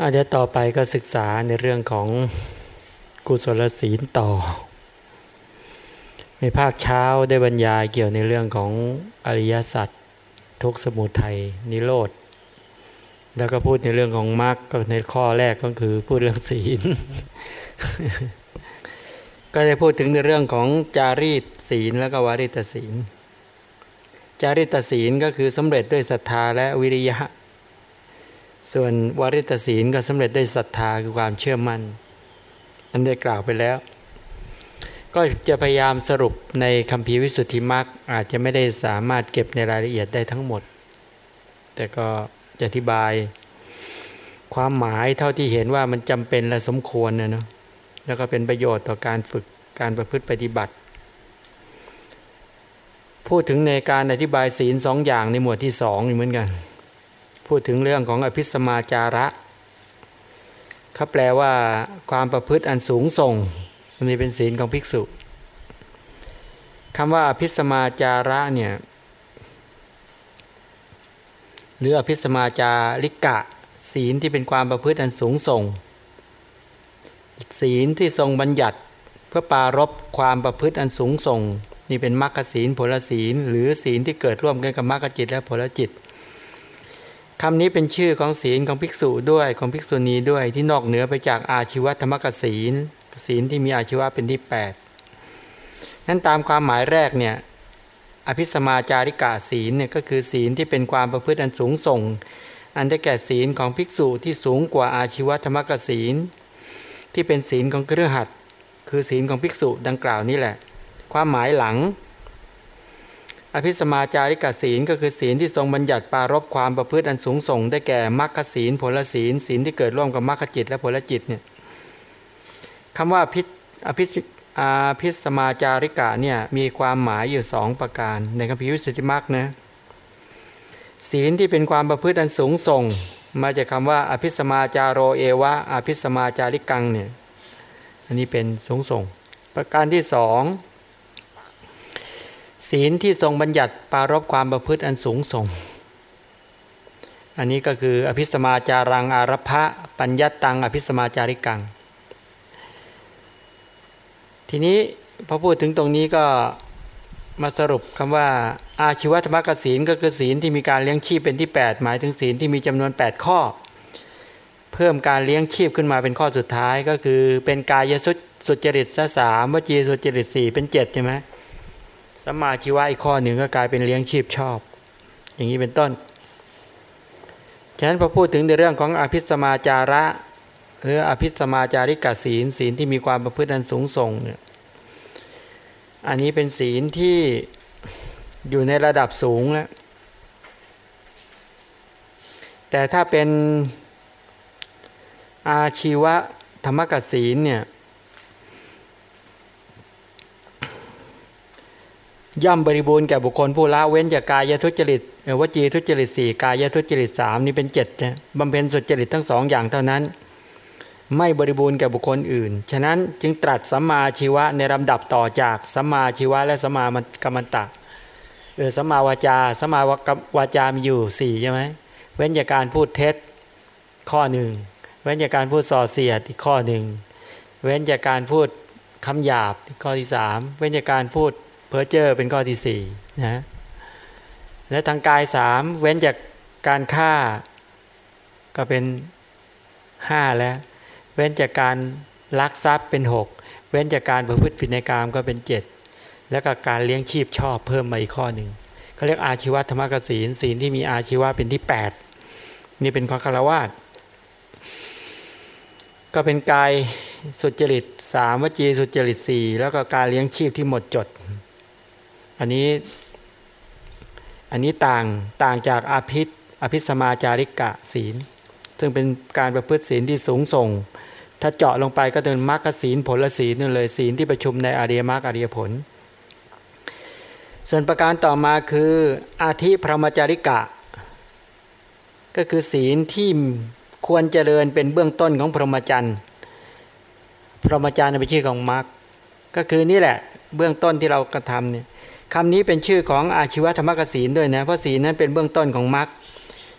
เดี๋ยวต่อไปก็ศึกษาในเรื่องของกุศลศีลต่อ ในภาคเช้าได้บรรยายเกี่ยวในเรื่องของอริยสัจทุกสมุทัยนิโรธ แล้วก็พูดในเรื่องของมรรคในข้อแรกก็คือพูดเรื่องศีล ก็ได้พูดถึงในเรื่องของจารีตศีลแล้วก็วาริตศีล จาริตศีลก็คือสำเร็จด้วยศรัทธาและวิริยะ ส่วนวาริตศีลก็สำเร็จได้ศรัทธาคือความเชื่อมั่น อันได้กล่าวไปแล้ว ก็จะพยายามสรุปในคำพีวิสุทธิมรรคอาจจะไม่ได้สามารถเก็บในรายละเอียดได้ทั้งหมด แต่ก็จะอธิบาย ความหมายเท่าที่เห็นว่ามันจำเป็นและสมควรนะเนาะแล้วก็เป็นประโยชน์ต่อการฝึกการประพฤติปฏิบัติ พูดถึงในการอธิบายศีลสองอย่างในหมวดที่สองเหมือนกัน พูดถึงเรื่องของอภิสมาจาระเขาแปลว่าความประพฤติอันสูงส่งมันนี้เป็นศีลของภิกษุคำว่าอภิสมาจาระเนี่ยหรืออภิสมาจาริกะ ศีลที่เป็นความประพฤติอันสูงส่ง ศีลที่ทรงบัญญัติเพื่อปารบความประพฤติอันสูงส่ง นี่เป็นมรรคศีลผลศีล หรือศีลที่เกิดร่วมกันกับมรรคจิตและผลจิต คำนี้เป็นชื่อของศีลของภิกษุด้วยของภิกษุณีด้วยที่นอกเหนือไปจากอาชีวธรรมกศีลศีลที่มีอาชีวะเป็นที่8นั้นตามความหมายแรกเนี่ยอภิสมาจาริกาศีลเนี่ยก็คือศีลที่เป็นความประพฤติอันสูงส่ง อันได้แก่ศีลของภิกษุที่สูงกว่าอาชีวธรรมกศีล ที่เป็นศีลของเครือขัดคือศีลของภิกษุดังกล่าวนี่แหละ ความหมายหลัง อภิสมาจาริกศีลก็คือศีลที่ทรงบัญญัติปารบความประพฤติอันสูงส่ง ได้แก่มรรคศีลผลศีลศีลที่เกิดร่วมกับมรรคจิตและผลจิตเนี่ยคำว่าพิอภิอาพิสมาจาริกะเนี่ยมีความหมายอยู่สองประการ ในคัมภีร์วิสุทธิมรรคนะศีลที่เป็นความประพฤติอันสูงส่ง มาจากคำว่า อภิสมาจาโรเอวะอภิสมาจาริกังเนี่ยอันนี้เป็นสูงส่ง ประการที่สอง ศีลที่ทรงบัญญัติปารบความประพฤติอันสูงส่ง อันนี้ก็คืออภิสมาจารังอารพะปัญญตังอภิสมาจาริกัง ทีนี้พอพูดถึงตรงนี้ก็มาสรุปคำว่า อาชีวธรรมกศีลก็คือศีลที่มีการเลี้ยงชีพเป็นที่ 8 หมายถึงศีลที่มีจำนวน 8 ข้อ เพิ่มการเลี้ยงชีพขึ้นมาเป็นข้อสุดท้ายก็คือเป็นกายสุสจริตสามวจีสุจริตสี่เป็น7ใช่ไหม สมาชีวะอีกข้อหนึ่งก็กลายเป็นเลี้ยงชีพชอบ อย่างนี้เป็นต้น ฉะนั้นพอพูดถึงในเรื่องของอภิสมาจาระ หรืออภิสมาจาริกาศีลศีลที่มีความประพฤติอันสูงส่งเนี่ยอันนี้เป็นศีลที่อยู่ในระดับสูงแล้วแต่ถ้าเป็นอาชีวะธรรมกศีลเนี่ย ย่อมบริบูรณ์แก่บุคคลผู้ละเว้นจากกายทุจริตวจีทุจริตสี่กายทุจริตสามนี่เป็นเจ็ดบำเพ็ญสุจริตทั้งสองอย่างเท่านั้น ไม่บริบูรณ์แก่บุคคลอื่น ฉะนั้นจึงตรัสสัมมาชีวะในลำดับต่อจากสัมมาชีวะและสัมมากรรมตะเออสัมมาวาจาสัมมาวาจามีอยู่สี่ใช่ไหมเว้นจากการพูดเท็จข้อหนึ่งเว้นจากการพูดส่อเสียดอีกข้อหนึ่งเว้นจากการพูดคำหยาบข้อที่สามเว้นจากการพูด เพอเจ้อเป็นข้อที่สี่นะและทางกายสามเว้นจากการฆ่าก็เป็นห้าแล้ว เว้นจากการลักทรัพย์เป็น6เว้นจากการประพฤติผิดในกามก็เป็น7แล้วก็การเลี้ยงชีพชอบเพิ่มมาอีกข้อหนึ่งเขาเรียกอาชีวธรรมกศีลศีลที่มีอาชีวะเป็นที่8นี่เป็นข้อคารวาสก็เป็นกายสุจริตสามวจีสุจริตสี่แล้วก็การเลี้ยงชีพที่หมดจด อันนี้อันนี้ต่างต่างจากอาภิษอภิสมาจาริกะศีล ซึ่งเป็นการประพฤติศีลที่สูงส่ง ถ้าเจาะลงไปก็เป็นมรรคศีลผลศีลนั่นเลยศีลที่ประชุมในอริยมรรคอริยผล ส่วนประการต่อมาคืออาธิพรหมจาริกะ ก็คือศีลที่ควรเจริญเป็นเบื้องต้นของพรหมจรรย์พรหมจรรย์เป็นชื่อของมรรคก็คือนี่แหละเบื้องต้นที่เรากระทำเนี่ย คำนี้เป็นชื่อของอาชีวธรรมกศีลด้วยนะเพราะศีลนั้นเป็นเบื้องต้นของมรรค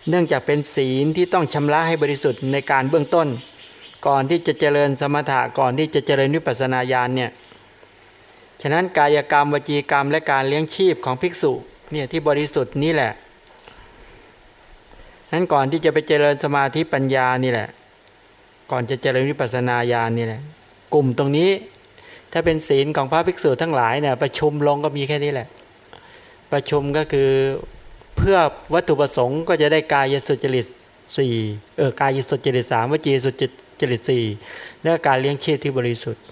เนื่องจากเป็นศีลที่ต้องชำระให้บริสุทธิ์ในการเบื้องต้น ก่อนที่จะเจริญสมถะก่อนที่จะเจริญวิปัสสนาญาณเนี่ยฉะนั้นกายกรรมวจีกรรมและการเลี้ยงชีพของภิกษุเนี่ยที่บริสุทธิ์นี่แหละนั้นก่อนที่จะไปเจริญสมาธิปัญญานี่แหละ ก่อนจะเจริญวิปัสสนาญาณนี่แหละ กลุ่มตรงนี้ ถ้าเป็นศีลของพระภิกษุทั้งหลายเนี่ยประชุมลงก็มีแค่นี้แหละ ประชุมก็คือเพื่อวัตถุประสงค์ก็จะได้กายสุจริตสี่เออกายสุจริตสามวจีสุจริตสี่และการเลี้ยงชีพที่บริสุทธิ์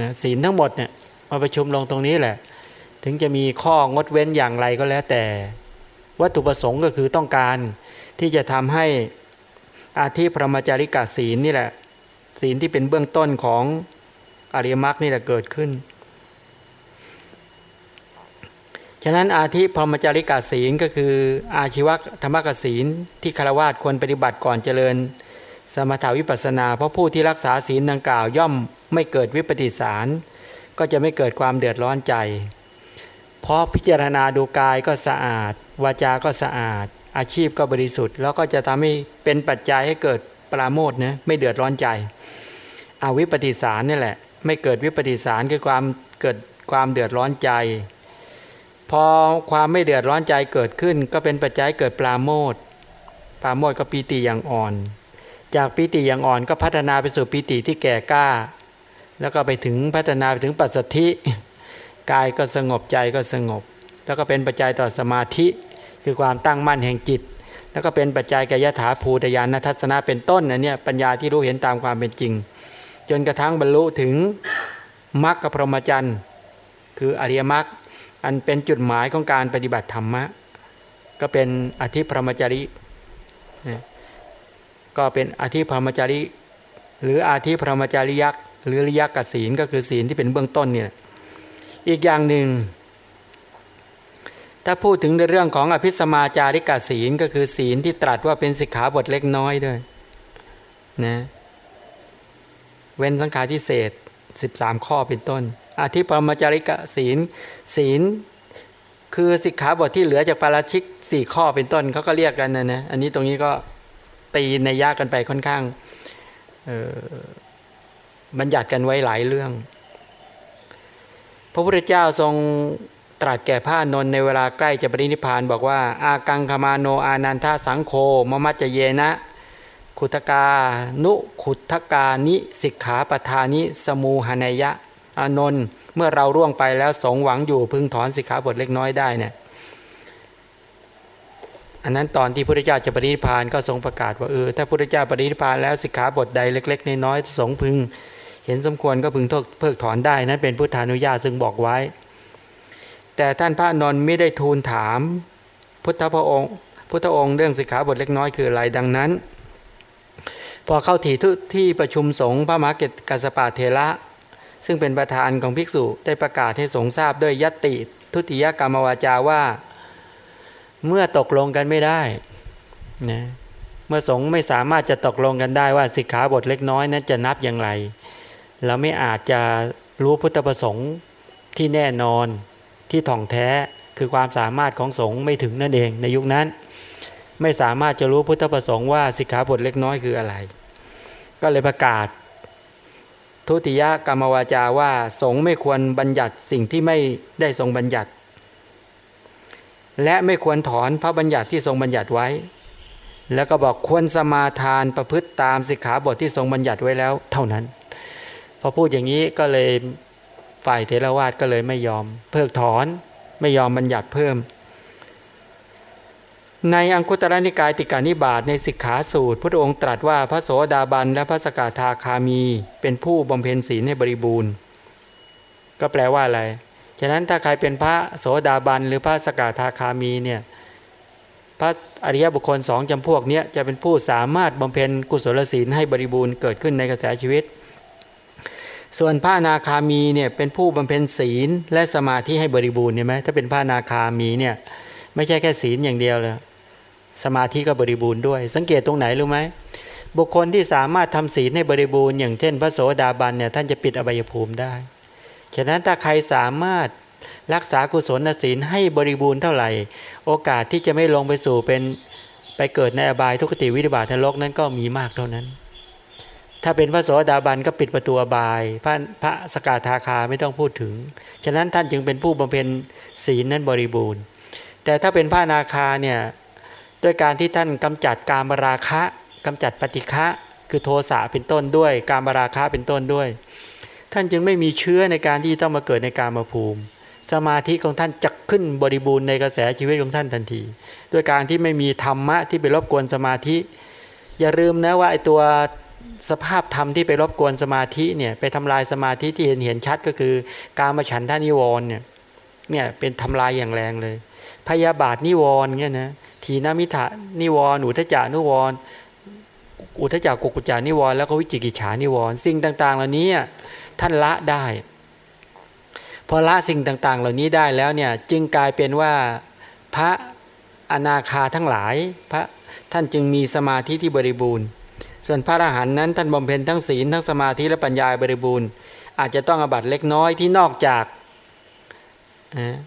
นะศีลทั้งหมดเนี่ยมาประชุมลงตรงนี้แหละ ถึงจะมีข้องดเว้นอย่างไรก็แล้วแต่ วัตถุประสงค์ก็คือต้องการที่จะทำให้อาธิพรหมจาริกาศีลนี่แหละศีลที่เป็นเบื้องต้นของ อริยมรรคนี่แหละเกิดขึ้น ฉะนั้นอาธิพรมจาริกาศีลก็คือ อาชีวธรรมกศีลที่คารวาสควรปฏิบัติก่อนเจริญ สมถาวิปัสนา เพราะผู้ที่รักษาศีลดังกล่าวย่อมไม่เกิดวิปฏิสาร ก็จะไม่เกิดความเดือดร้อนใจ เพราะพิจารณาดูกายก็สะอาด วาจา ก็สะอาด อาชีพก็บริสุทธิ์ แล้วก็จะทำให้เป็นปัจจัยให้เกิดปราโมทนะไม่เดือดร้อนใจ อาวิปฏิสารนี่แหละ ไม่เกิดวิปฏิสารคือความเกิดความเดือดร้อนใจ พอความไม่เดือดร้อนใจเกิดขึ้น ก็เป็นปัจจัยเกิดปราโมทปราโมทก็ปีติอย่างอ่อน จากปีติอย่างอ่อนก็พัฒนาไปสู่ปีติที่แก่กล้า แล้วก็ไปถึงพัฒนาไปถึงปัสสธิกายก็สงบใจก็สงบ แล้วก็เป็นปัจจัยต่อสมาธิ คือความตั้งมั่นแห่งจิต แล้วก็เป็นปัจจัยแก่ยถาภูตยานทัศนะเป็นต้นอันนี้ปัญญาที่รู้เห็นตามความเป็นจริง จนกระทั่งบรรลุถึงมรรคพรหมจรรย์ คืออริยมรรคอันเป็นจุดหมายของการปฏิบัติธรรมะ ก็เป็นอธิพรหมจริก็เป็นอธิพรหมจริ หรืออาธิพรหมจริยักษ์หรือริยักษ์กศีลก็คือศีลที่เป็นเบื้องต้นเนี่ยอีกอย่างหนึ่ง ถ้าพูดถึงในเรื่องของอภิสมาจาริกศีลก็คือศีลที่ตรัสว่าเป็นสิกขาบทเล็กน้อยด้วยนะ เว้นสังขารที่เศษ 13 ข้อเป็นต้นอาทิปรมจาริกะศีลศีลคือสิกขาบทที่เหลือจากปาราชิกสี่ข้อเป็นต้นเขาก็เรียกกันนะนะอันนี้ตรงนี้ก็ตีในยากกันไปค่อนข้างบัญญัติกันไว้หลายเรื่อง พระพุทธเจ้าทรงตรัสแก่พระนนในเวลาใกล้จะปรินิพานบอกว่า อากังคมาโนอานันทาสังโฆมมัจเยนะ ขุทกา นุขุทกานิสิกขาปทานิสมูหนยะอานนท์เมื่อเราร่วงไปแล้วสงหวังอยู่พึงถอนสิกขาบทเล็กน้อยได้เนี่ยอันนั้นตอนที่พระพุทธเจ้าจะปรินิพานก็ทรงประกาศว่าเออถ้าพระพุทธเจ้าปรินิพานแล้วสิกขาบทใดเล็ก ๆ น้อยๆสงพึง เห็นสมควรก็พึงเพิกถอนได้นั้นเป็นพุทธานุญาตซึ่งบอกไว้ แต่ท่านพระนนท์ไม่ได้ทูลถาม พุทธพระองค์ พุทธองค์เรื่องสิกขาบทเล็กน้อยคืออะไรดังนั้น พอเข้าถี่ที่ประชุมสงฆ์พระมหาเกตกัสปะเทระซึ่งเป็นประธานของภิกษุได้ประกาศให้สงฆ์ทราบด้วยยติทุติยกรรมวาจาว่า เมื่อตกลงกันไม่ได้นะเมื่อสงฆ์ไม่สามารถจะตกลงกันได้ว่าสิกขาบทเล็กน้อยนั้นจะนับอย่างไร เราไม่อาจจะรู้พุทธประสงค์ที่แน่นอนที่ถ่องแท้คือความสามารถของสงฆ์ไม่ถึงนั่นเองในยุคนั้น ไม่สามารถจะรู้พุทธประสงค์ว่าสิกขาบทเล็กน้อยคืออะไร ก็เลยประกาศ ทุติยกรรมวาจาว่า สงไม่ควรบัญญัติสิ่งที่ไม่ได้ทรงบัญญัติ และไม่ควรถอนพระบัญญัติที่ทรงบัญญัติไว้ แล้วก็บอกควรสมาทานประพฤติตามสิกขาบทที่ทรงบัญญัติไว้แล้วเท่านั้น พอพูดอย่างนี้ก็เลยฝ่ายเทรวาสก็เลยไม่ยอม เพิกถอนไม่ยอมบัญญัติเพิ่ม ในอังคุตระนิกายติกานิบาตในสิกขาสูตร พระองค์ตรัสว่าพระโสดาบันและพระสกทาคามี เป็นผู้บำเพ็ญศีลให้บริบูรณ์ ก็แปลว่าอะไร ฉะนั้นถ้าใครเป็นพระโสดาบันหรือพระสกทาคามีเนี่ยพระอริยบุคคลสองจำพวกนี้จะเป็นผู้สามารถบำเพ็ญกุศลศีลให้บริบูรณ์เกิดขึ้นในกระแสชีวิต ส่วนพระนาคามีเนี่ยเป็นผู้บำเพ็ญศีลและสมาธิให้บริบูรณ์ใช่ยไหมถ้าเป็นพระนาคามีเนี่ยไม่ใช่แค่ศีลอย่างเดียวเลย สมาธิก็บริบูรณ์ด้วย สังเกตตรงไหนรู้ไหมบุคคลที่สามารถทำศีลให้บริบูรณ์อย่างเช่น พระโสดาบันเนี่ยท่านจะปิดอบายภูมิได้ ฉะนั้นถ้าใครสามารถรักษากุศลศีลให้บริบูรณ์เท่าไหร่ โอกาสที่จะไม่ลงไปสู่เป็นไปเกิดในอบายทุกติวิบัตินรกนั้นก็มีมากเท่านั้น ถ้าเป็นพระโสดาบันก็ปิดประตูอบาย พระพระสกทาคาไม่ต้องพูดถึง ฉะนั้นท่านจึงเป็นผู้บำเพ็ญศีลนั้นบริบูรณ์ แต่ถ้าเป็นพระนาคาเนี่ย ด้วยการที่ท่านกำจัดการมราคะกำจัดปฏิฆะคือโทสะเป็นต้นด้วย การมราคะเป็นต้นด้วย ท่านจึงไม่มีเชื้อในการที่ต้องมาเกิดในการมาภูมิ สมาธิของท่านจักขึ้นบริบูรณ์ในกระแสชีวิตของท่านทันที ด้วยการที่ไม่มีธรรมะที่ไปรบกวนสมาธิ อย่าลืมนะว่าไอตัวสภาพธรรมที่ไปรบกวนสมาธิเนี่ยไปทำลายสมาธิที่เห็นเห็นชัดก็คือ การมาฉันท่านิวรณ์เนี่ยเนี่ยเป็นทำลายอย่างแรงเลย พยาบาทนิวรณ์เนี่ยนะ ทีนามิถานิวรณ์อุทจานุวรณ์อุทจักกุกุจานิวรณ์แล้วก็วิจิกิจฉานิวรณ์สิ่งต่าง ๆ เหล่านี้ท่านละได้พอละสิ่งต่าง ๆ เหล่านี้ได้แล้วเนี่ยจึงกลายเป็นว่าพระอนาคาทั้งหลายพระท่านจึงมีสมาธิที่บริบูรณ์ ส่วนพระอรหันต์นั้นท่านบำเพ็ญทั้งศีลทั้งสมาธิและปัญญาบริบูรณ์ อาจจะต้องอบัตเล็กน้อยที่นอกจากนะ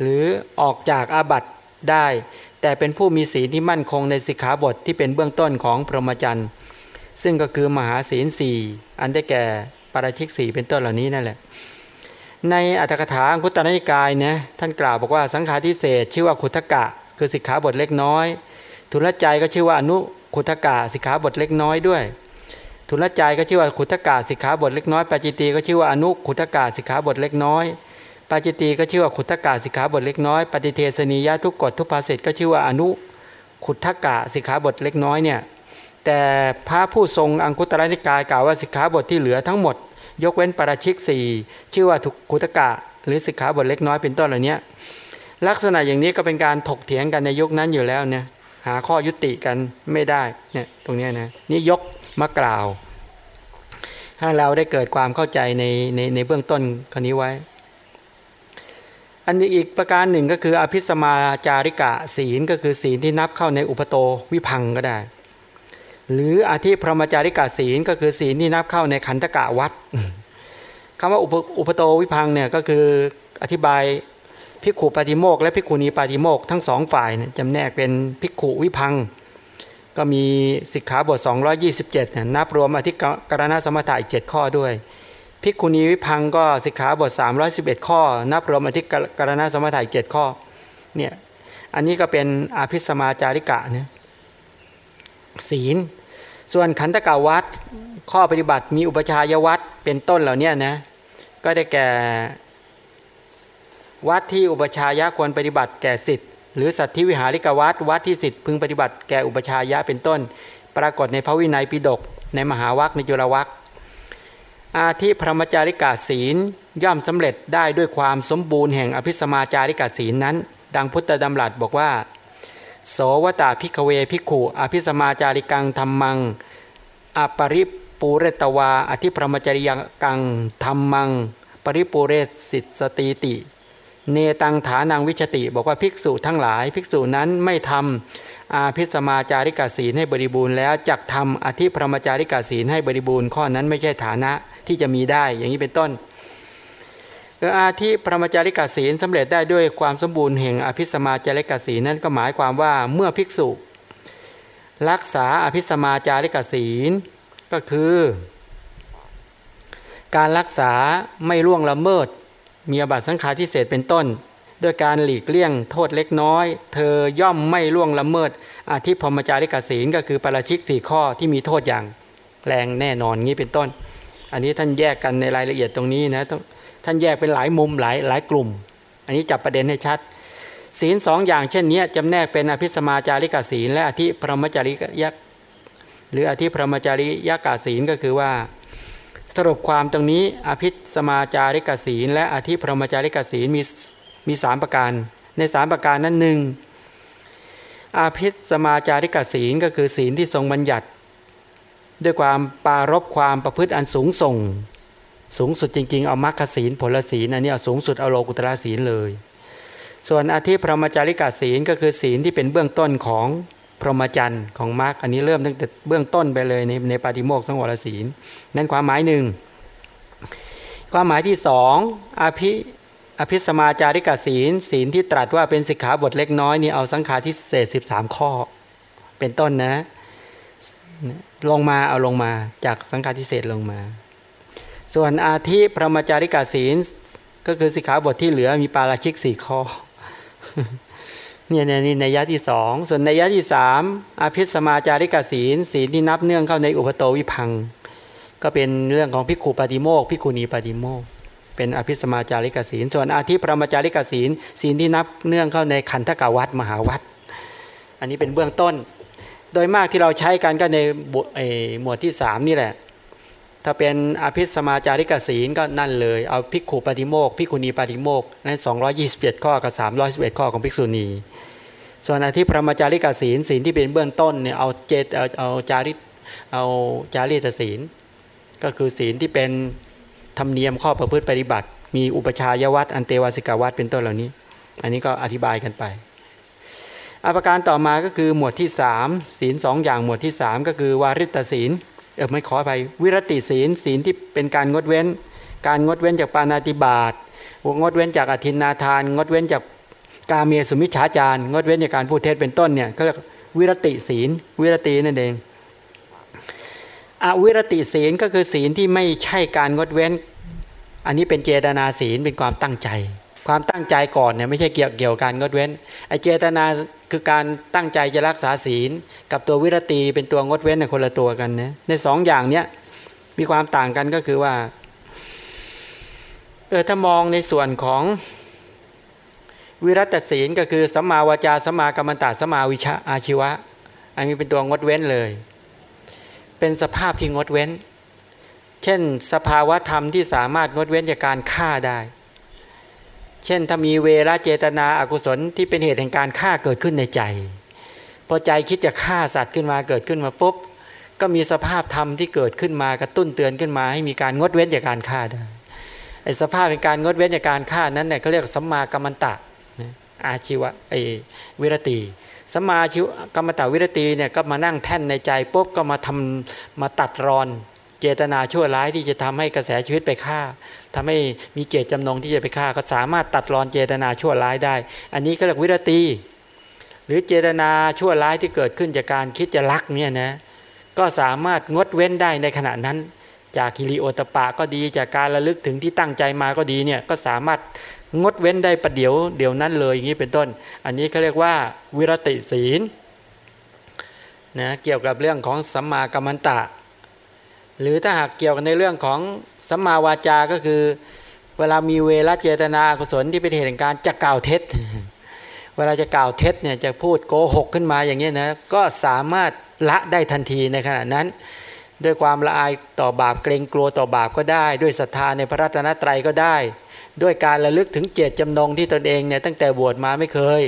หรือออกจากอาบัต ได้ แต่เป็นผู้มีศีลที่มั่นคงในสิกขาบทที่เป็นเบื้องต้นของพรหมจรรย์ซึ่งก็คือมหาศีลสี่อันได้แก่ปาราชิกสี่เป็นต้นเหล่านี้นั่นแหละ ในอัตถกถาอังคุตตนิกายนะท่านกล่าวบอกว่าสังขารทิเศษชื่อว่าขุทกะ คือสิกขาบทเล็กน้อย ทุลใจก็ชื่อว่าอนุขุทกะสิกขาบทเล็กน้อยด้วยทุลใจก็ชื่อว่าขุทกะสิกขาบทเล็กน้อยปาจิตีก็ชื่อว่าอนุขุทกะสิกขาบทเล็กน้อย ปาจิตีก็ชื่อว่าขุทกะสิกขาบทเล็กน้อยปฏิเทสนียะทุกกฎทุกภาษิตก็ชื่อว่าอนุขุทกะสิกขาบทเล็กน้อยเนี่ยแต่พระผู้ทรงอังคุตรนิกายกล่าวว่าสิกขาบทที่เหลือทั้งหมด ยกเว้นปราชิกสี่ชื่อว่าทุกุตกะ หรือสิกขาบทเล็กน้อยเป็นต้นเหล่านี้ลักษณะอย่างนี้ก็เป็นการถกเถียงกันในยุคนั้นอยู่แล้วเนี่ยหาข้อยุติกันไม่ได้เนี่ยตรงนี้นะนี่ยกมากล่าว ให้เราได้เกิดความเข้าใจในในในเบื้องต้นคนนี้ไว้ อันนี้อีกประการหนึ่งก็คืออภิสมาจาริกะศีลก็คือศีลที่นับเข้าในอุปโตวิพังก็ได้ หรืออธิพรหมจาริกะศีลก็คือศีลที่นับเข้าในขันธกะวัดคำว่าอุปโตวิพังเนี่ยก็คืออธิบายภิกขุปาติโมกและภิกขุณีปาติโมกทั้งสองฝ่ายจำแนกเป็นภิกขุวิพัง ก็มีสิกขาบท 227นับรวมอธิกรณสมถะอีก 7 ข้อด้วย ภิกขุณีวิพังก็สิกขาบท 311 ข้อ นับรวมอธิกรณสมถะอีก7ข้อเนี่ยอันนี้ก็เป็นอภิสมาจาริกะเนี่ยศีล ส่วนขันธกาวัดข้อปฏิบัติมีอุปชายวัดเป็นต้นเหล่านี้นะก็ได้แก่วัดที่อุปชายะควรปฏิบัติแก่สิทธิ์หรือสัตธิวิหาริกวัดวัดที่สิทธิ์พึงปฏิบัติแก่อุปชายะเป็นต้น ปรากฏในพระวินัยปิฎกในมหาวัคในจุลวัค อาทิพรหมจาริกาศีลย่อมสำเร็จได้ด้วยความสมบูรณ์แห่งอภิสมาจาริกาศีลนั้น ดังพุทธดำรัสบอกว่า โสวตาพิกเวพิขุอภิสมาจาริกังธรรมังอปริปูเรตวาอธิพรหมจริยกังธรรมัง ปริปูเรสิตสตีติ เนตังฐานังวิชติ บอกว่าภิกษุทั้งหลาย ภิกษุนั้นไม่ทำอาพิสมาจาริกาศีลให้บริบูรณ์แล้วจักทำอธิพรหมจาริกาศีลให้บริบูรณ์ข้อนั้นไม่ใช่ฐานะ ที่จะมีได้ อย่างนี้เป็นต้นอาทิพรหมจาริกาศีลสำเร็จได้ด้วยความสมบูรณ์แห่งอภิสมาจาริกาศีลนั้นก็หมายความว่าเมื่อภิกษุ รักษาอภิสมาจาริกาศีลก็คือ การรักษาไม่ล่วงละเมิด มีอบัตสังฆาทิเศษเป็นต้น ด้วยการหลีกเลี่ยงโทษเล็กน้อย เธอย่อมไม่ล่วงละเมิดอาทิพรมจาริกศีลก็คือปราชิกสี่ข้อที่มีโทษอย่างแรงแน่นอนงี้เป็นต้น อันนี้ท่านแยกกันในรายละเอียดตรงนี้นะท่านแยกเป็นหลายมุมหลายหลายกลุ่ม อันนี้จับประเด็นให้ชัด ศีลสองอย่างเช่นนี้จำแนกเป็นอภิสมาจาริกศีล และอธิพรหมจาริยกหรืออธิพรหมจาริยกศีลก็คือว่า สรุปความตรงนี้อภิสมาจาริกศีล และอธิพรหมจาริกศีลมีมีสามประการ ในสามประการนั้นหนึ่งอาภิสมาจาริกศีลก็คือศีลที่ทรงบัญญัติ ด้วยความปารบความประพฤติอันสูงส่ง สูงสุดจริง ๆ เอามรรคศีลผลศีลอันนี้เอาสูงสุดเอาโลกุตระศีลเลย ส่วนอธิพรหมจาริกศีลก็คือศีลที่เป็นเบื้องต้นของพรหมจรรย์ของมรรคอันนี้เริ่มตั้งแต่เบื้องต้นไปเลยในในปาฏิโมกขสังวรศีล นั่นความหมายหนึ่งความหมายที่สองอภิอภิสมาจาริกศีล ศีลที่ตรัสว่าเป็นสิกขาบทเล็กน้อยนี่เอาสังขารที่เศษ13 ข้อ เป็นต้นนะ ลงมาเอาลงมาจากสังขารที่เศษลงมา ส่วนอาทิพระมจาริกาศีลก็คือสิกขาบทที่เหลือมีปาราชิกสี่ข้อเนี่ยนี่ในยะที่สองส่วนในยะที่สามอภิสมาจาริกศีลศีลที่นับเนื่องเข้าในอุปโตวิพัง ก็เป็นเรื่องของพิกุปฏิโมกพิกุณีปฏิโมกเป็นอภิสมาจาริกศีลส่วนอาทิพระมจาริกศีลศีลที่นับเนื่องเข้าในขันธกาวัตมหาวัตอันนี้เป็นเบื้องต้น โดยมากที่เราใช้กันก็ในหมวดที่สามนี่แหละ ถ้าเป็นอภิสมาจาริกศีลก็นั่นเลย เอาภิกขุปฏิโมกภิกขุณีปฏิโมกนั่นสองร้อยยี่สิบเอ็ดข้อกับสามร้อยสิบเอ็ดข้อของภิกษุณี ส่วนอธิพระมจาริกศีลศีลที่เป็นเบื้องต้นเนี่ยเอาเจตเอาเอาจาริเอาจาริตศีล ก็คือศีลที่เป็นธรรมเนียมข้อประพฤติปฏิบัติ มีอุปชายวัตอันเตวาสิกาวัตเป็นต้นเหล่านี้ อันนี้ก็อธิบายกันไป อาประการต่อมาก็คือหมวดที่สามศีลสองอย่างหมวดที่สามก็คือวาริตศีลเออไม่ขอไปวิรติศีลศีลที่เป็นการงดเว้น การงดเว้นจากปานาติบาตงดเว้นจากอธินาทาน งดเว้นจากกาเมียสุมิชฌาจารงดเว้นจากการพูดเท็จเป็นต้นเนี่ยเขาเรียกวิรติศีล วิรตินั่นเองอวิรติศีลก็คือศีลที่ไม่ใช่การงดเว้น อันนี้เป็นเจตนาศีลเป็นความตั้งใจ ความตั้งใจก่อนเนี่ยไม่ใช่เกี่ยวเกี่ยวการงดเว้นไอเจตนาคือการตั้งใจจะรักษาศีล กับตัววิรตีเป็นตัวงดเว้นในคนละตัวกันนะในสองอย่างเนี้ยมีความต่างกันก็คือว่าเออถ้ามองในส่วนของวิรัตศีลก็คือสัมมาวาจาสัมมากรรมตาสัมมาวิชาอาชีวะ อันนี้เป็นตัวงดเว้นเลย เป็นสภาพที่งดเว้น เช่น สภาวะธรรมที่สามารถงดเว้นจากการฆ่าได้ เช่นถ้ามีเวรเจตนาอากุศลที่เป็นเหตุแห่งการฆ่าเกิดขึ้นในใจ พอใจคิดจะฆ่าสัตว์ขึ้นมาเกิดขึ้นมาปุ๊บ ก็มีสภาพธรรมที่เกิดขึ้นมากระตุ้นเตือนขึ้นมา ให้มีการงดเว้นจากการฆ่าได้ไอ้สภาพเป็นการงดเว้นจากการฆ่านั้นเนี่ยเขาเรียกสัมมากัมมันตะอาชีวะไอ้วิรติสัมมาชิวกัมมันตะวิรติเนี่ยก็มานั่งแท่นในใจปุ๊บก็มาทำมาตัดรอน เจตนาชั่วร้ายที่จะทำให้กระแสชีวิตไปฆ่า ทำให้มีเจตจำนงที่จะไปฆ่าก็สามารถตัดรอนเจตนาชั่วร้ายได้ อันนี้ก็เรียกวิรตี หรือเจตนาชั่วร้ายที่เกิดขึ้นจากการคิดจะลักเนี่ยนะก็สามารถงดเว้นได้ในขณะนั้น จากกิริโอตปะก็ดี จากการระลึกถึงที่ตั้งใจมาก็ดีเนี่ยก็สามารถงดเว้นได้ประเดี๋ยวเดี๋ยวนั้นเลยอย่างนี้เป็นต้น อันนี้เขาเรียกว่าวิรติศีลนะเกี่ยวกับเรื่องของสัมมากัมมันตะ หรือถ้าหากเกี่ยวกันในเรื่องของสัมมาวาจาก็คือ เวลามีเวรเจตนากุศลที่เป็นเหตุแห่งการจะกล่าวเท็จ เวลาจะกล่าวเท็จเนี่ยจะพูดโกหกขึ้นมาอย่างนี้นะก็สามารถละได้ทันทีในขณะนั้น ด้วยความละอายต่อบาปเกรงกลัวต่อบาปก็ได้ ด้วยศรัทธาในพระรัตนตรัยก็ได้ ด้วยการระลึกถึงเจตจำนงที่ตนเองเนี่ยตั้งแต่บวชมาไม่เคย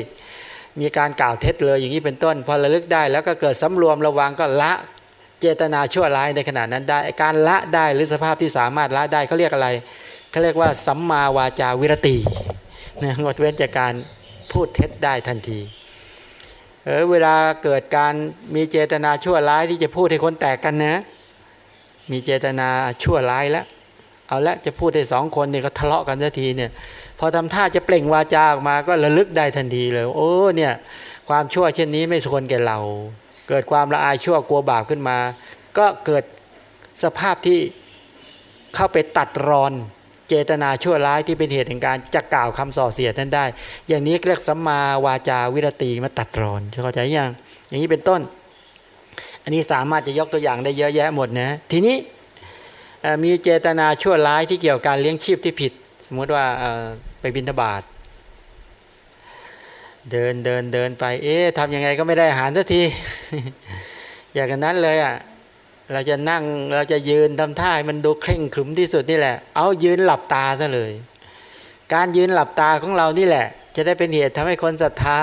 มีการกล่าวเท็จเลยอย่างนี้เป็นต้น พอระลึกได้แล้วก็เกิดสำรวมระวังก็ละ เจตนาชั่วร้ายในขณะนั้นได้ การละได้หรือสภาพที่สามารถละได้เขาเรียกอะไรเขาเรียกว่าสัมมาวาจาวิรตินะงดเว้นจากการพูดเท็จได้ทันทีเออเวลาเกิดการมีเจตนาชั่วร้ายที่จะพูดให้คนแตกกันนะ มีเจตนาชั่วร้ายแล้วเอาละจะพูดให้สองคนเนี่ยก็ทะเลาะกันทันทีเนี่ยพอทำท่าจะเปล่งวาจาออกมาก็ระลึกได้ทันทีเลย โอ้เนี่ยความชั่วเช่นนี้ไม่ควรแก่เรา เกิดความละอายชั่วกลัวบาปขึ้นมา ก็เกิดสภาพที่เข้าไปตัดรอนเจตนาชั่วร้ายที่เป็นเหตุแห่งการจะกล่าวคำส่อเสียดนั้นได้ อย่างนี้เรียกสัมมาวาจาวิรตีมาตัดรอนเข้าใจยังอย่างนี้เป็นต้น อันนี้สามารถจะยกตัวอย่างได้เยอะแยะหมดนะ ทีนี้มีเจตนาชั่วร้ายที่เกี่ยวกับการเลี้ยงชีพที่ผิด สมมติว่าไปบินทบาท เดินเดินเดินไป เอ๊ะทำยังไงก็ไม่ได้อาหารสักที อย่างนั้นเลยอะเราจะนั่งเราจะยืนทำท่ามันดูเคร่งขรึมที่สุดนี่แหละ เอายืนหลับตาซะเลย การยืนหลับตาของเรานี่แหละ จะได้เป็นเหตุทำให้คนศรัทธา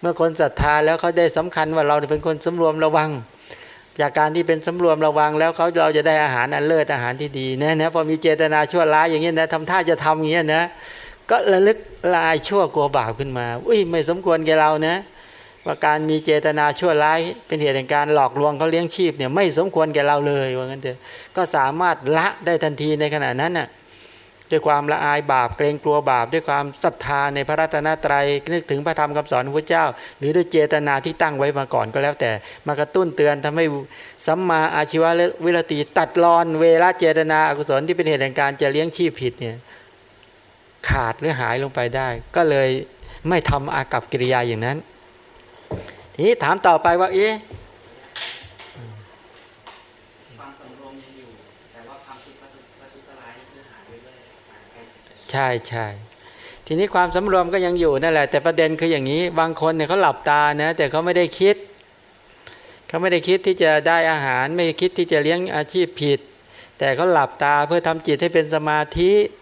เมื่อคนศรัทธาแล้วเขาได้สำคัญว่าเราเป็นคนสำรวมระวัง จากการที่เป็นสำรวมระวังแล้วเขาเราจะได้อาหารอันเลิศอาหารที่ดีนะนะพอมีเจตนาชั่วร้ายอย่างนี้นะทำท่าจะทำอย่างนี้นะ ก็ระลึกลายชั่วกลัวบาปขึ้นมาอุ้ยไม่สมควรแกเรานะ ว่าการมีเจตนาชั่วร้าย เป็นเหตุแห่งการหลอกลวงเขาเลี้ยงชีพเนี่ยไม่สมควรแกเราเลยว่างั้นเถอะก็สามารถละได้ทันทีในขณะนั้นน่ะด้วยความละอายบาปเกรงกลัวบาป ด้วยความศรัทธาในพระรัตนตรัยนึกถึงพระธรรมคำสอนพระเจ้า หรือด้วยเจตนาที่ตั้งไว้มาก่อนก็แล้วแต่ มากระตุ้นเตือนทำให้สัมมาอาชีวะและวิรติตัดรอน เวลาเจตนาอกุศลที่เป็นเหตุแห่งการจะเลี้ยงชีพผิดเนี่ย ขาดหรือหายลงไปได้ ก็เลยไม่ทำอากับกิริยาอย่างนั้น ทีนี้ถามต่อไปว่าเอ๊ะความสำรวมยังอยู่แต่ว่าความคิดประทุษร้ายนี่คือหายไปเลยหายไปใช่ใช่ทีนี้ความสำรวมก็ยังอยู่นั่นแหละแต่ประเด็นคืออย่างนี้บางคนเนี่ยเขาหลับตานะแต่เขาไม่ได้คิดเขาไม่ได้คิดที่จะได้อาหาร ไม่ได้คิดที่จะเลี้ยงอาชีพผิด แต่เขาหลับตาเพื่อทำจิตให้เป็นสมาธิเ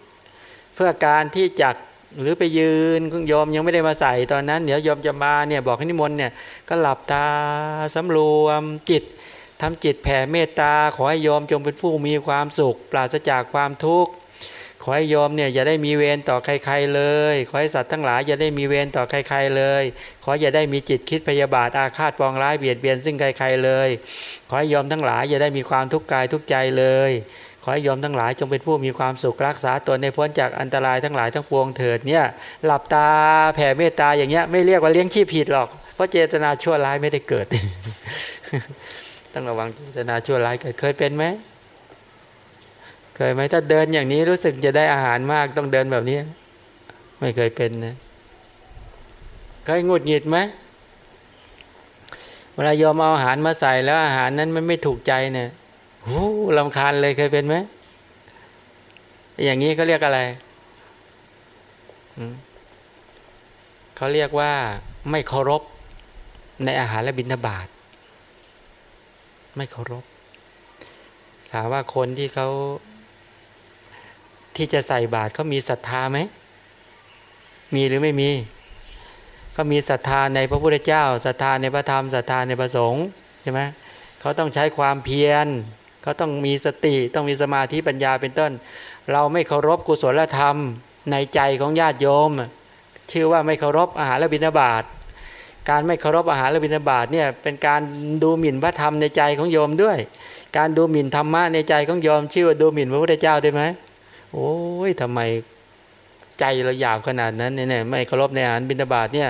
พื่อการที่จักหรือไปยืนคุณโยมยังไม่ได้มาใส่ตอนนั้น เดี๋ยวโยมจะมาเนี่ยบอกให้นิมนต์เนี่ยก็หลับตาสำรวมจิตทำจิตแผ่เมตตา ขอให้โยมจงเป็นผู้มีความสุข ปราศจากความทุกข์ขอให้โยมเนี่ยอย่าได้มีเวรต่อใครๆเลย ขอให้สัตว์ทั้งหลายอย่าได้มีเวรต่อใครๆเลย ขออย่าได้มีจิตคิดพยาบาทอาฆาตปองร้ายเบียดเบียนซึ่งใครๆเลย ขอให้โยมทั้งหลายอย่าได้มีความทุกข์กายทุกใจเลย ขอให้โยมทั้งหลายจงเป็นผู้มีความสุขรักษาตนในพ้นจากอันตรายทั้งหลายทั้งปวงเถิดเนี่ยหลับตาแผ่เมตตาอย่างเงี้ยไม่เรียกว่าเลี้ยงชีพผิดหรอก เพราะเจตนาชั่วร้ายไม่ได้เกิด ต้องระวังเจตนาชั่วร้ายเกิดเคยเป็นไหมเคยไหมถ้าเดินอย่างนี้รู้สึกจะได้อาหารมากต้องเดินแบบนี้ ไม่เคยเป็นนะเคยงุดหงิดไหมเวลาโยมเอาอาหารมาใส่แล้วอาหารนั้นมันไม่ถูกใจเนี่ย หูลำคาญเลยเคยเป็นไหม อย่างนี้เขาเรียกอะไรเขาเรียกว่าไม่เคารพในอาหารและบิณฑบาตไม่เคารพถามว่าคนที่เขาที่จะใส่บาตรเขามีศรัทธาไหม มีหรือไม่มีเขามีศรัทธาในพระพุทธเจ้าศรัทธาในพระธรรมศรัทธาในพระสงฆ์ใช่ไหมเขาต้องใช้ความเพียร เขาต้องมีสติต้องมีสมาธิปัญญาเป็นต้น เราไม่เคารพกุศลธรรมในใจของญาติโยม ชื่อว่าไม่เคารพอาหารและบิณฑบาตการไม่เคารพอาหารและบิณฑบาตเนี่ยเป็นการดูหมิ่นพระธรรมในใจของโยมด้วย การดูหมิ่นธรรมะในใจของโยม ชื่อว่าดูหมิ่นพระพุทธเจ้าได้ไหมโอ้ยทำไมใจเราหยาบขนาดนั้นเนี่ยไม่เคารพในอาหารบิณฑบาตเนี่ย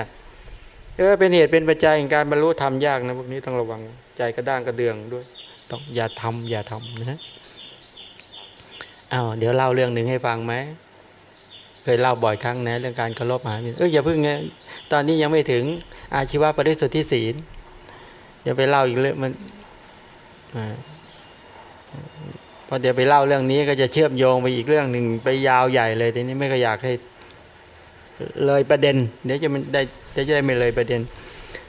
เออเป็นเหตุเป็นปัจจัยในการบรรลุธรรมยากนะพวกนี้ต้องระวังใจกระด้างกระเดืองด้วย ต้องอย่าทำอย่าทำนะอ้าวเดี๋ยวเล่าเรื่องหนึ่งให้ฟังไหมเคยเล่าบ่อยครั้งนะเรื่องการเคารพอาหารเอออย่าเพิ่งไงตอนนี้ยังไม่ถึงอาชีวะปริสุทธิศีลอย่าไปเล่าอีกเรื่องมันพอเดี๋ยวไปเล่าเรื่องนี้ก็จะเชื่อมโยงไปอีกเรื่องหนึ่งไปยาวใหญ่เลยทีนี้ไม่ก็อยากให้เลยประเด็น เดี๋ยวจะมันได้เดี๋ยวจะได้ไม่เลยประเด็น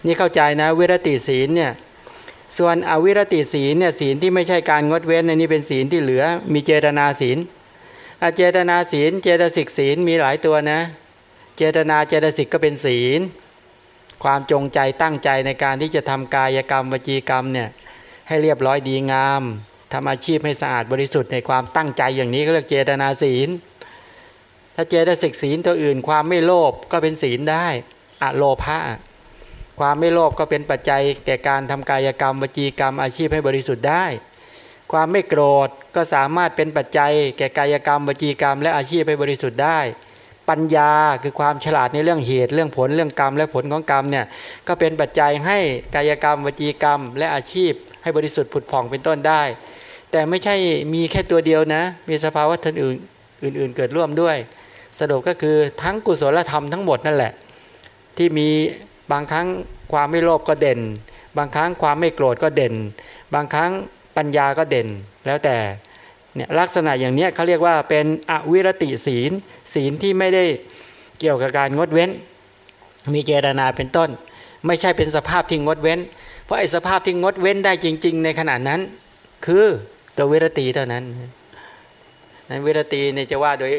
นี่เข้าใจนะ วิรติศีลเนี่ย ส่วนอวิรติศีลเนี่ยศีลที่ไม่ใช่การงดเว้นในนี้เป็นศีลที่เหลือ มีเจตนาศีลอเจตนาศีล เจตสิกศีลมีหลายตัวนะ เจตนาเจตสิกก็เป็นศีล ความจงใจตั้งใจในการที่จะทำกายกรรมวจีกรรมเนี่ยให้เรียบร้อยดีงามทำอาชีพให้สะอาดบริสุทธิ์ในความตั้งใจอย่างนี้ก็เรียกเจตนาศีล ถ้าเจตสิกศีลตัวอื่น ความไม่โลภก็เป็นศีลได้อะโลภะ ความไม่โลภก็เป็นปัจจัยแก่การทำกายกรรมวจีกรรมอาชีพให้บริสุทธิ์ได้ ความไม่โกรธก็สามารถเป็นปัจจัย แก่กายกรรมวจีกรรม และอาชีพให้บริสุทธิ์ได้ ปัญญาคือความฉลาดในเรื่องเหตุ เรื่องผลเรื่องกรรม และผลของกรรมเนี่ยก็เป็นปัจจัยให้กายกรรมวจีกรรม และอาชีพ ให้บริสุทธิ์ผุดผ่องเป็นต้นได้ แต่ไม่ใช่มีแค่ตัวเดียวนะ มีสภาวะทันอื่นอื่น ๆ เกิดร่วมด้วย สรุปก็คือทั้งกุศลธรรมทั้งหมดนั่นแหละ ที่มี บางครั้งความไม่โลภก็เด่น บางครั้งความไม่โกรธก็เด่น บางครั้งปัญญาก็เด่น แล้วแต่เนี่ยลักษณะอย่างนี้เขาเรียกว่าเป็นอวิรติศีล ศีลที่ไม่ได้เกี่ยวกับการงดเว้น มีเจตนาเป็นต้น ไม่ใช่เป็นสภาพที่งดเว้น เพราะไอ้สภาพที่งดเว้นได้จริง ๆ ในขณะนั้น คือตัววิรติเท่านั้นนั้นวิรติเนี่ยจะว่าโดย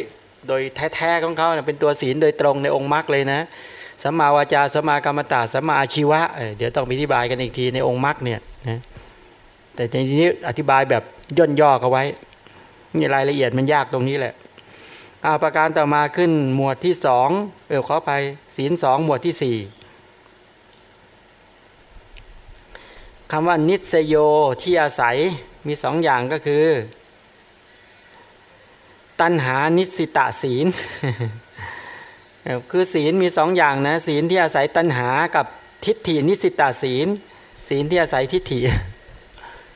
โดยแท้ๆของเขาเป็นตัวศีลโดยตรงในองค์มรรคเลยนะ สัมมาวาจาสัมมากรรมตาสัมมาอาชีวะเดี๋ยวต้องอธิบายกันอีกทีในองค์มรรคเนี่ยนะแต่ทีนี้อธิบายแบบย่นย่อเขาไว้นี่รายละเอียดมันยากตรงนี้แหละอาประการต่อมาขึ้นหมวดที่สองเออขอไปศีลสองหมวดที่สี่คำว่านิสโยที่อาศัยมีสองอย่างก็คือ ตัณหานิสิตาศีล คือศีลมีสองอย่างนะศีลที่อาศัยตัณหากับทิฏฐินิสิตาศีล ศีลที่อาศัยทิฏฐิ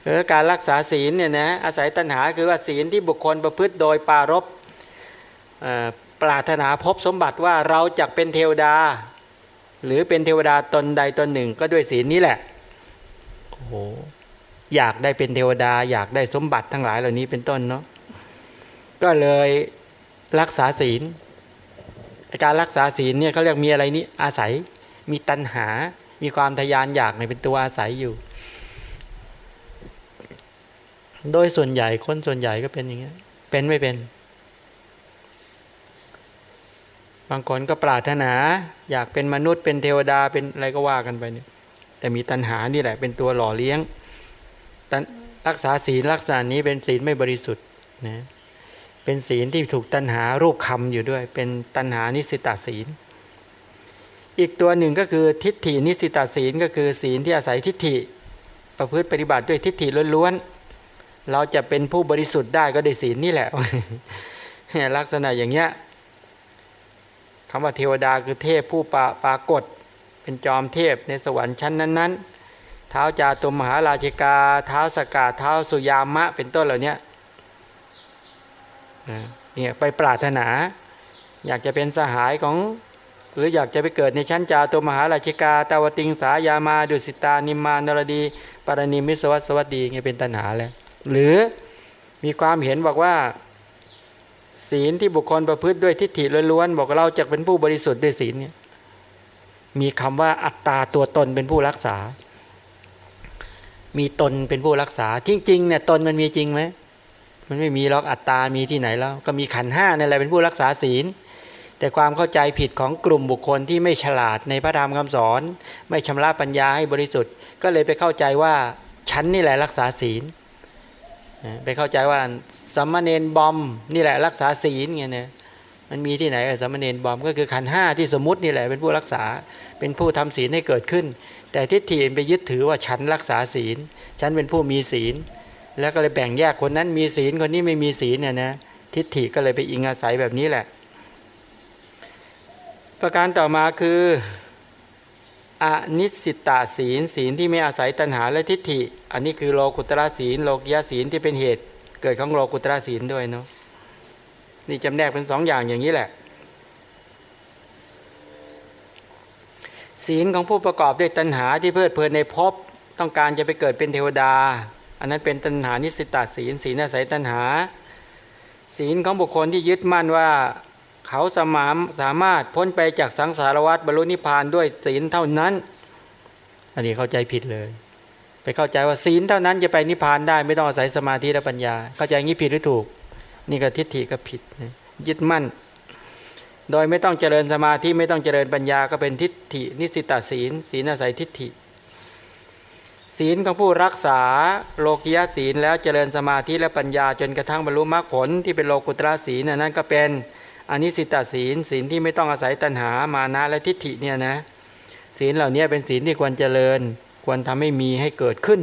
เออการรักษาศีลเนี่ยนะอาศัยตัณหาคือว่าศีลที่บุคคลประพฤติโดยปารบปรารถนาพบสมบัติว่าเราจะเป็นเทวดา หรือเป็นเทวดาตนใดตนหนึ่งก็ด้วยศีลนี้แหละโอ้โหอยากได้เป็นเทวดา อยากได้สมบัติทั้งหลายเหล่านี้เป็นต้นเนาะก็เลยรักษาศีล การรักษาศีลเนี่ยเขาเรียกมีอะไรนี้อาศัยมีตัณหา มีความทยานอยากในเป็นตัวอาศัยอยู่ โดยส่วนใหญ่คนส่วนใหญ่ก็เป็นอย่างนี้เป็นไม่เป็น บางคนก็ปรารถนา อยากเป็นมนุษย์เป็นเทวดาเป็นอะไรก็ว่ากันไปเนี่ยแต่มีตัณหานี่แหละเป็นตัวหล่อเลี้ยงรักษาศีลลักษณะนี้เป็นศีลไม่บริสุทธิ์นะ เป็นศีลที่ถูกตัณหารูปคำอยู่ด้วย เป็นตัณหานิสิตาศีล อีกตัวหนึ่งก็คือทิฏฐินิสิตาศีลก็คือศีลที่อาศัยทิฏฐิ ประพฤติปฏิบัติด้วยทิฏฐิล้วนๆเราจะเป็นผู้บริสุทธิ์ได้ก็ด้วยศีลนี่แหละลักษณะอย่างเงี้ยคำว่าเทวดาคือเทพผู้ปาปากฏ เป็นจอมเทพในสวรรค์ชั้นนั้น ๆ เท้าจาตุมหาราชิกา เท้าสกาเท้าสุยามะเป็นต้นเหล่านี้ เนี่ยไปปรารถนา อยากจะเป็นสหายของ หรืออยากจะไปเกิดในชั้นจาตุมหาราชิกา ตาวติงสายามาดุสิตานิมานรดีปารณิมิสวัสสวัสดีเงี้ยเป็นตัณหาแล้วหรือมีความเห็นบอกว่า ศีลที่บุคคลประพฤติด้วยทิฏฐิล้วนๆบอกเราจะเป็นผู้บริสุทธิ์ด้วยศีลเนี่ยมีคำว่าอัตตาตัวตนเป็นผู้รักษา มีตนเป็นผู้รักษา จริงๆเนี่ยตนมันมีจริงไหม มันไม่มีหรอกอัตตา มีที่ไหนแล้ว ก็มีขันห้านั่นแหละเป็นผู้รักษาศีล แต่ความเข้าใจผิดของกลุ่มบุคคลที่ไม่ฉลาดในพระธรรมคำสอน ไม่ชำระปัญญาให้บริสุทธิ์ ก็เลยไปเข้าใจว่าฉันนี่แหละรักษาศีลไปเข้าใจว่าสัมมาเนนบอมนี่แหละรักษาศีลไงเนี่ยมันมีที่ไหนสัมมาเนนบอมก็คือขันห้าที่สมมตินี่แหละเป็นผู้รักษาเป็นผู้ทำศีลให้เกิดขึ้น แต่ทิฏฐิไปยึดถือว่าฉันรักษาศีล ฉันเป็นผู้มีศีล แล้วก็เลยแบ่งแยกคนนั้นมีศีลคนนี้ไม่มีศีลเนี่ยนะทิฏฐิก็เลยไปอิงอาศัยแบบนี้แหละ ประการต่อมาคืออนิสิตาศีลศีลที่ไม่อาศัยตัณหาและทิฏฐิ อันนี้คือโลกุตระศีลโลกยาศีลที่เป็นเหตุ เกิดของโลกุตระศีลด้วยเนาะนี่จำแนกเป็นสองอย่างอย่างนี้แหละ ศีลของผู้ประกอบด้วยตัณหาที่เพลิดเพลินในภพต้องการจะไปเกิดเป็นเทวดา อันนั้นเป็นตัณหานิสิตาศีลศีลอาศัยตัณหา ศีลของบุคคลที่ยึดมั่นว่าเขาสมามสามารถพ้นไปจากสังสารวัฏบรรลุนิพพานด้วยศีลเท่านั้น อันนี้เข้าใจผิดเลย ไปเข้าใจว่าศีลเท่านั้นจะไปนิพพานได้ไม่ต้องอาศัยสมาธิและปัญญา เข้าใจงี้ผิดหรือถูก นี่ก็ทิฏฐิก็ผิดยึดมั่น โดยไม่ต้องเจริญสมาธิไม่ต้องเจริญปัญญาก็เป็นทิฏฐินิสิตาศีลศีลอาศัยทิฏฐิ ศีลของผู้รักษาโลกิยศีลแล้วเจริญสมาธิและปัญญาจนกระทั่งบรรลุมรรคผลที่เป็นโลกุตระศีลนั้นก็เป็นอันนี้สิตาศีลศีลที่ไม่ต้องอาศัยตัณหามานะและทิฏฐิเนี่ยนะศีลเหล่านี้เป็นศีลที่ควรเจริญ ควรทำให้มีให้เกิดขึ้น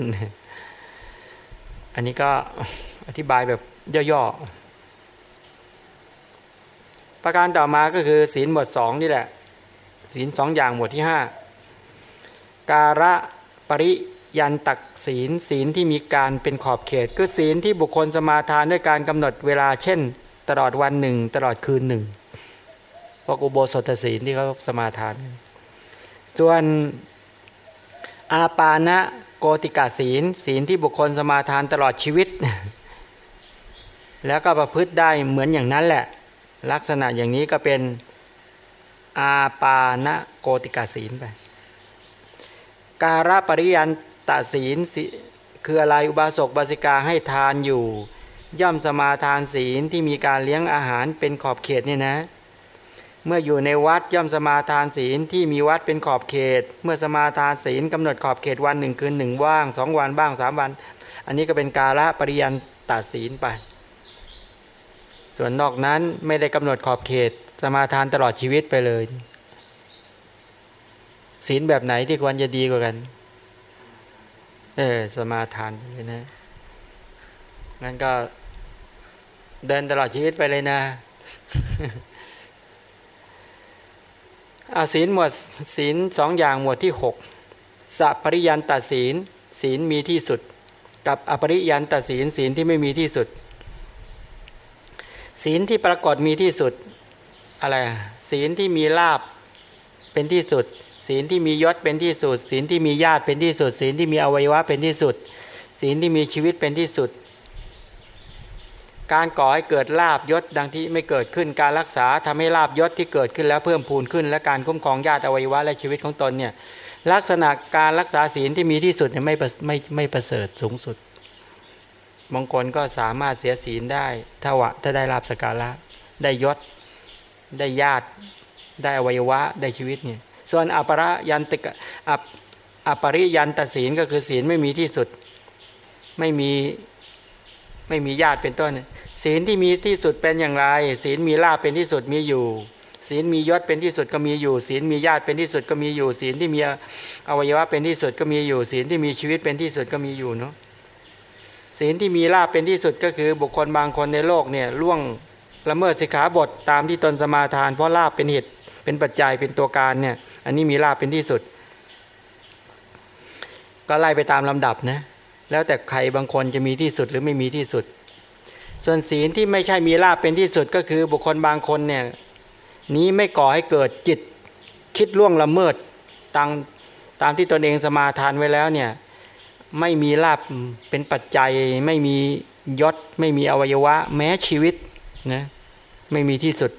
อันนี้ก็อธิบายแบบย่อๆ ประการต่อมาก็คือศีลหมวดสองนี่แหละศีลสองอย่างหมวดที่ห้าการะปริ ยันตักศีลศีลที่มีการเป็นขอบเขต คือศีลที่บุคคลสมาทานด้วยการกำหนดเวลาเช่น ตลอดวันหนึ่ง ตลอดคืนหนึ่งพวกอุโบสถศีลที่เขาสมาทาน ส่วนอาปาณะโกติกาศีล ศีลที่บุคคลสมาทานตลอดชีวิต แล้วก็ประพฤติได้เหมือนอย่างนั้นแหละ ลักษณะอย่างนี้ก็เป็นอาปาณะโกติกาศีลไป การปริยัน ตศีลคืออะไรอุบาสกบาสิกาให้ทานอยู่ ย่อมสมาทานศีลที่มีการเลี้ยงอาหารเป็นขอบเขตเนี่ยนะ เมื่ออยู่ในวัดย่อมสมาทานศีลที่มีวัดเป็นขอบเขต เมื่อสมาทานศีลกำหนดขอบเขตวันหนึ่งคืนหนึ่งว่างสองวันบ้างสามวัน อันนี้ก็เป็นกาละปริยันตัดศีลไป ส่วนนอกนั้นไม่ได้กำหนดขอบเขต สมาทานตลอดชีวิตไปเลย ศีลแบบไหนที่ควรจะดีกว่ากัน เออสมาทานเลยนะงั้นก็เดินตลอดชีวิตไปเลยนะอาศีลหมวดศีลสองอย่างหมวดที่หกสัปริยันตศีลศีลมีที่สุด กับอปริยันตศีลศีลที่ไม่มีที่สุด ศีลที่ปรากฏมีที่สุดอะไรศีลที่มีลาบเป็นที่สุด ศีลที่มียศเป็นที่สุด ศีลที่มีญาติเป็นที่สุด ศีลที่มีอวัยวะเป็นที่สุด ศีลที่มีชีวิตเป็นที่สุด การก่อให้เกิดลาบยศดังที่ไม่เกิดขึ้นการรักษาทำให้ลาบยศที่เกิดขึ้นแล้วเพิ่มพูนขึ้น และการคุ้มครองญาติอวัยวะและชีวิตของตนเนี่ยลักษณะการรักษาศีลที่มีที่สุดเนี่ยไม่ไม่ไม่ประเสริฐสูงสุดบางคนก็สามารถเสียศีลได้ถ้าวะถ้าได้ลาบสการะได้ยศ ได้ญาติ ได้อวัยวะ ได้ชีวิตเนี่ย ส่วนอปรยันติกอปริยันตศีลก็คือศีลไม่มีที่สุด ไม่มีไม่มีญาติเป็นต้น ศีลที่มีที่สุดเป็นอย่างไร ศีลมีลาบเป็นที่สุดมีอยู่ ศีลมียศเป็นที่สุดก็มีอยู่ ศีลมีญาติเป็นที่สุดก็มีอยู่ ศีลที่มีอวัยวะเป็นที่สุดก็มีอยู่ ศีลที่มีชีวิตเป็นที่สุดก็มีอยู่เนาะศีลที่มีลาบเป็นที่สุดก็คือบุคคลบางคนในโลกเนี่ยล่วงละเมิดสิกขาบทตามที่ตนสมาทาน เพราะลาบเป็นเหตุเป็นปัจจัยเป็นตัวการเนี่ย อันนี้มีลาบเป็นที่สุด ก็ไล่ไปตามลำดับนะแล้วแต่ใครบางคนจะมีที่สุดหรือไม่มีที่สุด ส่วนศีลที่ไม่ใช่มีลาบเป็นที่สุดก็คือบุคคลบางคนเนี่ยนี้ไม่ก่อให้เกิดจิตคิดล่วงละเมิดตามตามที่ตนเองสมาทานไว้แล้วเนี่ยไม่มีลาบเป็นปัจจัย ไม่มียศ ไม่มีอวัยวะ แม้ชีวิตนะไม่มีที่สุด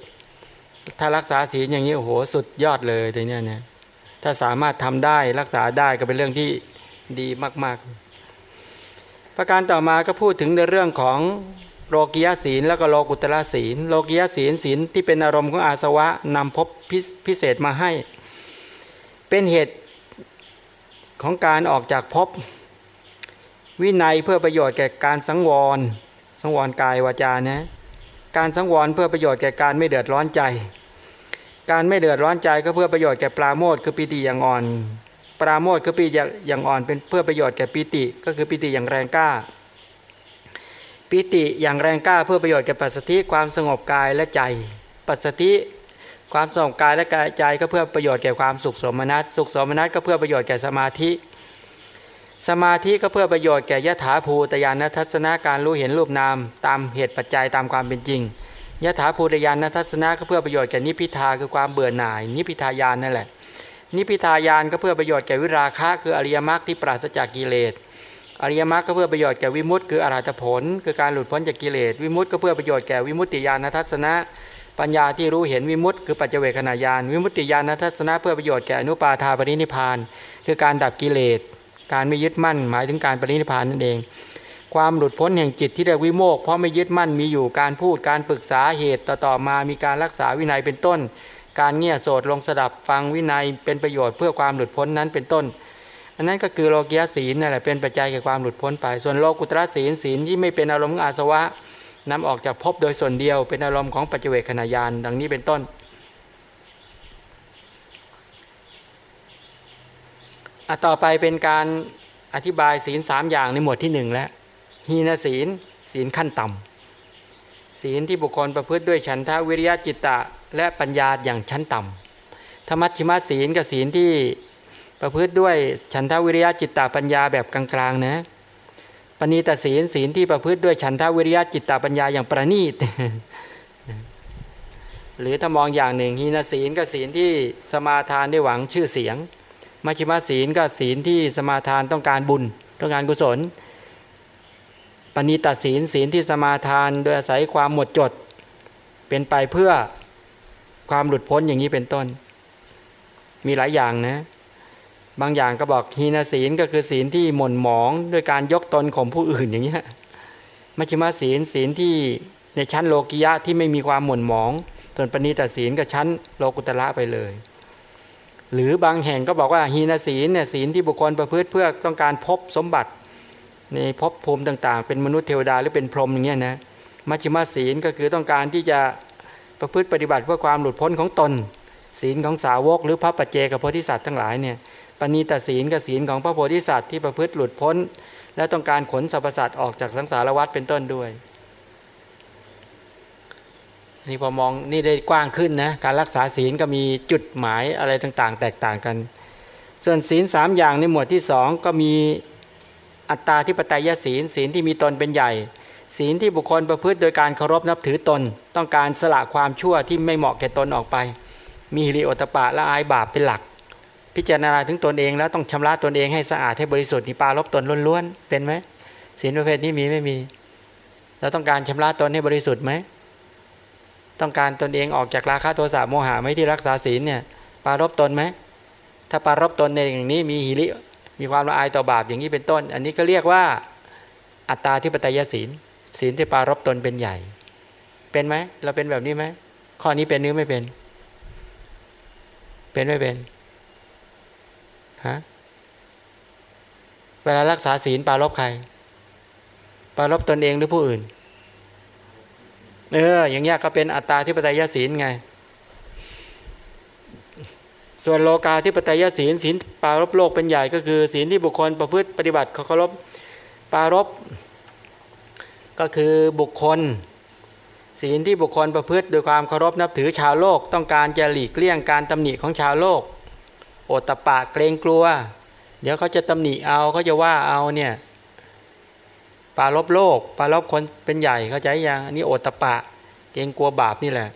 ถ้ารักษาศีลอย่างนี้โอ้โหสุดยอดเลยแต่เนี้ยนะถ้าสามารถทำได้รักษาได้ก็เป็นเรื่องที่ดีมาก ๆ ประการต่อมาก็พูดถึงในเรื่องของโลกิยศีลแล้วก็โลกุตระศีล โลกิยศีลศีลที่เป็นอารมณ์ของอาสวะนำพบพิเศษมาให้ เป็นเหตุของการออกจากภพวินัยเพื่อประโยชน์แก่การสังวร สังวรกายวาจานะการสังวรเพื่อประโยชน์แก่การไม่เดือดร้อนใจ การไม่เดือดร้อนใจก็เพื่อประโยชน์แก่ปราโมทคือปิติอย่างอ่อน ปราโมทคือปิติอย่างอ่อน เป็นเพื่อประโยชน์แก่ปิติ ก็คือปิติอย่างแรงกล้า ปิติอย่างแรงกล้า เพื่อประโยชน์แก่ปัสสติความสงบกายและใจ ปัสสติความสงบกายและกายใจก็เพื่อประโยชน์แก่ความสุขสมนัตสุขสมนัตก็เพื่อประโยชน์แก่สมาธิ สมาธิก็เพื่อประโยชน์แก่ยถาภูตยานทัศนาการรู้เห็นรูปนามตามเหตุปัจจัยตามความเป็นจริง ยถาภูตยานทัศนะก็เพื่อประโยชน์แก่นิพิทาคือความเบื่อหน่าย นิพิทายานนั่นแหละ นิพิทายานก็เพื่อประโยชน์แก่วิราคะคืออริยมรรคที่ปราศจากกิเลสอริยมรรคก็เพื่อประโยชน์แก่วิมุตต์คืออรหัตผล คือการหลุดพ้นจากกิเลสวิมุตต์ก็เพื่อประโยชน์แก่วิมุตติญาณทัศนะ ปัญญาที่รู้เห็นวิมุตต์คือปัจเจเวคขณะญาณวิมุตติญาณทัศนะ เพื่อประโยชน์แก่อนุปาทาปรินิพาน คือการดับกิเลสการไม่ยึดมั่นหมายถึงการปรินิพานนั่นเอง ความหลุดพ้นแห่งจิตที่เรียกวิโมกเพราะไม่ยึดมั่นมีอยู่การพูดการปรึกษาเหตุต่อต่อมามีการรักษาวินัยเป็นต้น การเงี่ยโสดลงสดับฟังวินัยเป็นประโยชน์เพื่อความหลุดพ้นนั้นเป็นต้น อันนั้นก็คือโลกียศีลนั่นแหละเป็นปัจจัยแก่ความหลุดพ้นไป ส่วนโลกุตระศีลศีลที่ไม่เป็นอารมณ์อาสวะนำออกจากภพโดยส่วนเดียวเป็นอารมณ์ของปัจเจเวคขณะยานดังนี้เป็นต้นอต่อไปเป็นการอธิบายศีลสามอย่างในหมวดที่หนึ่งแล้ว หีนศีล ศีลขั้นต่ำศีลที่บุคคลประพฤติด้วยฉันทาวิริยะจิตตะ และปัญญาอย่างชั้นต่ำธรรมชิมาศีลกับศีลที่ประพฤติด้วยฉันทาวิริยะจิตตะปัญญาแบบกลางๆนะปณีตศีลศีลที่ประพฤติด้วยฉันทาวิริยะจิตตะปัญญาอย่างประณีตหรือถ้ามองอย่างหนึ่งหีนศีลก็ศีลที่สมาทานได้หวังชื่อเสียงมัชฌิมศีลก็ศีลที่สมาทานต้องการบุญ ต้องการกุศล ปณีตศีลศีลที่สมาทาน โดยอาศัยความหมดจด เป็นไปเพื่อความหลุดพ้นอย่างนี้เป็นต้น มีหลายอย่างนะ บางอย่างก็บอกฮีนศีลก็คือศีลที่หม่นหมองด้วยการยกตนข่มผู้อื่นอย่างนี้มัชฌิมาศีลศีลที่ในชั้นโลกิยะที่ไม่มีความหม่นหมองส่วนปณิตศีลก็ชั้นโลกุตระไปเลย หรือบางแห่งก็บอกว่าฮีนศีลเนี่ยศีลที่บุคคลประพฤติเพื่อต้องการพบสมบัติ ในภพภูมิต่างๆ เป็นมนุษย์เทวดาหรือเป็นพรหมอย่างเงี้ยนะมัชฌิมาศีลก็คือต้องการที่จะประพฤติปฏิบัติเพื่อความหลุดพ้นของตน ศีลของสาวก หรือพระปัจเจกับโพธิสัตว์ทั้งหลายเนี่ยปณีตศีลกับศีลของพระโพธิสัตว์ที่ประพฤติหลุดพ้น และต้องการขนสรรพสัตว์ออกจากสังสารวัฏเป็นต้นด้วยนี่พอมองนี่ได้กว้างขึ้นนะการรักษาศีลก็มีจุดหมายอะไรต่างๆ แตกต่างกัน ส่วนศีลสามอย่างในหมวดที่สองก็มี อัตตาที่ปไตยศีล ศีลที่มีตนเป็นใหญ่ ศีลที่บุคคลประพฤติโดยการเคารพนับถือตน ต้องการสละความชั่วที่ไม่เหมาะแก่ตนออกไป มีฮิริโอตปะและอายบาปเป็นหลัก พิจารณาถึงตนเองแล้วต้องชำระตนเองให้สะอาดให้บริสุทธิ์นี่ปาลบตนล้วนๆเป็นไหมศีลประเภทนี้มีไม่มีเราต้องการชำระตนให้บริสุทธิ์ไหมต้องการตนเองออกจากราคะโทสะโมหะไหมที่รักษาศีลเนี่ยปารบตนไหมถ้าปารบตนในอย่างนี้มีหิริ มีความละอายต่อบาปอย่างนี้เป็นต้น อันนี้ก็เรียกว่าอัตตาที่ปไตยศีลศีลที่ปารบตนเป็นใหญ่ เป็นไหมเราเป็นแบบนี้ไหมข้อนี้เป็นหรือไม่เป็น เป็นไม่เป็นฮะเวลารักษาศีลปารบใครปารบตนเองหรือผู้อื่น เอออย่างเงี้ยก็เป็นอัตตาที่ปไตยศีลไง ส่วนโลกาที่ปไตยศีลศีลปารบโลกเป็นใหญ่ก็คือ ศีลที่บุคคลประพฤติปฏิบัติเคารพปารบก็คือบุคคล ศีลที่บุคคลประพฤติโดยความเคารพนับถือชาวโลก ต้องการจะหลีกเลี่ยงการตำหนิของชาวโลก โอตตะปะเกรงกลัว เดี๋ยวเขาจะตำหนิเอาเขาจะว่าเอาเนี่ยปาลบโลกปาลบคนเป็นใหญ่เข้าใจยังอันนี้โอตตะปะ เกรงกลัวบาปนี่แหละ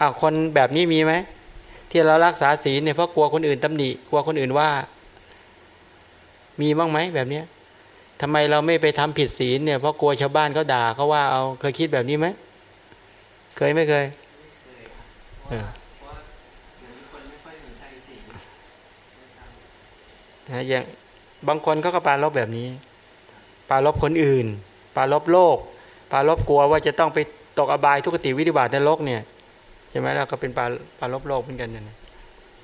อ้าวคนแบบนี้มีไหม ที่เรารักษาศีลเนี่ยเพราะกลัวคนอื่นตำหนิกลัวคนอื่นว่า มีบ้างไหมแบบเนี้ยทำไมเราไม่ไปทำผิดศีลเนี่ยเพราะกลัวชาวบ้านเขาด่าเขาว่าเอาเคยคิดแบบนี้ไหมเคยไม่เคยเพราะว่าเพราะว่าเดี๋ยวนี้คนไม่ค่อยสนใจสิ่งด้วยซ้ำนะอย่างบางคนเขาก็ปาลบแบบนี้ ปาลบคนอื่น ปาลบโลก ปาลบกลัวว่าจะต้องไปตกอบายทุกขติวิธิบาตในโลกเนี่ย ใช่ไหมแล้วก็เป็นปลาปลาลบโลกเหมือนกันเนี่ย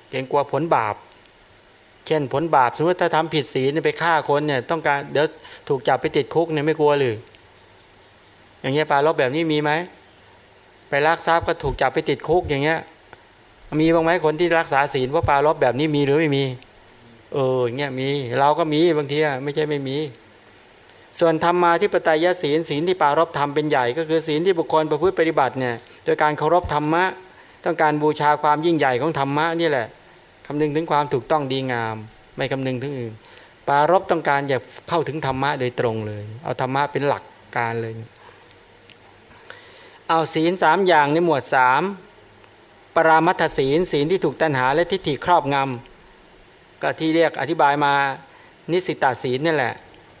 เกรงกลัวผลบาป เช่นผลบาปสมมติถ้าทำผิดศีลเนี่ยไปฆ่าคนเนี่ยต้องการเดี๋ยวถูกจับไปติดคุกเนี่ยไม่กลัวหรืออย่างเงี้ยปลาลบแบบนี้มีไหมไปลักทรัพย์ก็ถูกจับไปติดคุกอย่างเงี้ย มีบ้างไหมคนที่รักษาศีลเพราะปาลบแบบนี้มีหรือไม่มี เอออย่างเงี้ยมีเราก็มีบางทีอะไม่ใช่ไม่มี ส่วนธรรมาที่ปไตยศีลศีลที่ปารบธรรมเป็นใหญ่ ก็คือศีลที่บุคคลประพฤติปฏิบัติเนี่ย โดยการเคารพธรรมะ ต้องการบูชาความยิ่งใหญ่ของธรรมะนี่แหละคำนึงถึงความถูกต้องดีงาม ไม่คำนึงถึงอื่น ปารบต้องการอยากเข้าถึงธรรมะโดยตรงเลย เอาธรรมะเป็นหลักการเลย เอาศีลสามอย่างในหมวดสามปรามัทศีลศีลที่ถูกตัณหาและทิฏฐิครอบงำก็ที่เรียกอธิบายมานิสิตาศีลนี่แหละ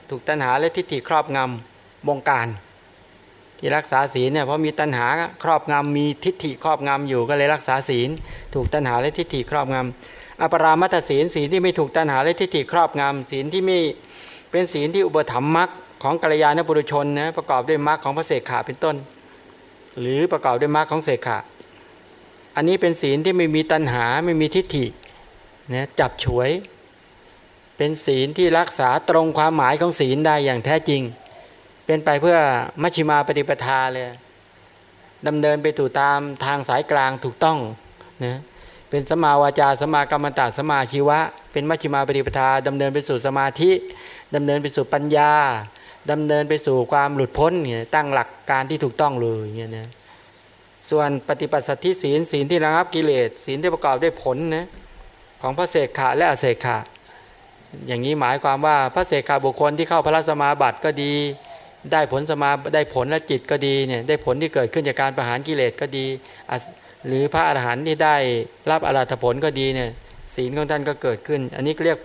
ถูกตัณหาและทิฏฐิครอบงำบงการ ที่รักษาศีลเนี่ยเพราะมีตัณหาครอบงำมีทิฏฐิครอบงำอยู่ก็เลยรักษาศีล ถูกตัณหาและทิฏฐิครอบงำอปรามัตศีลศีลที่ไม่ถูกตัณหาและทิฏฐิครอบงำศีลที่ไม่เป็นศีลที่อุปถัมมรรคของกัลยาณปุรุชนนะประกอบด้วยมรรคของพระเสกขาเป็นต้น หรือประกอบด้วยมรรคของเสกขาอันนี้เป็นศีลที่ไม่มีตัณหาไม่มีทิฏฐินะจับฉวย เป็นศีลที่รักษาตรงความหมายของศีลได้อย่างแท้จริง เป็นไปเพื่อมัชฌิมาปฏิปทาเลยดำเนินไปถูตามทางสายกลางถูกต้องนะเป็นสมาวาจาสมากรรมตาสมาชีวะ เป็นมัชฌิมาปฏิปทาดำเนินไปสู่สมาธิดำเนินไปสู่ปัญญาดำเนินไปสู่ความหลุดพ้นเนี่ยตั้งหลักการที่ถูกต้องเลยเงี้ยนะส่วนปฏิปัสสัทธิศีลศีลที่ระงับกิเลสศีลที่ประกอบด้วยผลนะของพระเสกขาและอเสกขาอย่างนี้หมายความว่าพระเสกขาบุคคลที่เข้าพระสมาบัติก็ดี ได้ผลสมาได้ผลและจิตก็ดีเนี่ยได้ผลที่เกิดขึ้นจากการประหารกิเลสก็ดี หรือพระอรหันต์ที่ได้รับอรหัตผลก็ดีเนี่ยศีลของท่านก็เกิดขึ้น อันนี้เรียก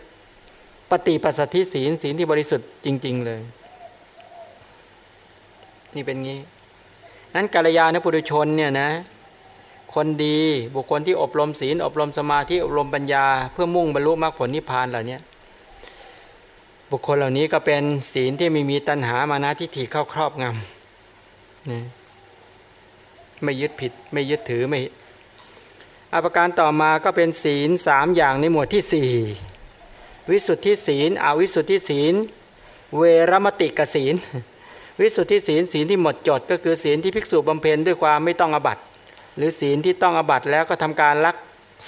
ปฏิปัสสัทธิศีลศีลที่บริสุทธิ์จริง ๆ เลย นี่เป็นงี้นั้นกัลยาณปุถุชนเนี่ยนะคนดีบุคคลที่อบรมศีล อบรมสมาธิอบรมปัญญา เพื่อมุ่งบรรลุมรรคผลนิพพานเหล่านี้ บุคคลเหล่านี้ก็เป็นศีลที่ไม่มีตัณหามานะทิฏฐิเข้าครอบงำนะไม่ยึดผิดไม่ยึดถือไม่อาประการต่อมาก็เป็นศีลสามอย่างในหมวดที่สี่วิสุทธิศีลอวิสุทธิศีล เวรมติกศีล วิสุทธิศีลศีลที่หมดจด ก็คือศีลที่ภิกษุบำเพ็ญด้วยความไม่ต้องอบัตหรือศีลที่ต้องอบัตแล้วก็ทำการรัก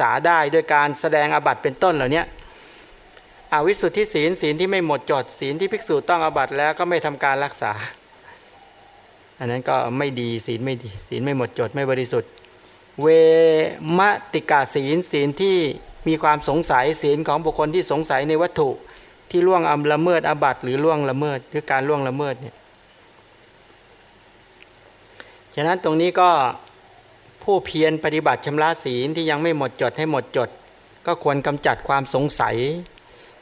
ษาได้ด้วยการแสดงอบัตเป็นต้นเหล่านี้ อวิสุทธิศีลศีลที่ไม่หมดจดศีลที่ภิกษุต้องอบัตแล้วก็ไม่ทำการรักษา อันนั้นก็ไม่ดีศีลไม่ดี ศีลไม่หมดจดไม่บริสุทธิ์ เวมติกาศีลศีลที่มีความสงสัยศีลของบุคคลที่สงสัยในวัตถุที่ล่วงอำละเมิดอบัตหรือล่วงละเมิดหรือการล่วงละเมิดเนี่ยฉะนั้นตรงนี้ก็ผู้เพียรปฏิบัติชำระศีลที่ยังไม่หมดจดให้หมดจด ก็ควรกำจัดความสงสัย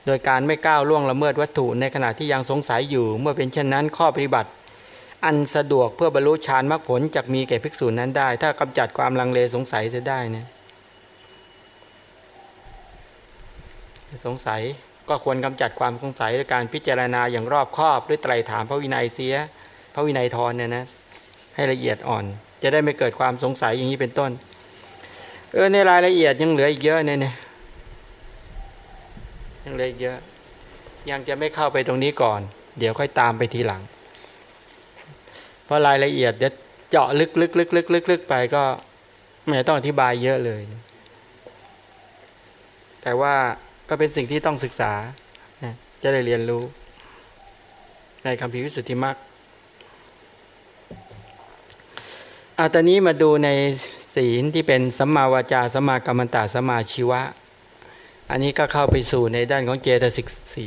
โดยการไม่ก้าวล่วงละเมิดวัตถุในขณะที่ยังสงสัยอยู่ เมื่อเป็นเช่นนั้นข้อปฏิบัติ อันสะดวกเพื่อบรรลุฌานมรรคผลจะมีแก่ภิกษุนั้นได้ ถ้ากำจัดความลังเลสงสัยเสียได้นะสงสัยก็ควรกำจัดความสงสัยด้วยการพิจารณาอย่างรอบคอบด้วยไตรถามพระวินัยเสีย พระวินัยทรเนี่ยนะให้ละเอียดอ่อน จะได้ไม่เกิดความสงสัยอย่างนี้เป็นต้น เออในรายละเอียดยังเหลืออีกเยอะเนี่ย ยังเลืออีกเยอะ ยังจะไม่เข้าไปตรงนี้ก่อน เดี๋ยวค่อยตามไปทีหลัง เพราะรายละเอียดเดี๋ยวเจาะลึกลึกลึกลึกลึกลึกไปก็ไม่ต้องอธิบายเยอะเลย แต่ว่าก็เป็นสิ่งที่ต้องศึกษา จะได้เรียนรู้ ในคำพิวิสุทธิมรรคอาตอนนี้มาดูในศีลที่เป็นสัมมาวาจาสัมมากรรมตาสัมมาชีวะ อันนี้ก็เข้าไปสู่ในด้านของเจตสิกสี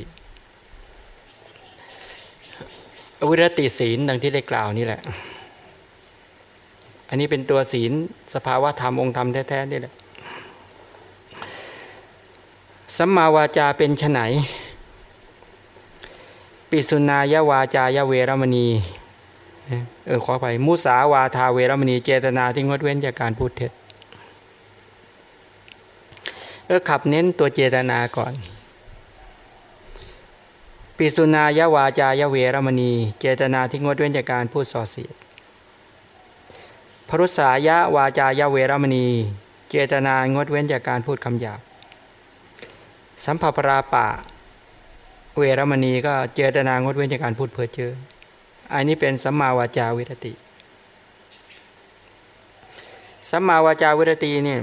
วิรติศีลดังที่ได้กล่าวนี่แหละ อันนี้เป็นตัวศีลสภาวะธรรมองค์ธรรมแท้ๆนี่แหละสัมมาวาจาเป็นไนปิสุนายาวาจายเวรมณีเออขอไปมุสาวาทาเวรมณีเจตนาที่งดเว้นจากการพูดเท็จ เออขับเน้นตัวเจตนาก่อน ปิสุนายาวาจายเวรมณี เจตนาที่งดเว้นจากการพูดส่อเสียดพรุษายะวาจายเวรมณี เจตนางดเว้นจากการพูดคำหยาบสัมภปราปะ เวรมณีก็เจตนางดเว้นจากการพูดเพ้อเจ้ออันนี้เป็นสัมมาวาจาวิรติสัมมาวาจาวิรติเนี่ย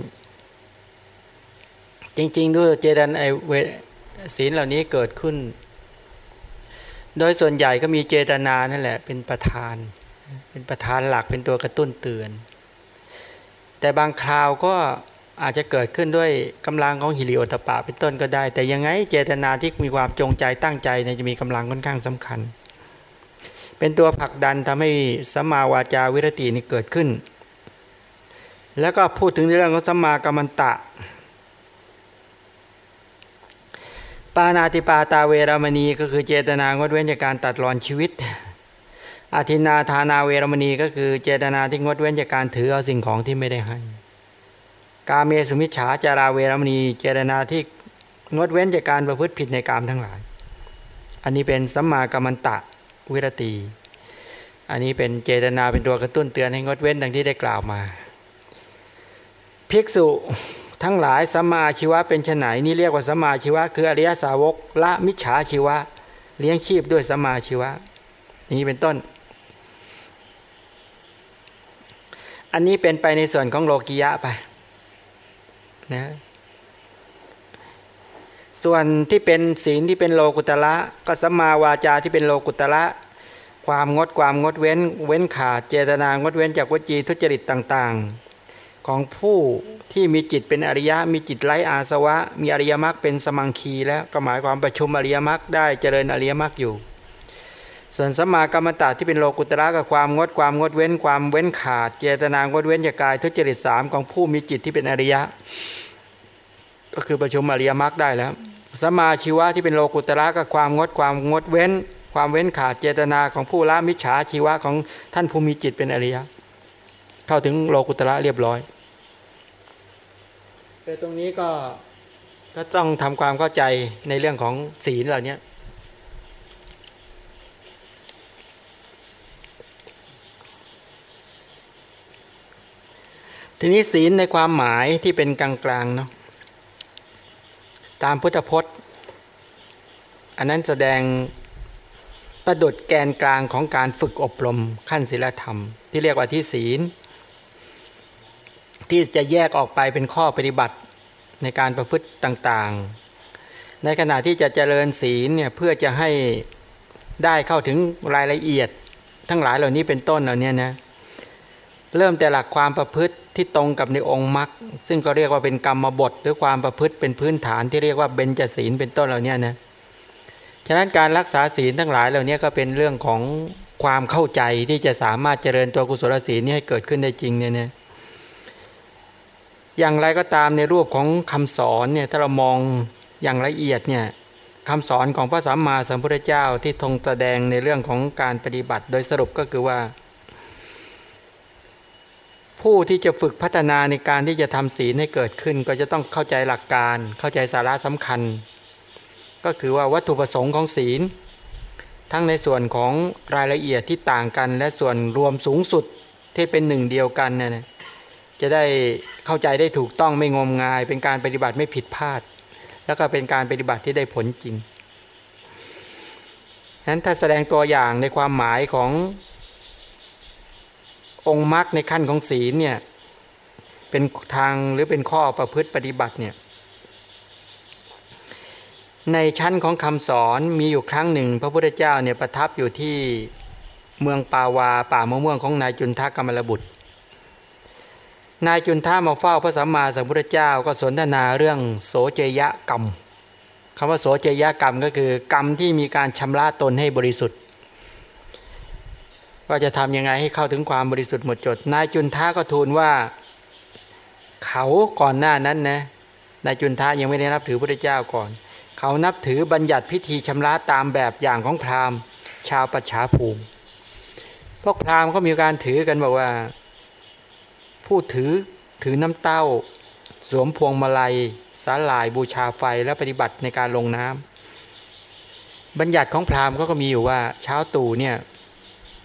จริง ๆ ด้วยเจตนาไอเวศีลเหล่านี้เกิดขึ้น โดยส่วนใหญ่ก็มีเจตนานั่นแหละ เป็นประธาน เป็นประธานหลักเป็นตัวกระตุ้นเตือน แต่บางคราวก็อาจจะเกิดขึ้นด้วยกำลังของฮิริโอตปะเป็นต้นก็ได้ แต่ยังไงเจตนาที่มีความจงใจตั้งใจเนี่ยจะมีกำลังค่อนข้างสำคัญ เป็นตัวผลักดันทำให้สัมมาวาจาวิรตินี่เกิดขึ้น แล้วก็พูดถึงเรื่องของสัมมากรรมตะ ปานาติปาตาเวรมณีก็คือเจตนางดเว้นจากการตัดรอนชีวิตอาทินาธานาเวรมณีก็คือเจตนาที่งดเว้นจากการถือเอาสิ่งของที่ไม่ได้ให้ กาเมสุมิชฉาจาราเวรมณีเจตนาที่งดเว้นจากการประพฤติผิดในกามทั้งหลาย อันนี้เป็นสัมมากัมมันตะวิรตี อันนี้เป็นเจตนาเป็นตัวกระตุ้นเตือนให้งดเว้นดังที่ได้กล่าวมา ภิกษุ ทั้งหลายสัมมาชีวะเป็นไนนี่เรียกว่าสัมมาชีวะคืออริยสาวกละมิจฉาชีวะ เลี้ยงชีพด้วยสัมมาชีวะนี้เป็นต้น อันนี้เป็นไปในส่วนของโลกิยะไปนะส่วนที่เป็นศีลที่เป็นโลกุตละก็สัมมาวาจาที่เป็นโลกุตละความงดความงดเว้น เว้นขาดเจตนางดเว้นจากวจีทุจริตต่าง ๆ ของผู้ ที่มีจิตเป็นอริยะมีจิตไร้อาสวะ มีอริยมรรคเป็นสมังคีแล้วก็หมายความประชุมอริยมรรคได้เจริญอริยมรรคอยู่ ส่วนสัมมากรรมตาที่เป็นโลกุตระกับความงดความงดเว้นความเว้นขาด เจตนางดเว้นจากกายทุจริตสามของผู้มีจิตที่เป็นอริยะ ก็คือประชุมอริยมรรคได้แล้ว สมาชีวะที่เป็นโลกุตระก็ความงดความงดเว้น ความเว้นขาดเจตนาของผู้ละมิจฉาชีวะของท่านผู้มีจิตเป็นอริยะ เข้าถึงโลกุตระเรียบร้อย แต่ตรงนี้ก็ก็ต้องทำความเข้าใจในเรื่องของศีลเหล่านี้ทีนี้ศีลในความหมายที่เป็นกลางๆเนาะตามพุทธพจน์ อันนั้นแสดงประดุดแกนกลางของการฝึกอบรมขั้นศีลธรรม ที่เรียกว่าที่ศีล ที่จะแยกออกไปเป็นข้อปฏิบัติในการประพฤติต่างๆ ในขณะที่จะเจริญศีลเนี่ยเพื่อจะให้ได้เข้าถึงรายละเอียด ทั้งหลายเหล่านี้เป็นต้นเหล่านี้นะเริ่มแต่หลักความประพฤติที่ตรงกับในองค์มรรคซึ่งก็เรียกว่าเป็นกรรมบทหรือความประพฤติเป็นพื้นฐานที่เรียกว่าเบญจศีลเป็นต้นเหล่านี้นะฉะนั้นการรักษาศีลทั้งหลายเหล่านี้ก็เป็นเรื่องของความเข้าใจที่จะสามารถเจริญตัวกุศลศีลนี้ให้เกิดขึ้นได้จริงเนี่ยนะ อย่างไรก็ตามในรูปของคำสอนเนี่ยถ้าเรามองอย่างละเอียดเนี่ยคำสอนของพระสัมมาสัมพุทธเจ้าที่ทรงแสดงในเรื่องของการปฏิบัติ โดยสรุปก็คือว่า ผู้ที่จะฝึกพัฒนาในการที่จะทำศีลให้เกิดขึ้น ก็จะต้องเข้าใจหลักการ เข้าใจสาระสำคัญ ก็คือว่าวัตถุประสงค์ของศีล ทั้งในส่วนของรายละเอียดที่ต่างกัน และส่วนรวมสูงสุดที่เป็นหนึ่งเดียวกันนะ จะได้เข้าใจได้ถูกต้องไม่งมงาย เป็นการปฏิบัติไม่ผิดพลาด แล้วก็เป็นการปฏิบัติที่ได้ผลจริงนั้นถ้าแสดงตัวอย่างในความหมายขององค์มรรคในขั้นของศีลเนี่ยเป็นทางหรือเป็นข้อประพฤติปฏิบัติเนี่ยในชั้นของคำสอนมีอยู่ครั้งหนึ่ง พระพุทธเจ้าเนี่ยประทับอยู่ที่เมืองปาวาป่ามะม่วงของนายจุนทากรรมลบุตร นายจุนท่ามาเฝ้าพระสัมมาสัมพุทธเจ้าก็สนทนาเรื่องโสเจยะกรรมคำว่าโสเจยะกรรมก็คือกรรมที่มีการชำระตนให้บริสุทธิ์ ว่าจะทำยังไงให้เข้าถึงความบริสุทธิ์หมดจด นายจุนท่าก็ทูลว่าเขาก่อนหน้านั้นนะนายจุนท่ายังไม่ได้นับถือพระเจ้าก่อน เขานับถือบัญญัติพิธีชำระตามแบบอย่างของพราหมณ์ ชาวปัจฉาภูมิ พวกพราหมณ์ก็มีการถือกันบอกว่า ผู้ถือถือน้ำเต้า สวมพวงมาลัยสาลายบูชาไฟและปฏิบัติในการลงน้ำบัญญัติของพราหมณ์ก็มีอยู่ว่าเช้าตู่เนี่ย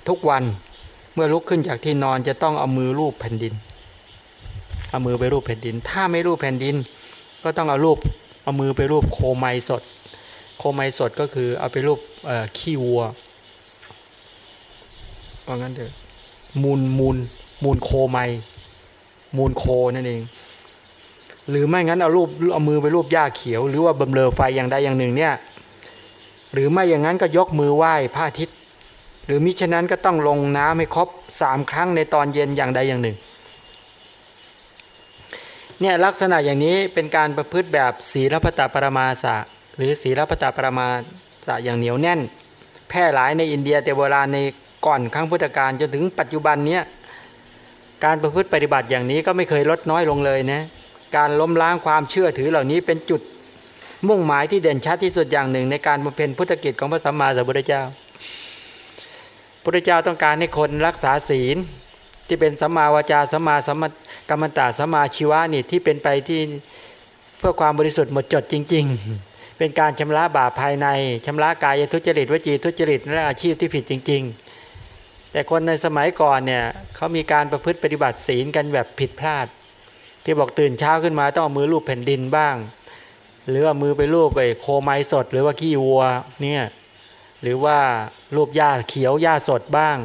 ทุกวันเมื่อลุกขึ้นจากที่นอนจะต้องเอามือรูปแผ่นดิน เอามือไปรูปแผ่นดิน ถ้าไม่รูปแผ่นดิน ก็ต้องเอารูปเอามือไปรูปโคไมสด โคไมสดก็คือเอาไปรูปขี้วัวว่างั้นเถอะมูลมูลมูลโคไม มูลโคนั่นเอง หรือไม่งั้นเอารูปเอามือไปรูปหญ้าเขียว หรือว่าบำเรอไฟอย่างใดอย่างหนึ่งเนี่ยหรือไม่อย่างนั้นก็ยกมือไหว้พระอาทิตย์ หรือมิฉะนั้นก็ต้องลงน้ำให้ครบสามครั้งในตอนเย็นอย่างใดอย่างหนึ่งเนี่ยลักษณะอย่างนี้เป็นการประพฤติแบบศีลพัตตปรมาสะหรือศีลพัตตปรมาสะอย่างเหนียวแน่น แพร่หลายในอินเดียแต่โบราณในก่อนครั้งพุทธกาลจนถึงปัจจุบันเนี้ย การประพฤติปฏิบัติอย่างนี้ก็ไม่เคยลดน้อยลงเลยนะการล้มล้างความเชื่อถือเหล่านี้เป็นจุดมุ่งหมายที่เด่นชัดที่สุดอย่างหนึ่ง ในการบำเพ็ญพุทธกิจของพระสัมมาสัมพุทธเจ้าพุทธเจ้าต้องการให้คนรักษาศีลที่เป็นสัมมาวาจาสัมมาสัมมกรรมตาสัมมาชีวะนี่ที่เป็นไปที่เพื่อความบริสุทธิ์หมดจดจริง ๆ เป็นการชำระบาปภายในชำระกายทุจริตวจีทุจริตและอาชีพที่ผิดจริง ๆ แต่คนในสมัยก่อนเนี่ยเขามีการประพฤติปฏิบัติศีลกันแบบผิดพลาด ที่บอกตื่นเช้าขึ้นมาต้องเอามือลูบแผ่นดินบ้าง หรือว่ามือไปลูบไปโคไม้สด หรือว่าขี้วัวเนี่ยหรือว่าลูบหญ้าเขียวหญ้าสดบ้าง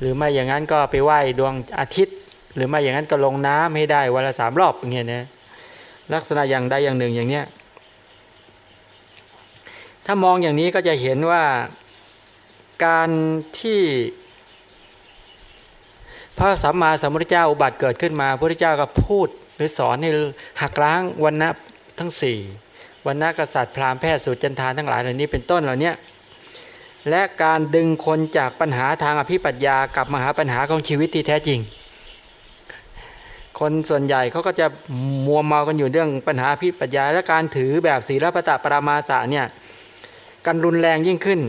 หรือไม่อย่างนั้นก็ไปไหว้ดวงอาทิตย์ หรือไม่อย่างนั้นก็ลงน้ำให้ได้วันละสามรอบอย่างเงี้ยนะลักษณะอย่างใดอย่างหนึ่งอย่างเนี้ยถ้ามองอย่างนี้ก็จะเห็นว่าการที่ พระสัมมาสัมพุทธเจ้าอุบัติเกิดขึ้นมาพระพุทธเจ้าก็พูดหรือสอนให้หักล้างวันนะทั้งสี่วันนะกษัตริย์พราหมณ์แพทย์สูตรจันทานทั้งหลายเหล่านี้เป็นต้นเหล่านี้และการดึงคนจากปัญหาทางอภิปัญญากลับมาหาปัญหาของชีวิตที่แท้จริง คนส่วนใหญ่เขาก็จะมัวเมากันอยู่เรื่องปัญหาพิปัญญา และการถือแบบศีลปตะปรามาสะเนี่ยกันรุนแรงยิ่งขึ้น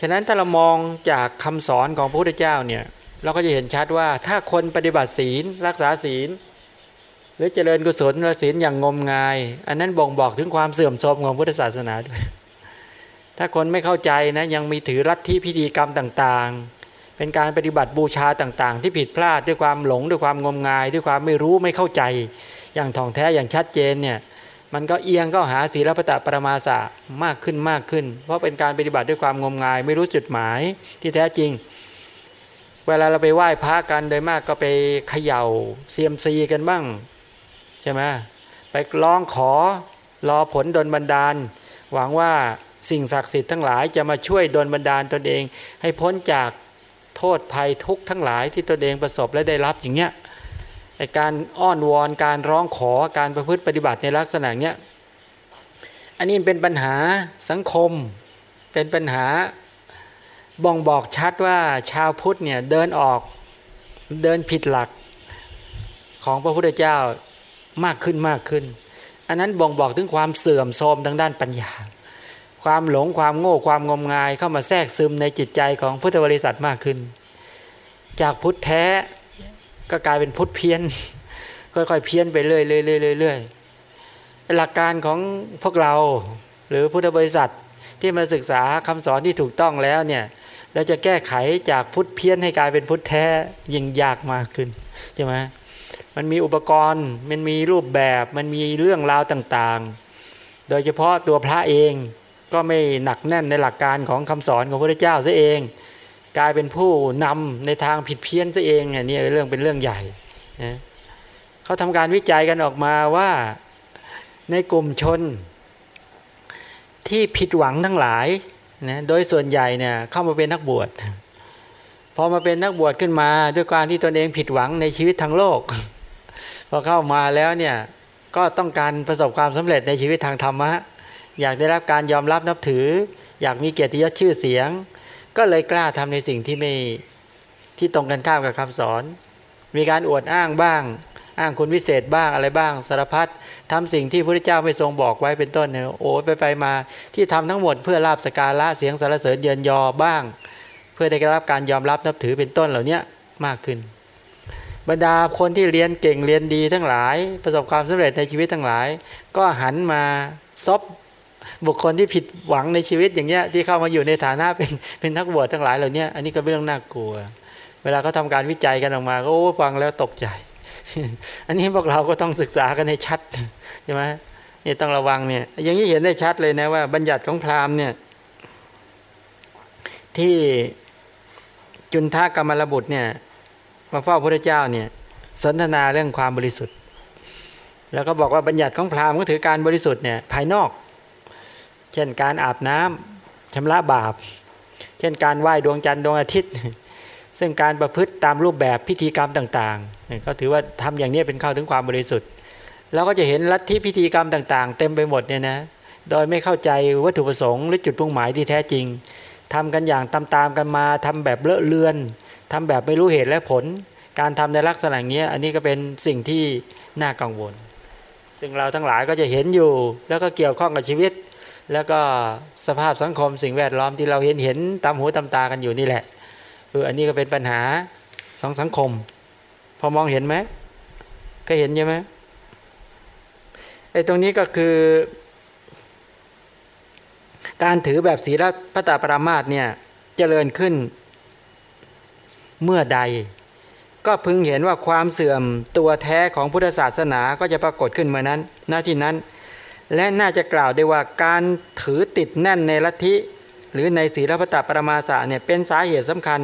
ฉะนั้นถ้าเรามองจากคำสอนของพระพุทธเจ้าเนี่ย เราก็จะเห็นชัดว่าถ้าคนปฏิบัติศีลรักษาศีล หรือเจริญกุศลศีลอย่างงมงาย อันนั้นบ่งบอกถึงความเสื่อมโทรมของพุทธศาสนาด้วยถ้าคนไม่เข้าใจนะยังมีถือรัฐที่พิธีกรรมต่างๆ เป็นการปฏิบัติบูชาต่างๆ ที่ผิดพลาดด้วยความหลงด้วยความงมงาย ด้วยความไม่รู้ไม่เข้าใจ อย่างท่องแท้อย่างชัดเจนเนี่ยมันก็เอียงก็หาศีลปตะปรมาสะมากขึ้นมากขึ้น เพราะเป็นการปฏิบัติด้วยความงมงาย ไม่รู้จุดหมายที่แท้จริง เวลาเราไปไหว้พระกันโดยมากก็ไปเขย่าเซียมซีกันบ้างใช่ไหมไปร้องขอรอผลดลบันดาล หวังว่าสิ่งศักดิ์สิทธิ์ทั้งหลายจะมาช่วยดลบันดาลตนเอง ให้พ้นจากโทษภัยทุกทั้งหลายที่ตนเองประสบและได้รับอย่างเงี้ยการอ้อนวอนการร้องขอการประพฤติปฏิบัติในลักษณะเนี้ยอันนี้เป็นปัญหาสังคม เป็นปัญหา บ่งบอกชัดว่าชาวพุทธเนี่ยเดินออกเดินผิดหลักของพระพุทธเจ้ามากขึ้นมากขึ้น อันนั้นบ่งบอกถึงความเสื่อมโทรมทางด้านปัญญา ความหลงความโง่ความงมงายเข้ามาแทรกซึมในจิตใจของพุทธบริษัทมากขึ้น จากพุทธแท้ก็กลายเป็นพุทธเพี้ยน ค่อยๆเพี้ยนไปเรื่อยๆเรื่อยๆหลักการของพวกเราหรือพุทธบริษัทที่มาศึกษาคำสอนที่ถูกต้องแล้วเนี่ย เราจะแก้ไขจากพุทธเพี้ยนให้กลายเป็นพุทธแท้ยิ่งยากมากขึ้นใช่ไหมมันมีอุปกรณ์มันมีรูปแบบมันมีเรื่องราวต่างๆ โดยเฉพาะตัวพระเองก็ไม่หนักแน่นในหลักการของคำสอนของพระเจ้าซะเอง กลายเป็นผู้นำในทางผิดเพี้ยนซะเองเนี่ยนี่เรื่องเป็นเรื่องใหญ่นะเขาทำการวิจัยกันออกมาว่าในกลุ่มชนที่ผิดหวังทั้งหลาย นะโดยส่วนใหญ่เนี่ยเข้ามาเป็นนักบวชพอมาเป็นนักบวชขึ้นมาด้วยการที่ตนเองผิดหวังในชีวิตทางโลก พอเข้ามาแล้วเนี่ยก็ต้องการประสบความสำเร็จในชีวิตทางธรรมะอยากได้รับการยอมรับนับถือ อยากมีเกียรติยศชื่อเสียง ก็เลยกล้าทำในสิ่งที่ไม่ที่ตรงกันข้ามกับคำสอน มีการอวดอ้างบ้าง อ้างคุณวิเศษบ้างอะไรบ้างสารพัดทำสิ่งที่พระเจ้าไม่ทรงบอกไว้เป็นต้นเนี่ยโอ้ไปไปมาที่ทำทั้งหมดเพื่อลาบสการละเสียงสารเสริญเยินยอบ้าง เพื่อได้รับการยอมรับนับถือเป็นต้นเหล่านี้มากขึ้น บรรดาคนที่เรียนเก่งเรียนดีทั้งหลาย ประสบความสำเร็จในชีวิตทั้งหลาย ก็หันมาซบบุคคลที่ผิดหวังในชีวิตอย่างเงี้ยที่เข้ามาอยู่ในฐานะเป็นเป็นนักบวชทั้งหลายเหล่านี้อันนี้ก็เป็นเรื่องน่ากลัว เวลาเขาทาการวิจัยกันออกมาก็ฟังแล้วตกใจ อันนี้พวกเราก็ต้องศึกษากันให้ชัดใช่ไหมนี่ต้องระวังเนี่ย อย่างนี้เห็นได้ชัดเลยนะว่า บัญญัติของพราหมณ์เนี่ย ที่จุนทากรรมระบุตรเนี่ยมาเฝ้าพระเจ้าเนี่ย สนทนาเรื่องความบริสุทธิ์ แล้วก็บอกว่าบัญญัติของพราหมณ์ก็ถือการบริสุทธิ์เนี่ยภายนอก เช่นการอาบน้ำชำระบาป เช่นการไหว้ดวงจันทร์ดวงอาทิตย์ ซึ่งการประพฤติตามรูปแบบพิธีกรรมต่างๆ ก็ถือว่าทำอย่างนี้เป็นเข้าถึงความบริสุทธิ์เราก็จะเห็นลัทธิพิธีกรรมต่าง ๆ เต็มไปหมดเนี่ยนะโดยไม่เข้าใจวัตถุประสงค์หรือจุดมุ่งหมายที่แท้จริงทำกันอย่างตามๆกันมาทำแบบเลอะเลือนทำแบบไม่รู้เหตุและผล การทำในลักษณะนี้อันนี้ก็เป็นสิ่งที่น่ากังวล ซึ่งเราทั้งหลายก็จะเห็นอยู่ แล้วก็เกี่ยวข้องกับชีวิต แล้วก็สภาพสังคมสิ่งแวดล้อมที่เราเห็นเห็นตามหูตามตากันอยู่นี่แหละเอออันนี้ก็เป็นปัญหาสองสังคม พอมองเห็นไหมก็เห็นใช่ไหมไอ้ตรงนี้ก็คือ การถือแบบศีลพระตาปรามาสเนี่ยเจริญขึ้น เมื่อใด ก็พึงเห็นว่าความเสื่อมตัวแท้ของพุทธศาสนาก็จะปรากฏขึ้นเมื่อนั้นหน้าที่นั้น และน่าจะกล่าวได้ว่าการถือติดแน่นในลัทธิหรือในศีลพตปรมาสเนี่ยเป็นสาเหตุสำคัญ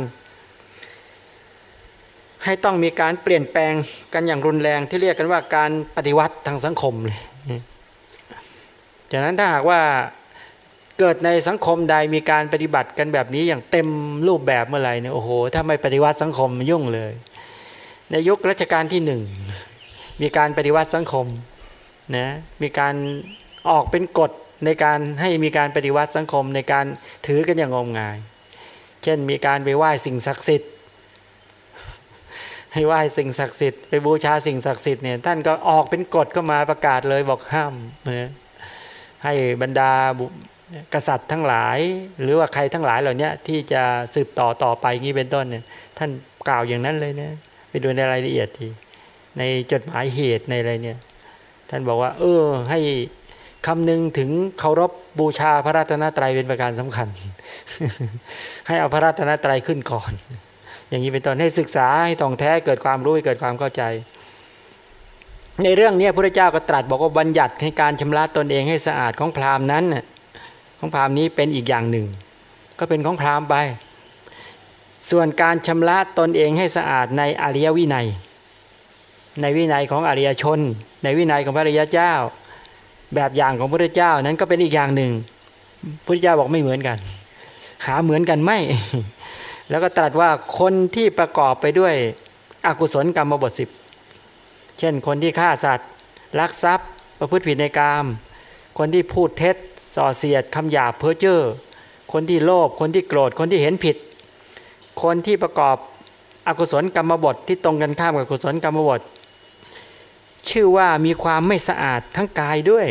ให้ต้องมีการเปลี่ยนแปลงกันอย่างรุนแรงที่เรียกกันว่าการปฏิวัติทางสังคมเลยจากนั้นถ้าหากว่าเกิดในสังคมใดมีการปฏิบัติกันแบบนี้อย่างเต็มรูปแบบเมื่อไหร่เนี่ยโอ้โหถ้าไม่ปฏิวัติสังคมยุ่งเลย ในยุครัชกาลที่หนึ่งมีการปฏิวัติสังคมนะมีการออกเป็นกฎในการให้มีการปฏิวัติสังคมในการถือกันอย่างงมงาย เช่นมีการไปไหว้สิ่งศักดิ์สิทธิ์ ให้ไหว้สิ่งศักดิ์สิทธิ์ไปบูชาสิ่งศักดิ์สิทธิ์เนี่ยท่านก็ออกเป็นกฎก็มาประกาศเลยบอกห้ามนะให้บรรดากษัตริย์ทั้งหลาย หรือว่าใครทั้งหลายเหล่านี้ที่จะสืบต่อต่อไปงี้เป็นต้นเนี่ยท่านกล่าวอย่างนั้นเลยนะไปดูในรายละเอียดทีในจดหมายเหตุในอะไรเนี่ยท่านบอกว่า เออ ให้คำนึงถึงเคารพบูชาพระรัตนตรัยเป็นประการสำคัญ ให้เอาพระรัตนตรัยขึ้นก่อน อย่างนี้เป็นตอนให้ศึกษาให้ท่องแท้เกิดความรู้เกิดความเข้าใจ ในเรื่องนี้พระเจ้าก็ตรัสบอกว่าบัญญัติให้การชำระตนเองให้สะอาดของพราหมณ์นั้นของพราหมณ์นี้เป็นอีกอย่างหนึ่ง ก็เป็นของพราหมณ์ไปส่วนการชำระตนเองให้สะอาดในอริยวินัย ในวินัยของอริยชน ในวินัยของพระริยเจ้า แบบอย่างของพระเจ้านั้นก็เป็นอีกอย่างหนึ่งพระเจ้าบอกไม่เหมือนกัน หาเหมือนกันไม่ แล้วก็ตรัสว่าคนที่ประกอบไปด้วยอกุศลกรรมบทสิบเช่นคนที่ฆ่าสัตว์ลักทรัพย์ ประพฤติผิดในกาม คนที่พูดเท็จส่อเสียดคำหยาบเพ้อเจ้อคนที่โลภคนที่โกรธคนที่เห็นผิด คนที่ประกอบอกุศลกรรมบทที่ตรงกันข้ามกับกุศลกรรมบทชื่อว่ามีความไม่สะอาดทั้งกายด้วย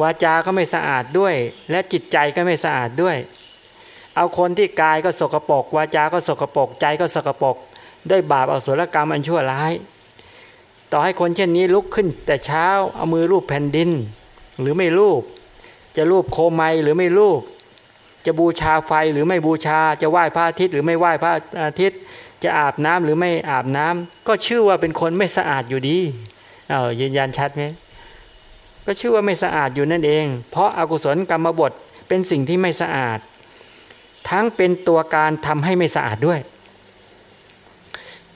วาจาก็ไม่สะอาดด้วย และจิตใจก็ไม่สะอาดด้วย เอาคนที่กายก็สกปรกวาจาก็สกปรกใจก็สกปรกด้วยบาปอสุรกรรมอันชั่วร้าย ต่อให้คนเช่นนี้ลุกขึ้น แต่เช้าเอามือรูปแผ่นดิน หรือไม่รูป จะรูปโคไมหรือไม่รูป จะบูชาไฟหรือไม่บูชา จะไหว้พระอาทิตย์หรือไม่ไหว้พระอาทิตย์ จะอาบน้ำหรือไม่อาบน้ำก็ชื่อว่าเป็นคนไม่สะอาดอยู่ดีเออยืนยันชัดไหมก็ชื่อว่าไม่สะอาดอยู่นั่นเอง เพราะอากุศลกรรมบทเป็นสิ่งที่ไม่สะอาด ทั้งเป็นตัวการทำให้ไม่สะอาดด้วย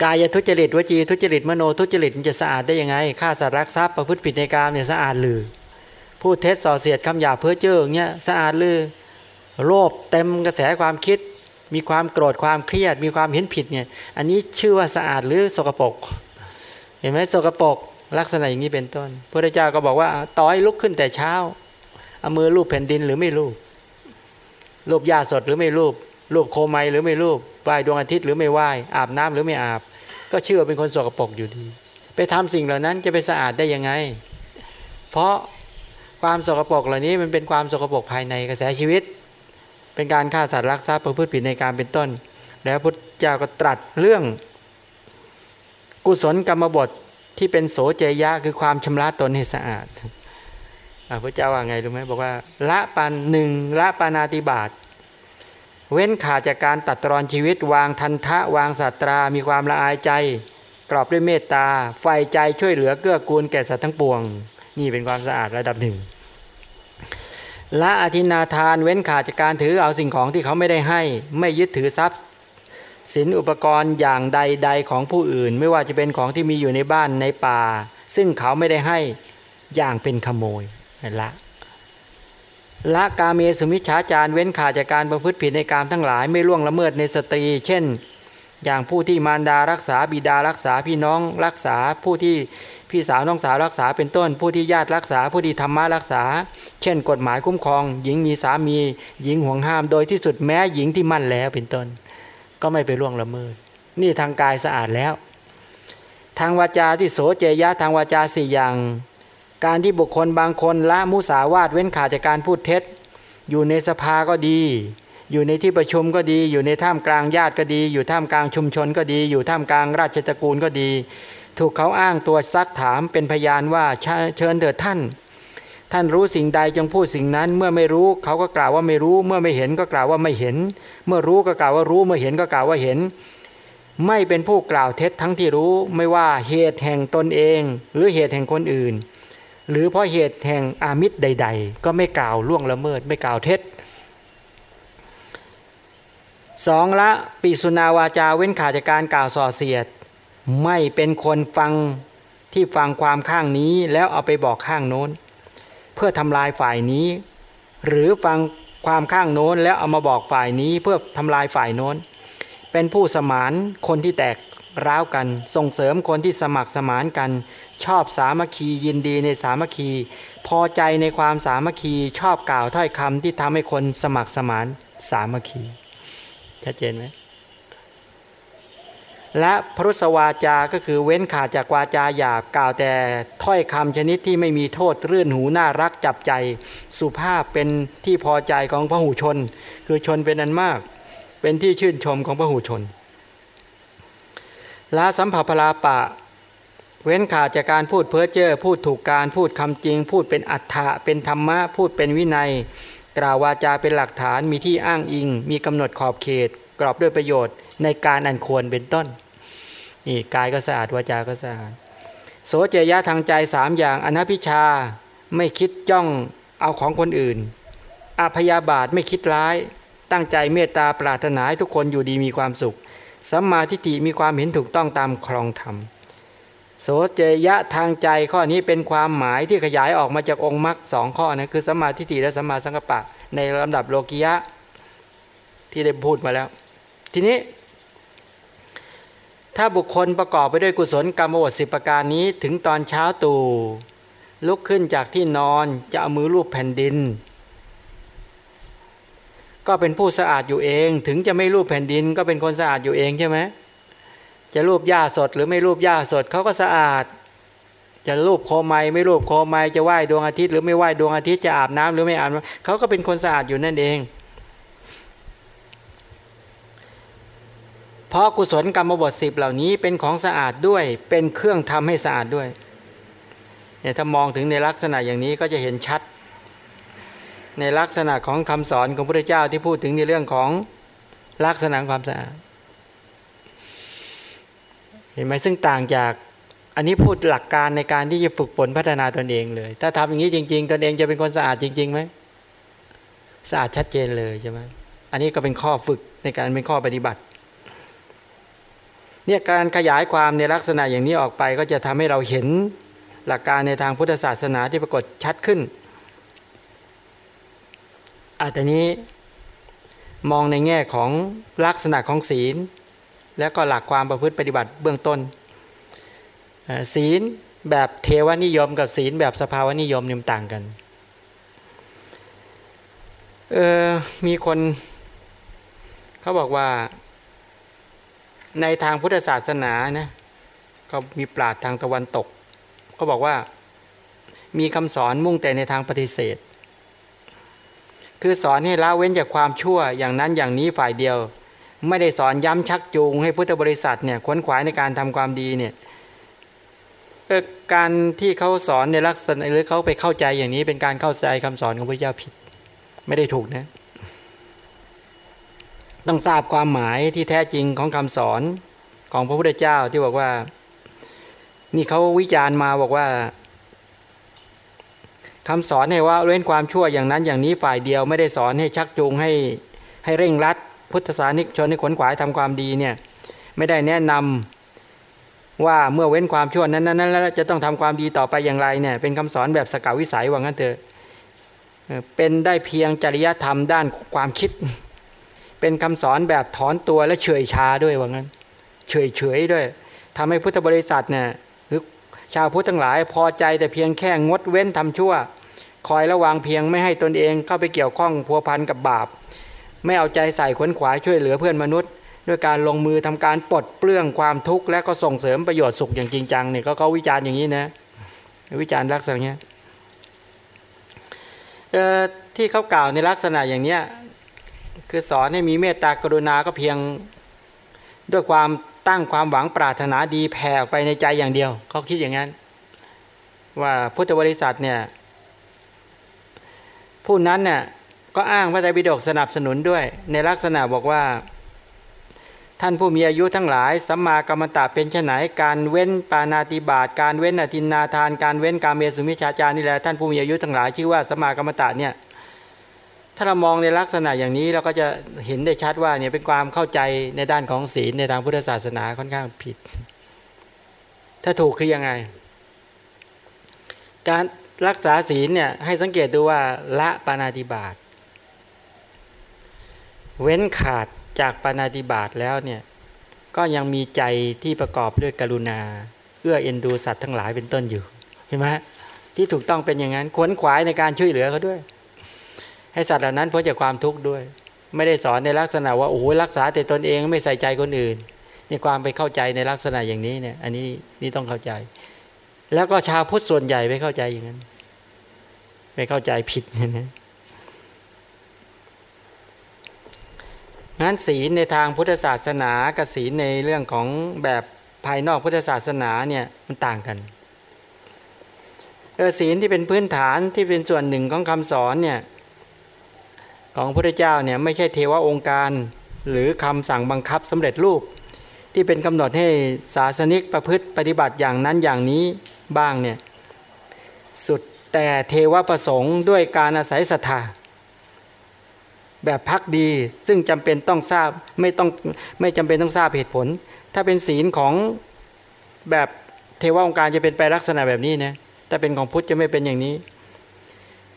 กายทุจริตวจีทุจริตมโนทุจริตจะสะอาดได้ยังไงฆ่าสัตว์รักทรัพย์ประพฤติผิดในกามเนี่ยสะอาดหรือพูดเท็จส่อเสียดคำหยาเพ้อเจ้อเงี้ยสะอาดหรือโลภเต็มกระแสความคิด มีความโกรธความเครียด มีความเห็นผิดเนี่ยอันนี้ชื่อว่าสะอาดหรือสกปรกเห็นไหมสกปรกลักษณะอย่างนี้เป็นต้นพระเจ้าก็บอกว่าต่อให้ลุกขึ้นแต่เช้าเอามือลูบแผ่นดินหรือไม่ลูบ ลูบหญ้าสดหรือไม่ลูบลูบโคไมหรือไม่ลูบไหวดวงอาทิตย์หรือไม่ไหวอาบน้ำหรือไม่อาบ ก็เชื่อเป็นคนสกปรกอยู่ดี ไปทำสิ่งเหล่านั้นจะไปสะอาดได้ยังไง เพราะความสกปรกเหล่านี้มันเป็นความสกปรกภายในกระแสชีวิต เป็นการฆ่าสัตว์รักทรัพย์ประพฤติผิดในการเป็นต้น แล้วพุทธเจ้าก็ตรัสเรื่อง กุศลกรรมบทที่เป็นโสเจยะคือความชำระตนให้สะอาด พระเจ้าว่าไงรู้ไหมบอกว่า ละปันหนึ่งละปานาติบาตเว้นขาดจากการตัดตรอนชีวิต วางทันทะ วางสัตรา มีความละอายใจ กรอบด้วยเมตตาไฟใจช่วยเหลือเกื้อกูลแก่สัตว์ทั้งปวง นี่เป็นความสะอาดระดับหนึ่งละอธินาทานเว้นขาดจากการถือเอาสิ่งของที่เขาไม่ได้ให้ ไม่ยึดถือทรัพย์สินอุปกรณ์อย่างใดๆของผู้อื่น ไม่ว่าจะเป็นของที่มีอยู่ในบ้านในป่า ซึ่งเขาไม่ได้ให้อย่างเป็นขโมย ละละกาเมสุมิชฌาจารเว้นขาดจากการประพฤติผิดในการทั้งหลายไม่ล่วงละเมิดในสตรี เช่น อย่างผู้ที่มารดารักษาบิดารักษาพี่น้องรักษาผู้ที่พี่สาวน้องสาวรักษาเป็นต้น ผู้ที่ญาติรักษาผู้ที่ธรรมะรักษา เช่น กฎหมายคุ้มครอง หญิงมีสามี หญิงห่วงห้าม โดยที่สุดแม้หญิงที่มั่นแล้วเป็นต้น ก็ไม่ไปล่วงละเมิด นี่ทางกายสะอาดแล้ว ทางวาจาที่โสเจยะทางวาจาสี่อย่าง การที่บุคคลบางคนละมุสาวาทเว้นขาดจากการพูดเท็จ อยู่ในสภาก็ดี อยู่ในที่ประชุมก็ดี อยู่ในท่ามกลางญาติก็ดี อยู่ท่ามกลางชุมชนก็ดี อยู่ท่ามกลางราชตระกูลก็ดี ถูกเขาอ้างตัวซักถามเป็นพยานว่าเชิญเถิดท่าน ท่านรู้สิ่งใดจงพูดสิ่งนั้น เมื่อไม่รู้เขาก็กล่าวว่าไม่รู้ เมื่อไม่เห็นก็กล่าวว่าไม่เห็น เมื่อรู้ก็กล่าวว่ารู้ เมื่อเห็นก็กล่าวว่าเห็นไม่เป็นผู้กล่าวเท็จทั้งที่รู้ไม่ว่าเหตุแห่งตนเอง หรือเหตุแห่งคนอื่น หรือเพราะเหตุแห่งอามิตรใด ๆ ก็ไม่กล่าวล่วงละเมิดไม่กล่าวเท็จสองละปิสุนาวาจาเว้นขาดจากการกล่าวส่อเสียด ไม่เป็นคนฟังที่ฟังความข้างนี้แล้วเอาไปบอกข้างโน้น เพื่อทำลายฝ่ายนี้ หรือฟังความข้างโน้นแล้วเอามาบอกฝ่ายนี้เพื่อทำลายฝ่ายโน้น เป็นผู้สมานคนที่แตกร้าวกัน ส่งเสริมคนที่สมัครสมานกัน ชอบสามัคคียินดีในสามัคคี พอใจในความสามัคคีชอบกล่าวถ้อยคำที่ทำให้คนสมัครสมานสามัคคีชัดเจนไหมและพรุสวาจาก็คือเว้นขาดจากวาจาหยาบกล่าวแต่ถ้อยคำชนิดที่ไม่มีโทษรื่นหูน่ารักจับใจ สุภาพเป็นที่พอใจของพระหูชน คือชนเป็นอันมาก เป็นที่ชื่นชมของพระหูชนละสัมผัสพลาปะ เว้นขาดจากการพูดเพ้อเจ้อพูดถูกการพูดคำจริง พูดเป็นอัฏฐะเป็นธรรมะ พูดเป็นวินัย กล่าววาจาเป็นหลักฐานมีที่อ้างอิง มีกำหนดขอบเขต กรอบด้วยประโยชน์ ในการอันควรเป็นต้นนี่กายก็สะอาดวาจาก็สะอาดโสเจยะทางใจสามอย่างอนัพิชาไม่คิดจ้องเอาของคนอื่นอาพยาบาทไม่คิดร้าย ตั้งใจเมตตาปรารถนาให้ทุกคนอยู่ดีมีความสุขสัมมาทิฏฐิมีความเห็นถูกต้องตามครองธรรม โสเจยะทางใจข้อนี้เป็นความหมายที่ขยายออกมาจากองค์มรรคสองข้อนะคือสัมมาทิฏฐิและสัมมาสังกัปปะ ในลำดับโลกิยะที่ได้พูดมาแล้ว ทีนี้ ถ้าบุคคลประกอบไปด้วยกุศลกรรมบทสิประการนี้ถึงตอนเช้าตู่ลุกขึ้นจากที่นอนจะเอามือรูปแผ่นดิน ก็เป็นผู้สะอาดอยู่เอง ถึงจะไม่รูปแผ่นดิน ก็เป็นคนสะอาดอยู่เองใช่ไหม จะรูปหญ้าสดหรือไม่รูปหญ้าสดเขาก็สะอาด จะรูปโคไมไม่รูปโคไมจะไหว้ดวงอาทิตย์ หรือไม่ไหว้ดวงอาทิตย์จะอาบน้ำหรือไม่อาบน้ำเขาก็เป็นคนสะอาดอยู่นั่นเอง เพราะกุศลกรรมบทสิบเหล่านี้เป็นของสะอาดด้วยเป็นเครื่องทำให้สะอาดด้วยเนี่ยถ้ามองถึงในลักษณะอย่างนี้ก็จะเห็นชัด ในลักษณะของคำสอนของพระเจ้าที่พูดถึงในเรื่องของลักษณะความสะอาด เห็นไหมซึ่งต่างจากอันนี้พูดหลักการในการที่จะฝึกฝนพัฒนาตนเองเลย ถ้าทำอย่างนี้จริง ๆ ตนเองจะเป็นคนสะอาดจริงๆไหมสะอาดชัดเจนเลยใช่ไหมอันนี้ก็เป็นข้อฝึกในการเป็นข้อปฏิบัติเนี่ยการขยายความในลักษณะอย่างนี้ออกไปก็จะทำให้เราเห็นหลักการในทางพุทธศาสนาที่ปรากฏชัดขึ้นอาตนี้มองในแง่ของลักษณะของศีล และก็หลักความประพฤติปฏิบัติเบื้องต้น ศีลแบบเทวนิยม กับศีลแบบสภาวนิยมนี่ต่างกันเออมีคนเขาบอกว่าในทางพุทธศาสนานะก็มีปราดทางตะวันตกก็บอกว่ามีคำสอนมุ่งแต่ในทางปฏิเสธ คือสอนให้ละเว้นจากความชั่วอย่างนั้นอย่างนี้ฝ่ายเดียว ไม่ได้สอนย้ำชักจูงให้พุทธบริษัทเนี่ยขวนขวายในการทำความดีเนี่ยการที่เขาสอนในลักษณะหรือเขาไปเข้าใจอย่างนี้เป็นการเข้าใจคำสอนของพระเจ้าผิด ไม่ได้ถูกนะ ต้องทราบความหมายที่แท้จริงของคำสอนของพระพุทธเจ้าที่บอกว่า นี่เขาวิจารณ์มาบอกว่าคำสอนให้ว่าเว้นความชั่วอย่างนั้นอย่างนี้ฝ่ายเดียว ไม่ได้สอนให้ชักจูงให้ให้เร่งรัด พุทธศาสนิกชนให้ขนขวายทำความดีเนี่ยไม่ได้แนะนำว่าเมื่อเว้นความชั่วนั้นนั้นแล้วจะต้องทำความดีต่อไปอย่างไรเนี่ยเป็นคำสอนแบบสกาวิสัยว่างั้นเถอะเป็นได้เพียงจริยธรรมด้านความคิด เป็นคำสอนแบบถอนตัวและเฉยชาด้วยว่างั้นเฉยเฉยด้วยทำให้พุทธบริษัทเนี่ยหรือชาวพุทธทั้งหลายพอใจแต่เพียงแค่งดเว้นทำชั่ว คอยระวังเพียงไม่ให้ตนเองเข้าไปเกี่ยวข้องพัวพันกับบาป ไม่เอาใจใส่ขวนขวายช่วยเหลือเพื่อนมนุษย์ ด้วยการลงมือทำการปลดเปลื้องความทุกข์และก็ส่งเสริมประโยชน์สุขอย่างจริงจังเนี่ยก็เขาวิจารณ์อย่างนี้นะวิจารณ์ลักษณะเนี้ยที่เขากล่าวในลักษณะอย่างเนี้ยคือสอนให้มีเมตตากรุณาก็เพียงด้วยความตั้งความหวังปรารถนาดีแผ่ไปในใจอย่างเดียว เขาคิดอย่างนั้น ว่าพุทธบริษัทเนี่ยผู้นั้นเนี่ย ก็อ้างพระไตรปิฎกสนับสนุนด้วย ในลักษณะบอกว่า ท่านผู้มีอายุทั้งหลายสัมมากรรมตะเป็นไนการเว้นปานาติบาตการเว้นอธินนาทาน การเว้นการเมสุมิชาจานี่แหละท่านผู้มีอายุทั้งหลายชื่อว่าสัมมากรรมตะเนี่ยถ้าเรามองในลักษณะอย่างนี้เราก็จะเห็นได้ชัดว่าเนี่ยเป็นความเข้าใจในด้านของศีลในทางพุทธศาสนาค่อนข้างผิด ถ้าถูกคือยังไง การรักษาศีลเนี่ยให้สังเกตดูว่าละปานาติบาต เว้นขาดจากปานาติบาตแล้วเนี่ยก็ยังมีใจที่ประกอบด้วยกรุณา เอื้อเอ็นดูสัตว์ทั้งหลายเป็นต้นอยู่เห็นไหมที่ถูกต้องเป็นอย่างนั้นขวนขวายในการช่วยเหลือเขาด้วย ให้สัตว์เหล่านั้นพ้นจากความทุกข์ด้วย ไม่ได้สอนในลักษณะว่าโอ้โหรักษาแต่ตนเองไม่ใส่ใจคนอื่นนี่ความไปเข้าใจในลักษณะอย่างนี้เนี่ย อันนี้นี่ต้องเข้าใจ แล้วก็ชาวพุทธส่วนใหญ่ไม่เข้าใจอย่างนั้นไม่เข้าใจผิดนะ งั้นศีลในทางพุทธศาสนากับศีลในเรื่องของแบบภายนอกพุทธศาสนาเนี่ยมันต่างกันเออศีลที่เป็นพื้นฐานที่เป็นส่วนหนึ่งของคำสอนเนี่ยของพระเจ้าเนี่ยไม่ใช่เทวองค์การหรือคำสั่งบังคับสำเร็จรูป ที่เป็นกำหนดให้ศาสนิกประพฤติปฏิบัติอย่างนั้นอย่างนี้บ้างเนี่ยสุดแต่เทวประสงค์ด้วยการอาศัยศรัทธา แบบพักดี ซึ่งจำเป็นต้องทราบไม่ต้องไม่จำเป็นต้องทราบเหตุผล ถ้าเป็นศีลของแบบเทวองค์การจะเป็นไปลักษณะแบบนี้นะแต่เป็นของพุทธจะไม่เป็นอย่างนี้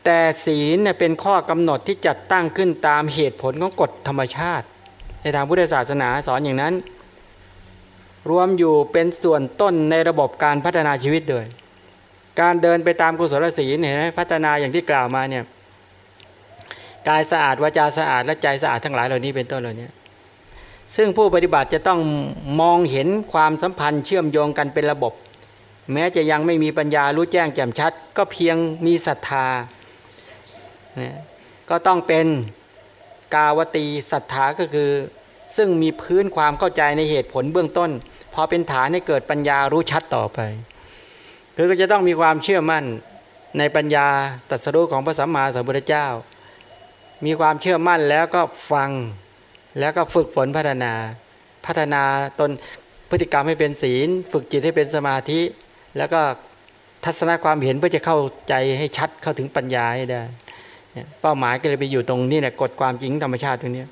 แต่ศีลเนี่ยเป็นข้อกำหนดที่จัดตั้งขึ้นตามเหตุผลของกฎธรรมชาติ ในทางพุทธศาสนาสอนอย่างนั้น รวมอยู่เป็นส่วนต้นในระบบการพัฒนาชีวิตด้วยการเดินไปตามกุศลศีลเนี่ยพัฒนาอย่างที่กล่าวมาเนี่ย กายสะอาดวาจาสะอาดและใจสะอาดทั้งหลายเหล่านี้เป็นต้นเหล่านี้ซึ่งผู้ปฏิบัติจะต้องมองเห็นความสัมพันธ์เชื่อมโยงกันเป็นระบบ แม้จะยังไม่มีปัญญารู้แจ้งแจ่มชัด ก็เพียงมีศรัทธาก็ต้องเป็นกาวตีศรัทธาก็คือ ซึ่งมีพื้นความเข้าใจในเหตุผลเบื้องต้น พอเป็นฐานให้เกิดปัญญารู้ชัดต่อไป คือก็จะต้องมีความเชื่อมั่นในปัญญาตรัสรู้ของพระสัมมาสัมพุทธเจ้า มีความเชื่อมั่นแล้วก็ฟังแล้วก็ฝึกฝนพัฒนา พัฒนาตนพฤติกรรมให้เป็นศีล ฝึกจิตให้เป็นสมาธิ แล้วก็ทัศนความเห็นเพื่อจะเข้าใจให้ชัดเข้าถึงปัญญาให้ได้เป้าหมายก็เลยไปอยู่ตรงนี้เนี่ยกฎความจริงธรรมชาติตรงนี้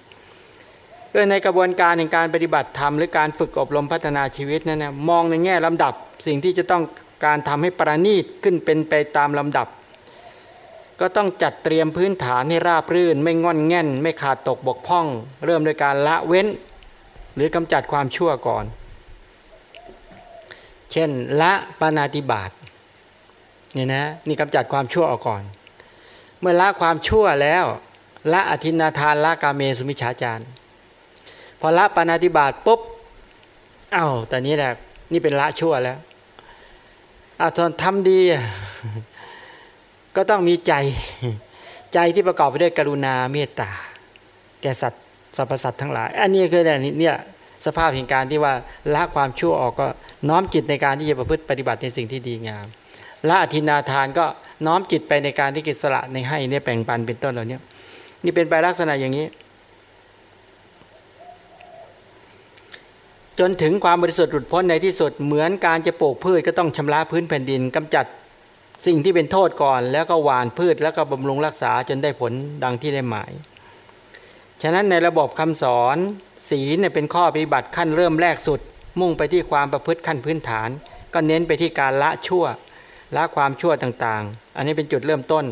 ก็ในกระบวนการในการปฏิบัติธรรมหรือการฝึกอบรมพัฒนาชีวิตนั้นนะมองในแง่ลำดับสิ่งที่จะต้องการทำให้ประณีตขึ้นเป็นไปตามลำดับ ก็ต้องจัดเตรียมพื้นฐานให้ราบรื่น ไม่งอนแง่น ไม่ขาดตกบกพร่อง เริ่มโดยการละเว้น หรือกำจัดความชั่วก่อน เช่น ละปานาติบาตนี่นะนี่กำจัดความชั่วออกก่อน เมื่อละความชั่วแล้ว ละอธินาทานละกาเมสุมิชฌาจารพอละปานาติบาตปุ๊บเอา้าแต่นี้แหละนี่เป็นละชั่วแล้วอาตอนทำดี ก็ต้องมีใจใจที่ประกอบไปด้วยกรุณาเมตตา แก่สัตว์สรรพสัตว์ทั้งหลาย อันนี้คือเนี่ยสภาพแห่งการที่ว่าละความชั่วออกก็น้อมจิตในการที่จะประพฤติปฏิบัติในสิ่งที่ดีงามละอธินาทานก็น้อมจิตไปในการที่กิสละในให้เนี่ยแบ่งปันเป็นต้นเหล่านี้นี่เป็นไปลักษณะอย่างนี้ จนถึงความบริสุทธิ์หลุดพ้นในที่สุดเหมือนการจะปลูกพืชก็ต้องชำระพื้นแผ่นดินกำจัด สิ่งที่เป็นโทษก่อนแล้วก็หวานพืชแล้วก็บำรุงรักษาจนได้ผลดังที่ได้หมาย ฉะนั้นในระบบคำสอนศีลเนี่ยเป็นข้อปฏิบัติขั้นเริ่มแรกสุด มุ่งไปที่ความประพฤติขั้นพื้นฐาน ก็เน้นไปที่การละชั่วละความชั่วต่างๆ อันนี้เป็นจุดเริ่มต้น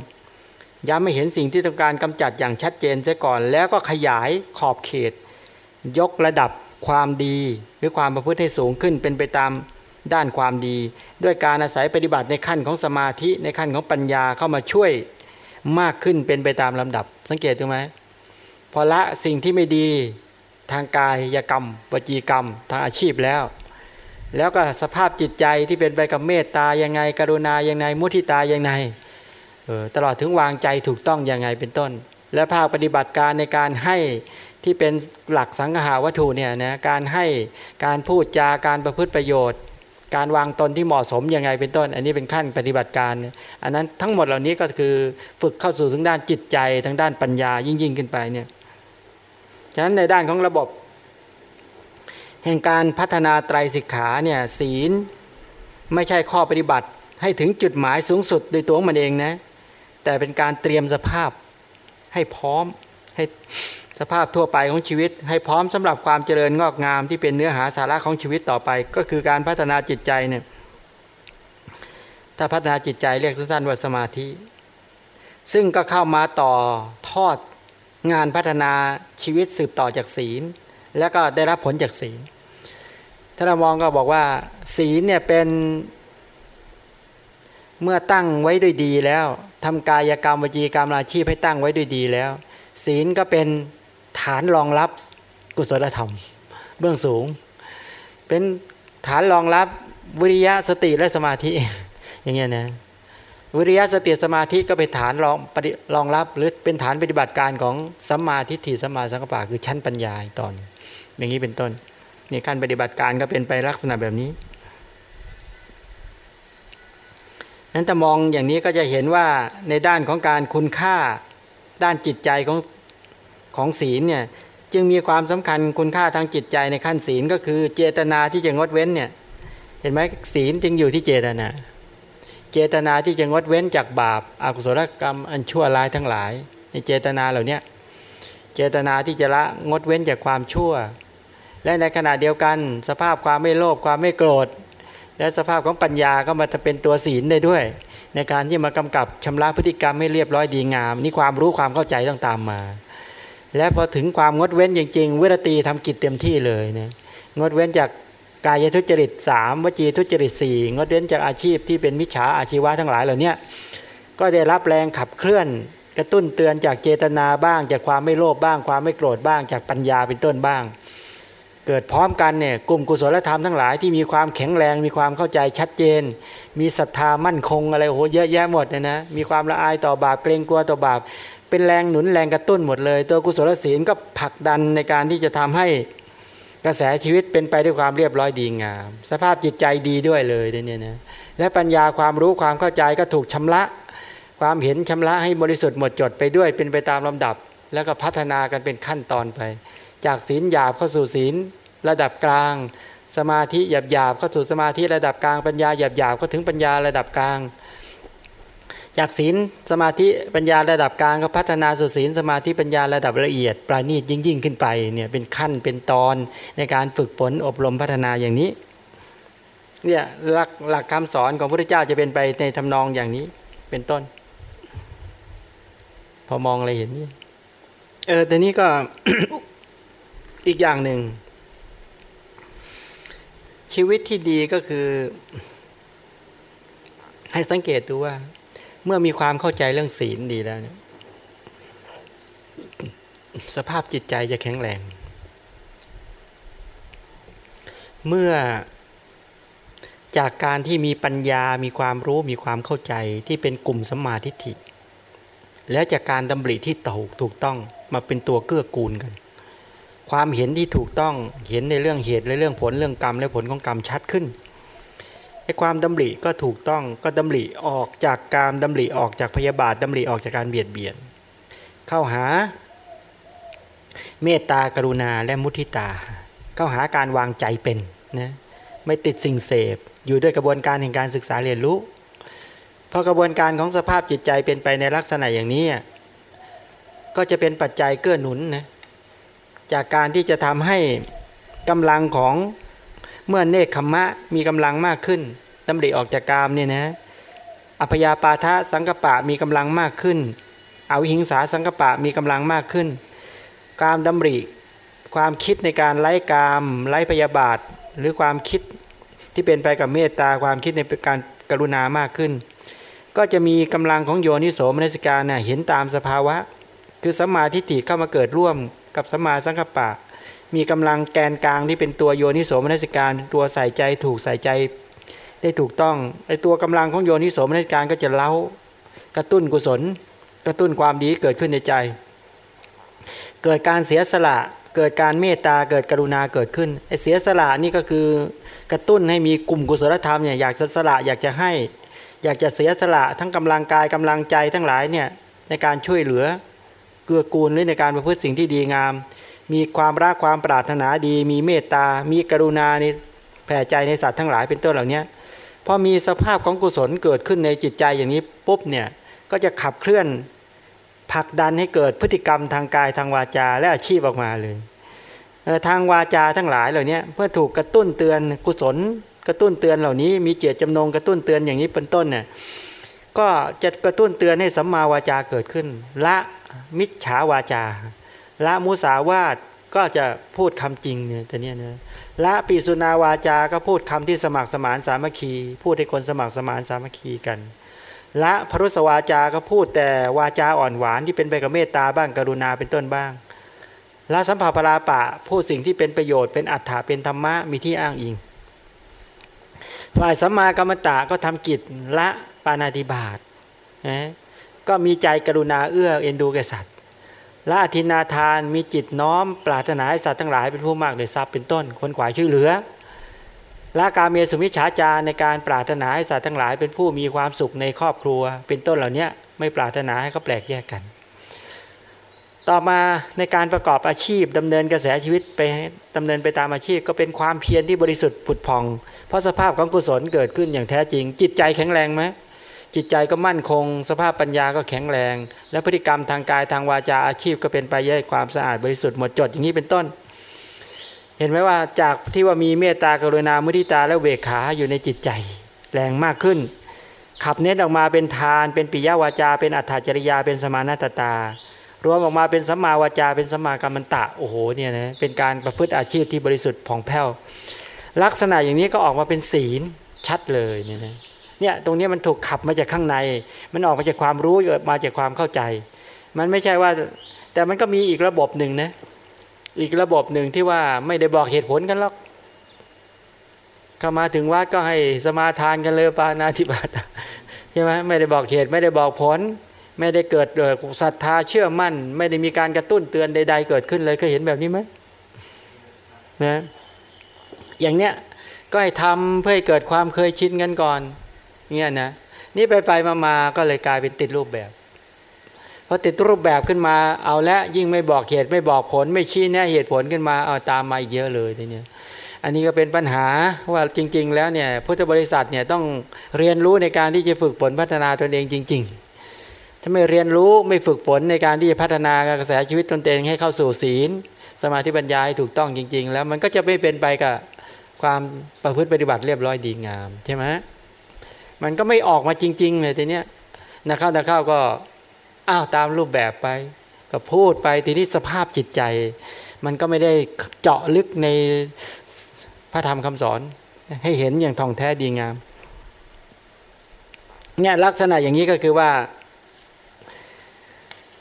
ย้ำไม่เห็นสิ่งที่ต้องการกำจัดอย่างชัดเจนเสียก่อน แล้วก็ขยายขอบเขต ยกระดับความดีหรือความประพฤติให้สูงขึ้นเป็นไปตาม ด้านความดี ด้วยการอาศัยปฏิบัติในขั้นของสมาธิในขั้นของปัญญาเข้ามาช่วยมากขึ้นเป็นไปตามลำดับ สังเกตดูไหมพอละสิ่งที่ไม่ดีทางกายกรรมวจีกรรม ทางอาชีพแล้ว แล้วก็สภาพจิตใจที่เป็นไปกับเมตตายังไง กรุณายังไง มุทิตายังไงออตลอดถึงวางใจถูกต้องยังไงเป็นต้น และภาคปฏิบัติการในการให้ที่เป็นหลักสังหาวัตถุเนี่ยนะการให้การพูดจาการประพฤติประโยชน์ การวางตนที่เหมาะสมยังไงเป็นต้น อันนี้เป็นขั้นปฏิบัติการ อันนั้นทั้งหมดเหล่านี้ก็คือฝึกเข้าสู่ทางด้านจิตใจทางด้านปัญญายิ่งยิ่งขึ้นไปเนี่ยฉะนั้นในด้านของระบบ แห่งการพัฒนาไตรสิกขาเนี่ยศีลไม่ใช่ข้อปฏิบัติให้ถึงจุดหมายสูงสุดโดยตัวมันเองนะแต่เป็นการเตรียมสภาพให้พร้อมให้ สภาพทั่วไปของชีวิต ให้พร้อมสำหรับความเจริญงอกงามที่เป็นเนื้อหาสาระของชีวิตต่อไป ก็คือการพัฒนาจิตใจเนี่ยถ้าพัฒนาจิตใจเรียกสั้นๆว่าสมาธิ ซึ่งก็เข้ามาต่อทอดงานพัฒนาชีวิตสืบต่อจากศีล แล้วก็ได้รับผลจากศีลถ้าเรามองก็บอกว่า ศีลเนี่ยเป็นเมื่อตั้งไว้ด้วยดีแล้วทำกายกรรมวจีกรรมอาชีพให้ตั้งไว้ด้วยดีแล้ว ศีลก็เป็น ฐานรองรับกุศลธรรม เบื้องสูง เป็นฐานรองรับวิริยะสติและสมาธิ อย่างเงี้ยนะวิริยะสติสมาธิก็เป็นฐานรองรองรับหรือเป็นฐานปฏิบัติการของสัมมาทิฏฐิสัมมาสังกัปปะคือชั้นปัญญาตอน อย่างนี้เป็นต้นนี่การปฏิบัติการก็เป็นไปลักษณะแบบนี้นั้นแต่มองอย่างนี้ก็จะเห็นว่าในด้านของการคุณค่าด้านจิตใจของ ของศีลเนี่ยจึงมีความสำคัญคุณค่าทางจิตใจในขั้นศีลก็คือเจตนาที่จะงดเว้นเนี่ยเห็นไหมศีลจึงอยู่ที่เจตนา เจตนาที่จะงดเว้นจากบาปอากุศลกรรมอันชั่วร้ายทั้งหลายในเจตนาเหล่านี้เจตนาที่จะละงดเว้นจากความชั่ว และในขณะเดียวกันสภาพความไม่โลภความไม่โกรธ และสภาพของปัญญาก็มาจะเป็นตัวศีลได้ด้วย ในการที่มากำกับชำระพฤติกรรมให้เรียบร้อยดีงาม นี่ความรู้ความเข้าใจต้องตามมา และพอถึงความงดเว้นจริง ๆ วิรตีทำกิจเต็มที่เลยนะงดเว้นจากกายทุจริตสามวจีทุจริตสี่งดเว้นจากอาชีพที่เป็นมิจฉาอาชีวะทั้งหลายเหล่านี้ก็ได้รับแรงขับเคลื่อนกระตุ้นเตือนจากเจตนาบ้าง จากความไม่โลภบ้าง ความไม่โกรธบ้าง จากปัญญาเป็นต้นบ้าง เกิดพร้อมกันเนี่ยกลุ่มกุศลธรรมทั้งหลายที่มีความแข็งแรง มีความเข้าใจชัดเจน มีศรัทธามั่นคงอะไรโอ้โหเยอะแยะหมดเนี่ยนะมีความละอายต่อบาปเกรงกลัวต่อบาป เป็นแรงหนุนแรงกระตุ้นหมดเลย ตัวกุศลศีลก็ผลักดันในการที่จะทำให้กระแสชีวิตเป็นไปด้วยความเรียบร้อยดีงาม สภาพจิตใจดีด้วยเลยเนี่ยนะและปัญญาความรู้ความเข้าใจก็ถูกชำระ ความเห็นชำระให้บริสุทธิ์หมดจดไปด้วยเป็นไปตามลำดับ แล้วก็พัฒนากันเป็นขั้นตอนไป จากศีลหยาบเข้าสู่ศีลระดับกลาง สมาธิหยาบหยาบเข้าสู่สมาธิระดับกลางปัญญาหยาบหยาบก็ถึงปัญญาระดับกลาง จากศีลสมาธิปัญญาระดับกลางก็พัฒนาสู่ศีลสมาธิปัญญาระดับละเอียดปราณีตยิ่งยิ่งขึ้นไปเนี่ยเป็นขั้นเป็นตอนในการฝึกฝนอบรมพัฒนาอย่างนี้เนี่ยหลักหลักคำสอนของพระพุทธเจ้าจะเป็นไปในทำนองอย่างนี้เป็นต้น พอมองอะไรเห็นนี่เออแต่นี้ก็อีกอย่างหนึ่ง ชีวิตที่ดีก็คือ ให้สังเกตดูว่า เมื่อมีความเข้าใจเรื่องศีลดีแล้วเนี่ยสภาพจิตใจจะแข็งแรง เมื่อจากการที่มีปัญญา มีความรู้ มีความเข้าใจที่เป็นกลุ่มสัมมาทิฏฐิ แล้วจากการดำริที่ถูกถูกต้องมาเป็นตัวเกื้อกูลกัน ความเห็นที่ถูกต้อง เห็นในเรื่องเหตุและเรื่องผล เรื่องกรรมและผลของกรรมชัดขึ้น ไอ้ความดำริก็ถูกต้องก็ดำริออกจากการดำริออกจากพยาบาทดำริออกจากการเบียดเบียน เข้าหาเมตตากรุณาและมุทิตา เข้าหาการวางใจเป็นนะไม่ติดสิ่งเสพ อยู่ด้วยกระบวนการแห่งการศึกษาเรียนรู้พราะกระบวนการของสภาพจิตใจเป็นไปในลักษณะอย่างนี้ก็จะเป็นปัจจัยเกื้อหนุนนะจากการที่จะทำให้กำลังของ เมื่อเนคขมะมีกำลังมากขึ้นดำริออกจากกามเนี่ยนะอัพยาปาทะสังกปะมีกำลังมากขึ้นอวิหิงสาสังกปะมีกำลังมากขึ้น กามดำริ ความคิดในการไล่กามไล่พยาบาท หรือความคิดที่เป็นไปกับเมตตาความคิดในการกรุณามากขึ้น ก็จะมีกำลังของโยนิโสมนสิการนะ่ะเห็นตามสภาวะ คือสัมมาธิฏฐิเข้ามาเกิดร่วมกับสัมมาสังกปะ มีกำลังแกนกลางที่เป็นตัวโยนิโสมนสิการ ตัวใส่ใจถูกใส่ใจ ได้ถูกต้องไอตัวกำลังของโยนิโสมนสิการก็จะเล้ากระตุ้นกุศล กระตุ้นความดีเกิดขึ้นในใจ เกิดการเสียสละเกิดการเมตตาเกิดกรุณาเกิดขึ้นไอเสียสละนี่ก็คือกระตุ้นให้มีกลุ่มกุศลธรรมเนี่ยอยากสละอยากจะให้ อยากจะเสียสละทั้งกำลังกายกำลังใจทั้งหลายเนี่ยในการช่วยเหลือเกื้อกูลหรือในการประพฤติสิ่งที่ดีงาม มีความรักความปรารถนาดี มีเมตตา มีกรุณาในแผ่ใจในสัตว์ทั้งหลายเป็นต้นเหล่านี้พอมีสภาพของกุศลเกิดขึ้นในจิตใจอย่างนี้ปุ๊บเนี่ยก็จะขับเคลื่อนผลักดันให้เกิดพฤติกรรมทางกายทางวาจาและอาชีพออกมาเลยทางวาจาทั้งหลายเหล่านี้เพื่อถูกกระตุ้นเตือนกุศล กระตุ้นเตือนเหล่านี้ มีเจตจำนงกระตุ้นเตือนอย่างนี้เป็นต้นเนี่ยก็จะกระตุ้นเตือนให้สัมมาวาจาเกิดขึ้น ละมิจฉาวาจา ละมุสาวาทก็จะพูดคำจริงเนี่ยแต่เนี้ยนะละปีสุนาวาจาก็พูดคำที่สมัครสมานสามัคคี พูดให้คนสมัครสมานสามัคคีกันละพรุสวาจาก็พูดแต่วาจาอ่อนหวานที่เป็นไปกับเมตตาบ้างกรุณาเป็นต้นบ้างละสัมภาปราปะพูดสิ่งที่เป็นประโยชน์เป็นอัฏฐะเป็นธรรมะมีที่อ้างอิง ฝ่ายสัมมากรรมตะก็ทำกิจละปานาติบาตนะก็มีใจกรุณาเอื้อเอ็นดูแก่สัตว์ ละทินาทานมีจิตน้อม ปรารถนาให้สัตว์ทั้งหลายเป็นผู้มากเลยทรัพย์เป็นต้นคนขวายช่วยเหลือละกาเมสุมิชาจารในการปรารถนาให้สัตว์ทั้งหลายเป็นผู้มีความสุขในครอบครัว เป็นต้นเหล่านี้ไม่ปรารถนาให้เขาแปลกแยกกัน ต่อมาในการประกอบอาชีพดำเนินกระแสชีวิตไปดำเนินไปตามอาชีพ ก็เป็นความเพียรที่บริสุทธิ์ผุดพอง เพราะสภาพของกุศลเกิดขึ้นอย่างแท้จริง จิตใจแข็งแรงไหม จิตใจก็มั่นคง สภาพปัญญาก็แข็งแรง และพฤติกรรมทางกายทางวาจาอาชีพก็เป็นไปด้ยความสะอาดบริสุทธิ์หมดจดอย่างนี้เป็นต้น เห็นไหมว่าจากที่ว่ามีเมตตากรุณามุทิตาและเวขาอยู่ในจิตใจ แรงมากขึ้น ขับเน้นออกมาเป็นทาน เป็นปิยวาจา เป็นอัตถจริยาเป็นสมานัตตารรวมออกมาเป็นสัมมาวาจาเป็นสัมมากรรมันตะโอ้โหเนี่ยนะเป็นการประพฤติอาชีพที่บริสุทธิ์ผ่องแผ้ว ลักษณะอย่างนี้ก็ออกมาเป็นศีลชัดเลยเนี่ยนะ เนี่ยตรงนี้มันถูกขับมาจากข้างใน มันออกมาจากความรู้มาจากความเข้าใจ มันไม่ใช่ว่า แต่มันก็มีอีกระบบหนึ่งนะอีกระบบหนึ่งที่ว่าไม่ได้บอกเหตุผลกันหรอกเข้ามาถึงวัดก็ให้สมาทานกันเลยปานาธิบาตใช่ไหมไม่ได้บอกเหตุไม่ได้บอกผล ไม่ได้เกิดศรัทธาเชื่อมั่น ไม่ได้มีการกระตุ้นเตือนใด ๆ เกิดขึ้นเลยเคยเห็นแบบนี้ไหมนะอย่างเนี้ยก็ให้ทำเพื่อให้เกิดความเคยชินกันก่อน เนี่ยนะนี่ไปไปมามาก็เลยกลายเป็นติดรูปแบบพอติดรูปแบบขึ้นมาเอาละยิ่งไม่บอกเหตุไม่บอกผล ไม่ชี้แนะเหตุผลขึ้นมาเอาตามมาอีกเยอะเลยทีนี้อันนี้ก็เป็นปัญหาว่าจริง ๆ แล้วเนี่ยพุทธบริษัทเนี่ยต้องเรียนรู้ในการที่จะฝึกฝนพัฒนาตนเองจริง ๆ ถ้าไม่เรียนรู้ไม่ฝึกฝนในการที่จะพัฒนากระแสชีวิตตนเองให้เข้าสู่ศีล สมาธิปัญญาให้ถูกต้องจริง ๆ แล้วมันก็จะไม่เป็นไปกับความประพฤติปฏิบัติเรียบร้อยดีงามใช่ไหม มันก็ไม่ออกมาจริง ๆ เลยทีเนี้ยนักเข้านักเข้าก็อ้าวตามรูปแบบไป ก็พูดไปทีนี้สภาพจิตใจ มันก็ไม่ได้เจาะลึกในพระธรรมคำสอน ให้เห็นอย่างท่องแท้ดีงามเนี่ยลักษณะอย่างนี้ก็คือว่า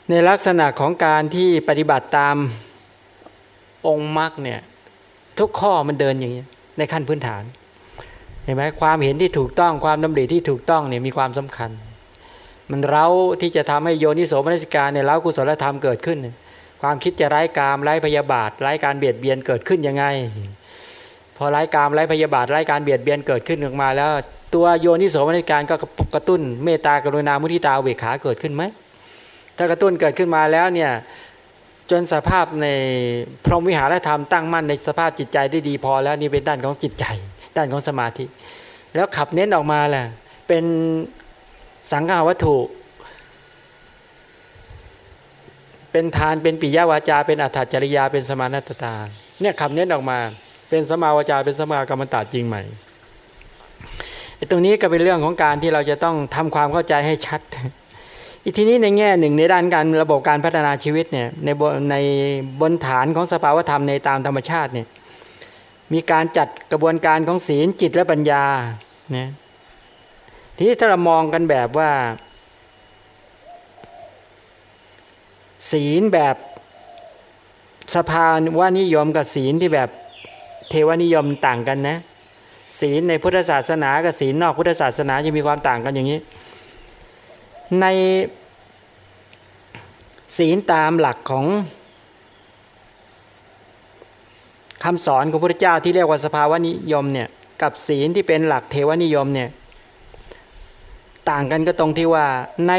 ในลักษณะของการที่ปฏิบัติตามองค์มรรคเนี่ยทุกข้อมันเดินอย่างนี้ในขั้นพื้นฐาน เห็นไหมความเห็นที่ถูกต้องความดำริที่ถูกต้องเนี่ยมีความสำคัญ มันเร้าที่จะทำให้โยนิโสมนสิการเนี่ยเร้ากุศลธรรมเกิดขึ้น ความคิดจะไร้กามไร้พยาบาทไร้การเบียดเบียนเกิดขึ้นยังไง พอไร้กามไร้พยาบาทไร้การเบียดเบียนเกิดขึ้นออกมาแล้ว ตัวโยนิโสมนสิการก็กระตุ้นเมตตากรุณามุทิตาเวขาเกิดขึ้นไหมถ้ากระตุ้นเกิดขึ้นมาแล้วเนี่ยจนสภาพในพรหมวิหารธรรมตั้งมั่นในสภาพจิตใจได้ดีพอแล้วนี่เป็นด้านของจิตใจ ด้านของสมาธิ แล้วขับเน้นออกมาแหละเป็นสังฆาวัตถุ เป็นทานเป็นปิยาวาจา เป็นอัตถจริยาเป็นสมานัตตาเนี่ยขับเน้นออกมา เป็นสมาวาจาเป็นสมากรรมตาจริงใหม่ตรงนี้ก็เป็นเรื่องของการที่เราจะต้องทำความเข้าใจให้ชัด อีทีนี้ในแง่หนึ่งในด้านการระบบการพัฒนาชีวิตเนี่ยในในบนฐานของสภาวธรรมในตามธรรมชาติเนี่ย มีการจัดกระบวนการของศีลจิตและปัญญาเนี่ยทีนี้ถ้าเรามองกันแบบว่า ศีลแบบสภาว่านิยมกับศีลที่แบบเทวนิยมต่างกันนะศีลในพุทธศาสนากับศีลนอกพุทธศาสนาจะมีความต่างกันอย่างนี้ ในศีลตามหลักของ คำสอนของพระพุทธเจ้าที่เรียกว่าสภาวนิยมเนี่ยกับศีลที่เป็นหลักเทวนิยมเนี่ยต่างกันก็ตรงที่ว่าใน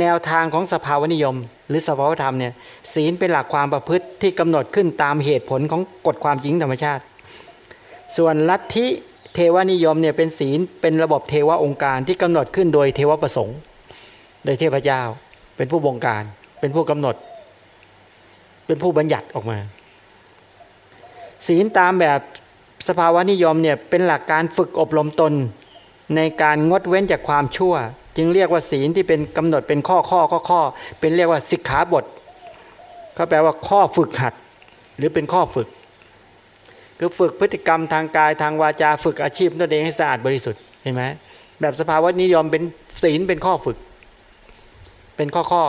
แนวทางของสภาวนิยม หรือสภาวธรรมเนี่ยศีลเป็นหลักความประพฤติที่กำหนดขึ้นตามเหตุผลของกฎความจริงธรรมชาติ ส่วนลัทธิเทวนิยมเนี่ยเป็นศีลเป็นระบบเทวองค์การที่กำหนดขึ้นโดยเทวประสงค์ โดยเทพเจ้า เป็นผู้บงการ เป็นผู้กำหนด เป็นผู้บัญญัติออกมา ศีลตามแบบสภาวะนิยมเนี่ยเป็นหลักการฝึกอบรมตน ในการงดเว้นจากความชั่ว จึงเรียกว่าศีลที่เป็นกำหนดเป็นข้อข้อข้อข้อเป็นเรียกว่าสิกขาบทเขาแปลว่าข้อฝึกหัด หรือเป็นข้อฝึก คือฝึกพฤติกรรมทางกายทางวาจาฝึกอาชีพตนเองให้สะอาดบริสุทธิ์เห็นไหมแบบสภาวะนิยมเป็นศีลเป็นข้อฝึก เป็นข้อข้อ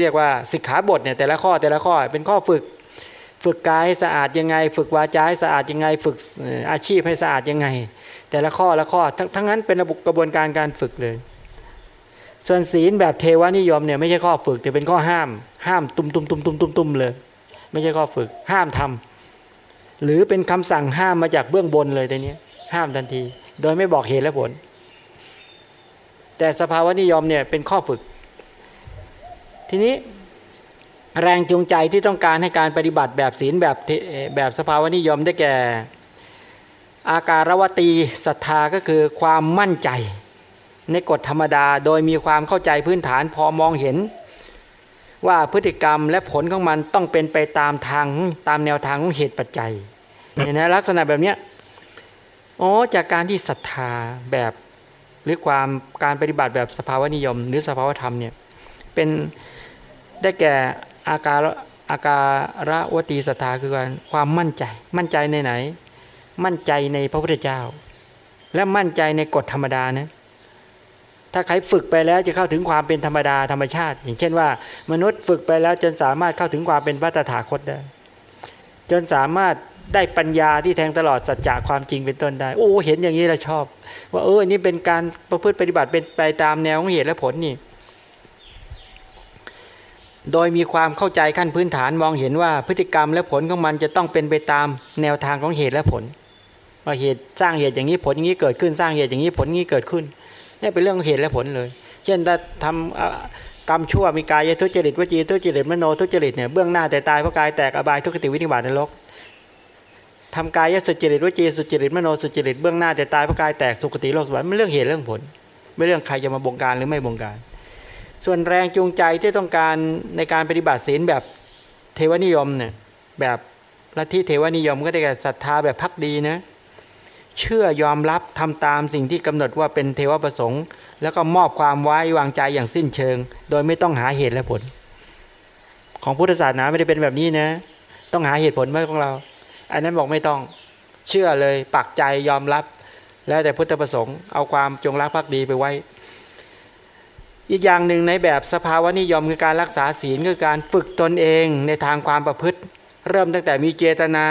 เรียกว่าสิกขาบทเนี่ยแต่ละข้อแต่ละข้อเป็นข้อฝึก ฝึกกายสะอาดยังไง ฝึกวาจาให้สะอาดยังไง ฝึกอาชีพให้สะอาดยังไง แต่ละข้อละข้อทั้งทั้งนั้นเป็นระบบกระบวนการการฝึกเลย ส่วนศีลแบบเทวานิยมเนี่ยไม่ใช่ข้อฝึกแต่เป็นข้อห้าม ห้ามตุมตุมตุมตุมตุมตุมเลย ไม่ใช่ข้อฝึก ห้ามทำหรือเป็นคำสั่งห้ามมาจากเบื้องบนเลยแต่นี้ห้ามทันที โดยไม่บอกเหตุและผล แต่สภาวะนิยมเนี่ยเป็นข้อฝึก ทีนี้ แรงจูงใจที่ต้องการให้การปฏิบัติแบบศีลแบบแบบสภาวนิยมได้แก่ อาการวตีศรัทธาก็คือความมั่นใจ ในกฎธรรมดาโดยมีความเข้าใจพื้นฐานพอมองเห็น ว่าพฤติกรรมและผลของมันต้องเป็นไปตามทางตามแนวทางของเหตุปัจจัยเนี่ยนะลักษณะแบบเนี้ยอ๋อจากการที่ศรัทธาแบบหรือความการปฏิบัติแบบสภาวนิยม หรือสภาวธรรมเนี่ยเป็นได้แก่ อาการอาการะวตีศรัทธาคือการความมั่นใจ มั่นใจในไหน มั่นใจในพระพุทธเจ้า และมั่นใจในกฎธรรมดานะถ้าใครฝึกไปแล้วจะเข้าถึงความเป็นธรรมดาธรรมชาติ อย่างเช่นว่า มนุษย์ฝึกไปแล้วจนสามารถเข้าถึงความเป็นพระตถาคตได้ จนสามารถได้ปัญญาที่แทงตลอดสัจจะความจริงเป็นต้นได้ โอ้เห็นอย่างนี้เราชอบ ว่าเออนี่เป็นการประพฤติปฏิบัติเป็นไปตามแนวของเหตุและผลนี่ โดยมีความเข้าใจขั้นพื้นฐานมองเห็นว่าพฤติกรรมและผลของมันจะต้องเป็นไปตามแนวทางของเหตุและผลว่าเหตุสร้างเหตุอย่างนี้ผลอย่างนี้เกิดขึ้นสร้างเหตุอย่างนี้ผลอย่างนี้เกิดขึ้นนี่เป็นเรื่องเหตุและผลเลย เช่นถ้าทำกรรมชั่วมีกายทุจริตวจีทุจริตมโนทุจริตเนี่ยเบื้องหน้าแต่ตายเพราะกายแตกอบายทุกติวินิบาตนรกทำกายสุจริตวจีสุจริตมโนสุจริตเบื้องหน้าแต่ตายเพราะกายแตกสุคติโลกสวรรค์ไม่เรื่องเหตุเรื่องผล ไม่เรื่องใครจะมาบงการหรือไม่บงการ ส่วนแรงจูงใจที่ต้องการในการปฏิบัติศีลแบบเทวนิยมเนี่ยแบบลัทธิเทวนิยมก็ได้แก่ศรัทธาแบบพักดีนะเชื่อยอมรับทำตามสิ่งที่กำหนดว่าเป็นเทวประสงค์ แล้วก็มอบความไว้วางใจอย่างสิ้นเชิง โดยไม่ต้องหาเหตุและผล ของพุทธศาสนาไม่ได้เป็นแบบนี้นะ ต้องหาเหตุผลไหมของเรา อันนั้นบอกไม่ต้องเชื่อเลยปักใจยอมรับ แล้วแต่พุทธประสงค์เอาความจงรักภักดีไปไว้ อีกอย่างหนึ่งในแบบสภาวะนิยมคือการรักษาศีลคือการฝึกตนเองในทางความประพฤติ เริ่มตั้งแต่มีเจตนา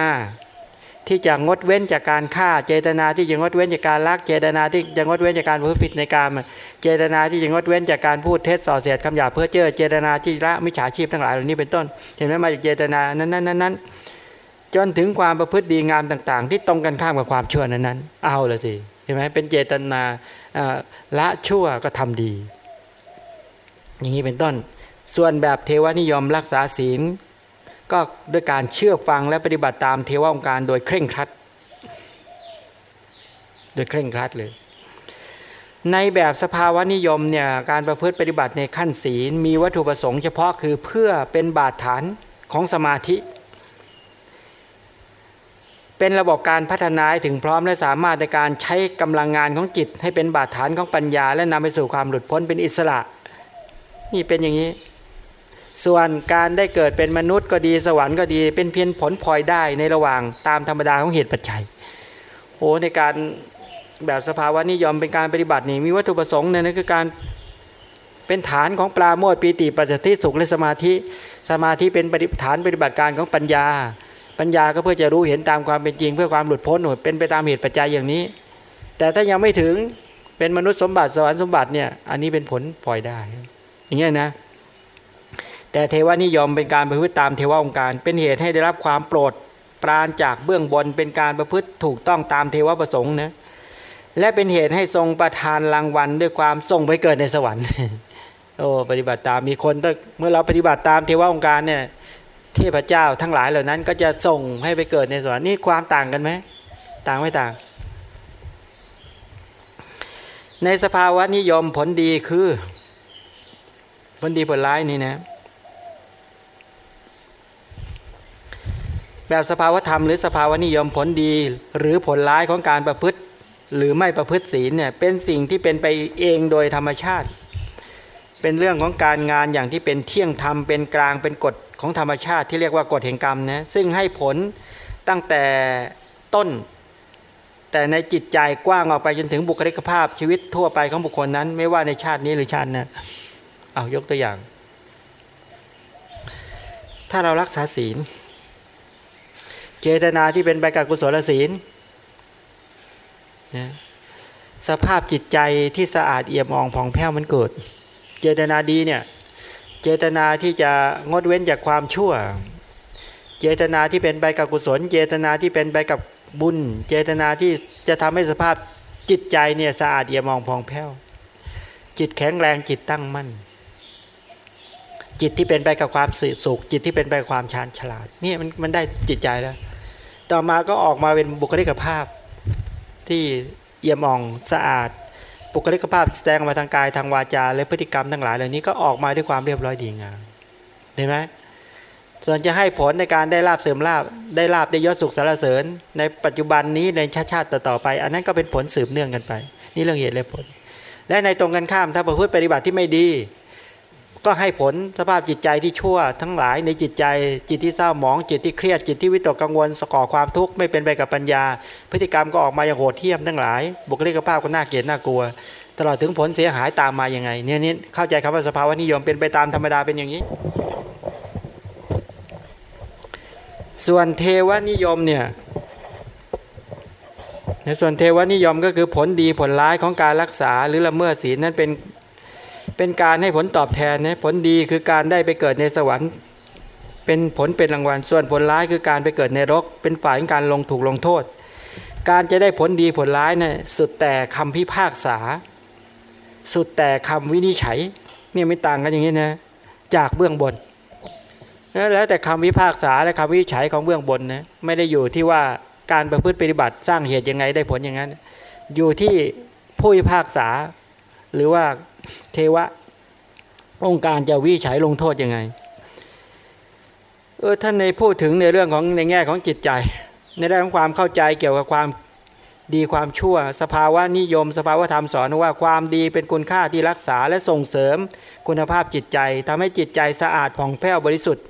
ที่จะงดเว้นจากการฆ่าเจตนาที่จะงดเว้นจากการลักเจตนาที่จะงดเว้นจากการพูดผิดในการเจตนาที่จะงดเว้นจากการพูดเท็จส่อเสียดคำหยาเพื่อเจอเจตนาที่ละมิจฉาชีพทั้งหลายเหล่านี้เป็นต้น เห็นไหมมาจากเจตนานั้นนั้นนั้นจนถึงความประพฤติดีงามต่าง ๆ ที่ตรงกันข้ามกับความชั่วนั้นนั้นเอาละสิเห็นไหมเป็นเจตนาละชั่วก็ทำดี อย่างนี้เป็นต้น ส่วนแบบเทวนิยมรักษาศีล ก็ด้วยการเชื่อฟังและปฏิบัติตามเทวองค์การโดยเคร่งครัด โดยเคร่งครัดเลยในแบบสภาวะนิยมเนี่ยการประพฤติปฏิบัติในขั้นศีล มีวัตถุประสงค์เฉพาะคือเพื่อเป็นบาดฐานของสมาธิ เป็นระบบการพัฒนาถึงพร้อมและสามารถในการใช้กำลังงานของจิต ให้เป็นบาดฐานของปัญญา และนำไปสู่ความหลุดพ้นเป็นอิสระ นี่เป็นอย่างนี้ ส่วนการได้เกิดเป็นมนุษย์ก็ดีสวรรค์ก็ดี เป็นเพียงผลพลอยได้ในระหว่างตามธรรมดาของเหตุปัจจัยโอ้ในการแบบสภาวะนิยมเป็นการปฏิบัตินี่มีวัตถุประสงค์เนี่ยนั่นคือการเป็นฐานของปลาโมดปีติปัจจทิสุขและสมาธิ สมาธิเป็นปฏิฐานปฏิบัติการของปัญญา ปัญญาก็เพื่อจะรู้เห็นตามความเป็นจริง เพื่อความหลุดพ้นหนเป็นไปตามเหตุปัจจัยอย่างนี้ แต่ถ้ายังไม่ถึงเป็นมนุษย์สมบัติสวรรค์สมบัติเนี่ยอันนี้เป็นผลพลอยได้ อย่างเงี้ยนะแต่เทวนิยมเป็นการประพฤติตามเทวองค์การ เป็นเหตุให้ได้รับความโปรดปรานจากเบื้องบนเป็นการประพฤติถูกต้องตามเทวประสงค์นะและเป็นเหตุให้ทรงประทานรางวัลด้วยความทรงไปเกิดในสวรรค์โอ้ปฏิบัติตามมีคนเมื่อเราปฏิบัติตามเทวองค์การเนี่ยเทพเจ้าทั้งหลายเหล่านั้น ก็จะส่งให้ไปเกิดในสวรรค์นี่ความต่างกันไหมต่างไม่ต่าง ในสภาวะนิยมผลดีคือ ผลดีผลร้ายนี่นะ แบบสภาวธรรมหรือสภาวนิยมผลดีหรือผลร้ายของการประพฤติ หรือไม่ประพฤติศีลเนี่ยเป็นสิ่งที่เป็นไปเองโดยธรรมชาติ เป็นเรื่องของการงานอย่างที่เป็นเที่ยงธรรมเป็นกลางเป็นกฎของธรรมชาติที่เรียกว่ากฎแห่งกรรมนะซึ่งให้ผลตั้งแต่ต้น แต่ในจิตใจกว้างออกไปจนถึงบุคลิกภาพชีวิตทั่วไปของบุคคลนั้น ไม่ว่าในชาตินี้หรือชาตินะ เอายกตัวอย่าง ถ้าเรารักษาศีล เจตนาที่เป็นไปกับกุศลศีลนะสภาพจิตใจที่สะอาดเอี่ยมอ่องผ่องแผ้วมันเกิด เจตนาดีเนี่ย เจตนาที่จะงดเว้นจากความชั่ว เจตนาที่เป็นไปกับกุศล เจตนาที่เป็นไปกับบุญ เจตนาที่จะทำให้สภาพจิตใจเนี่ยสะอาดเอี่ยมอ่องผ่องแผ้ว จิตแข็งแรงจิตตั้งมั่น จิตที่เป็นไปกับความสุข จิตที่เป็นไปความชาญฉลาดนี่มันมันได้จิตใจแล้ว ต่อมาก็ออกมาเป็นบุคลิกภาพที่เยี่ยมอ่องสะอาด บุคลิกภาพแสดงมาทางกายทางวาจา และพฤติกรรมทั้งหลายเหล่านี้ก็ออกมาด้วยความเรียบร้อยดีงามเห็นไหมส่วนจะให้ผลในการได้ลาบเสริมลาบได้ลาบได้ยศสุขสารเสริญ ในปัจจุบันนี้ในชาติชาติต่อๆไป อันนั้นก็เป็นผลสืบเนื่องกันไป นี่เรื่องเหตุและผล และในตรงกันข้ามถ้าประพฤติปฏิบัติที่ไม่ดี ก็ให้ผลสภาพจิตใจที่ชั่ว ทั้งหลายในจิตใจจิตที่เศร้าหมองจิตที่เครียดจิตที่วิตกกังวลสก่อความทุกข์ไม่เป็นไปกับปัญญา พฤติกรรมก็ออกมาอย่างโหดเหี้ยมทั้งหลาย บุคลิกภาพก็น่าเกลียดน่ากลัว ตลอดถึงผลเสียหายตามมาอย่างไงเนี่ยนี่เข้าใจคำว่าสภาวะนิยมเป็นไปตามธรรมดาเป็นอย่างนี้ ส่วนเทวนิยมเนี่ยในส่วนเทวนิยมก็คือผลดีผลร้ายของการรักษาหรือละเมิดศีลนั้นเป็น เป็นการให้ผลตอบแทนนะผลดีคือการได้ไปเกิดในสวรรค์ เป็นผลเป็นรางวัล ส่วนผลร้ายคือการไปเกิดในรก เป็นฝ่ายการลงถูกลงโทษ การจะได้ผลดีผลร้ายนะ่ะสุดแต่คำพิพากษา สุดแต่คำวินิจฉัยเนี่ยไม่ต่างกันอย่างนี้นะจากเบื้องบนแล้วแต่คำวิพากษาและคำวินิจฉัยของเบื้องบนนะไม่ได้อยู่ที่ว่าการประพฤติปฏิบัติสร้างเหตุยังไงได้ผลอย่างนั้น อยู่ที่ผู้พิพากษาหรือว่า เทวะ องค์การจะวิจัยลงโทษยังไงเออท่านในพูดถึงในเรื่องของในแง่ของจิตใจ ในด้านของความเข้าใจเกี่ยวกับความดีความชั่ว สภาวะนิยม สภาวะธรรมสอนว่าความดีเป็นคุณค่าที่รักษาและส่งเสริมคุณภาพจิตใจทำให้จิตใจสะอาดผ่องแผ้วบริสุทธิ์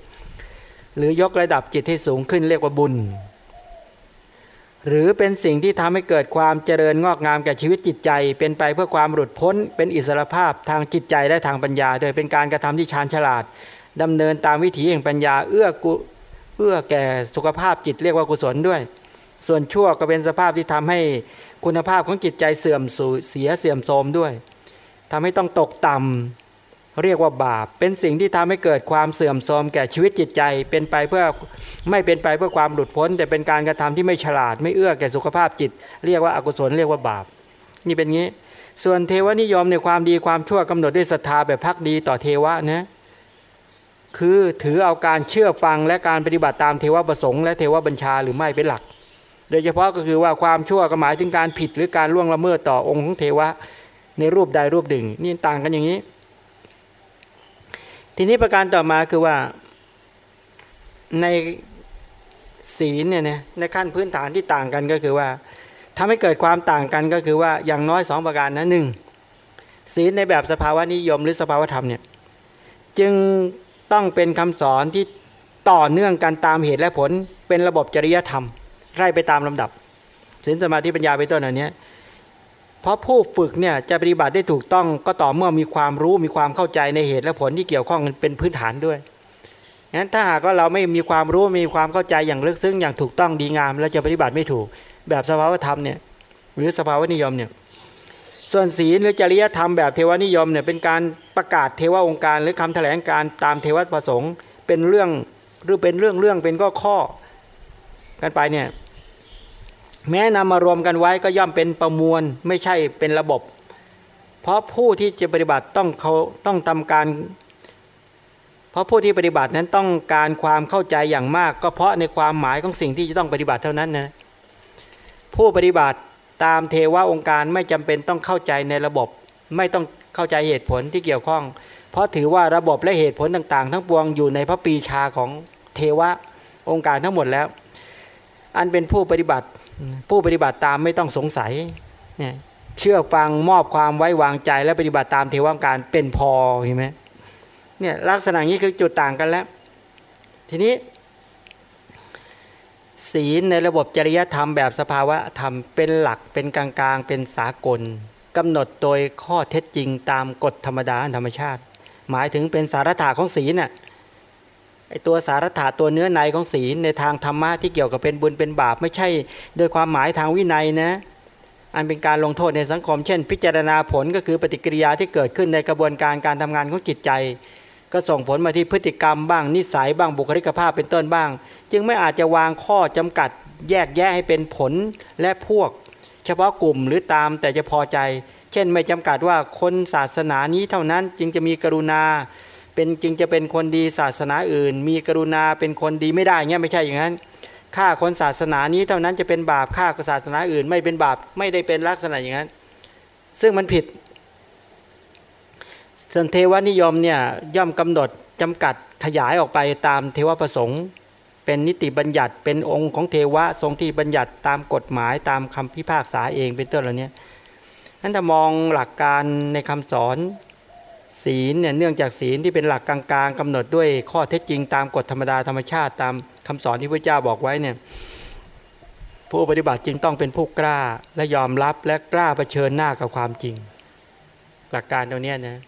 หรือยกระดับจิตให้สูงขึ้นเรียกว่าบุญ หรือเป็นสิ่งที่ทำให้เกิดความเจริญงอกงามแก่ชีวิตจิตใจ เป็นไปเพื่อความหลุดพ้น เป็นอิสรภาพทางจิตใจและทางปัญญา โดยเป็นการกระทำที่ชาญฉลาดดำเนินตามวิถีแห่งปัญญาเอื้อกุเอื้อแก่สุขภาพจิตเรียกว่ากุศลด้วย ส่วนชั่วก็เป็นสภาพที่ทำให้คุณภาพของจิตใจเสื่อมสูเสียเสื่อมโทรมด้วยทำให้ต้องตกต่ำ เรียกว่าบาป เป็นสิ่งที่ทำให้เกิดความเสื่อมโทรมแก่ชีวิตจิตใจ เป็นไปเพื่อไม่เป็นไปเพื่อความหลุดพ้น แต่เป็นการกระทำที่ไม่ฉลาดไม่เอื้อแก่สุขภาพจิต เรียกว่าอากุศลเรียกว่าบาป นี่เป็นงี้ ส่วนเทวนิยมในความดีความชั่วกำหนดด้วยศรัทธาแบบพักดีต่อเทวะนะคือถือเอาการเชื่อฟังและการปฏิบัติตามเทวประสงค์และเทวบัญชาหรือไม่เป็นหลัก โดยเฉพาะก็คือว่าความชั่วก็หมายถึงการผิดหรือการล่วงละเมิดต่อองค์ของเทวะในรูปใดรูปหนึ่ง นี่ต่างกันอย่างนี้ ทีนี้ประการต่อมาคือว่าในศีลเนี่ยนะในขั้นพื้นฐานที่ต่างกันก็คือว่าทำให้เกิดความต่างกันก็คือว่าอย่างน้อยสองประการนะหนึ่งศีลในแบบสภาวะนิยมหรือสภาวะธรรมเนี่ยจึงต้องเป็นคำสอนที่ต่อเนื่องกันตามเหตุและผลเป็นระบบจริยธรรม ไล่ไปตามลำดับศีลสมาธิปัญญาไปต้นอันนี้ เพราะผู้ฝึกเนี่ยจะปฏิบัติได้ถูกต้องก็ต่อเมื่อมีความรู้มีความเข้าใจในเหตุและผลที่เกี่ยวข้องเป็นพื้นฐานด้วยงั้นถ้าหากว่าเราไม่มีความรู้มีความเข้าใจอย่างลึกซึ้งอย่างถูกต้องดีงามเราจะปฏิบัติไม่ถูก แบบสภาวธรรมเนี่ยหรือสภาวนิยมเนี่ยส่วนศีลหรือจริยธรรมแบบเทวนิยมเนี่ยเป็นการประกาศเทวองค์การหรือคำแถลงการตามเทวประสงค์เป็นเรื่องหรือเป็นเรื่องเรื่องเป็นก็ข้อกันไปเนี่ย แม้นำมารวมกันไว้ก็ย่อมเป็นประมวลไม่ใช่เป็นระบบ เพราะผู้ที่จะปฏิบัติต้องเขาต้องทำการ เพราะผู้ที่ปฏิบัตินั้นต้องการความเข้าใจอย่างมาก ก็เพราะในความหมายของสิ่งที่จะต้องปฏิบัติเท่านั้นนะผู้ปฏิบัติตามเทวะองค์การไม่จำเป็นต้องเข้าใจในระบบ ไม่ต้องเข้าใจเหตุผลที่เกี่ยวข้อง เพราะถือว่าระบบและเหตุผลต่างๆ ทั้งปวงอยู่ในพระปีชาของเทวะองค์การทั้งหมดแล้ว อันเป็นผู้ปฏิบัติ ผู้ปฏิบัติตามไม่ต้องสงสัยเนี่ยเชื่อฟังมอบความไว้วางใจและปฏิบัติตามเทวะองการเป็นพอเห็นไหมเนี่ยลักษณะนี้คือจุดต่างกันแล้ว ทีนี้ ศีลในระบบจริยธรรมแบบสภาวะธรรมเป็นหลักเป็นกลางๆ เป็นสากลกำหนดโดยข้อเท็จจริงตามกฎธรรมดาธรรมชาติ หมายถึงเป็นสารถาของศีลน่ะ ไอตัวสารถาตัวเนื้อในของศีลในทางธรรมะที่เกี่ยวกับเป็นบุญเป็นบาปไม่ใช่ โดยความหมายทางวินัยนะอันเป็นการลงโทษในสังคม เช่น พิจารณาผลก็คือปฏิกิริยาที่เกิดขึ้นในกระบวนการการทำงานของจิตใจ ก็ส่งผลมาที่พฤติกรรมบ้างนิสัยบ้างบุคลิกภาพเป็นต้นบ้าง จึงไม่อาจจะวางข้อจำกัดแยกแยะให้เป็นผลและพวก เฉพาะกลุ่มหรือตามแต่จะพอใจ เช่นไม่จำกัดว่าคนศาสนานี้เท่านั้นจึงจะมีกรุณา เป็นจึงจะเป็นคนดีศาสนาอื่น มีกรุณาเป็นคนดีไม่ได้เงี้ยไม่ใช่อย่างนั้นฆ่าคนศาสนานี้เท่านั้นจะเป็นบาปฆ่าศาสนาอื่น ไม่เป็นบาปไม่ได้เป็นลักษณะอย่างนั้น ซึ่งมันผิดส่วนเทวนิยมเนี่ยย่อมกำหนดจำกัดขยายออกไปตามเทวประสงค์ เป็นนิติบัญญัติเป็นองค์ของเทวะทรงที่บัญญัติตามกฎหมายตามคำพิพากษาเองเป็นต้นเหล่านี้นั้นถ้ามองหลักการในคำสอน ศีลเนี่ยเนื่องจากศีลที่เป็นหลักกลางๆกำหนดด้วยข้อเท็จจริงตามกฎธรรมดาธรรมชาติตามคำสอนที่พระเจ้าบอกไว้เนี่ยผู้ปฏิบัติจริงต้องเป็นผู้กล้าและยอมรับและกล้าเผชิญหน้ากับความจริง หลักการตรงเนี้ยนะ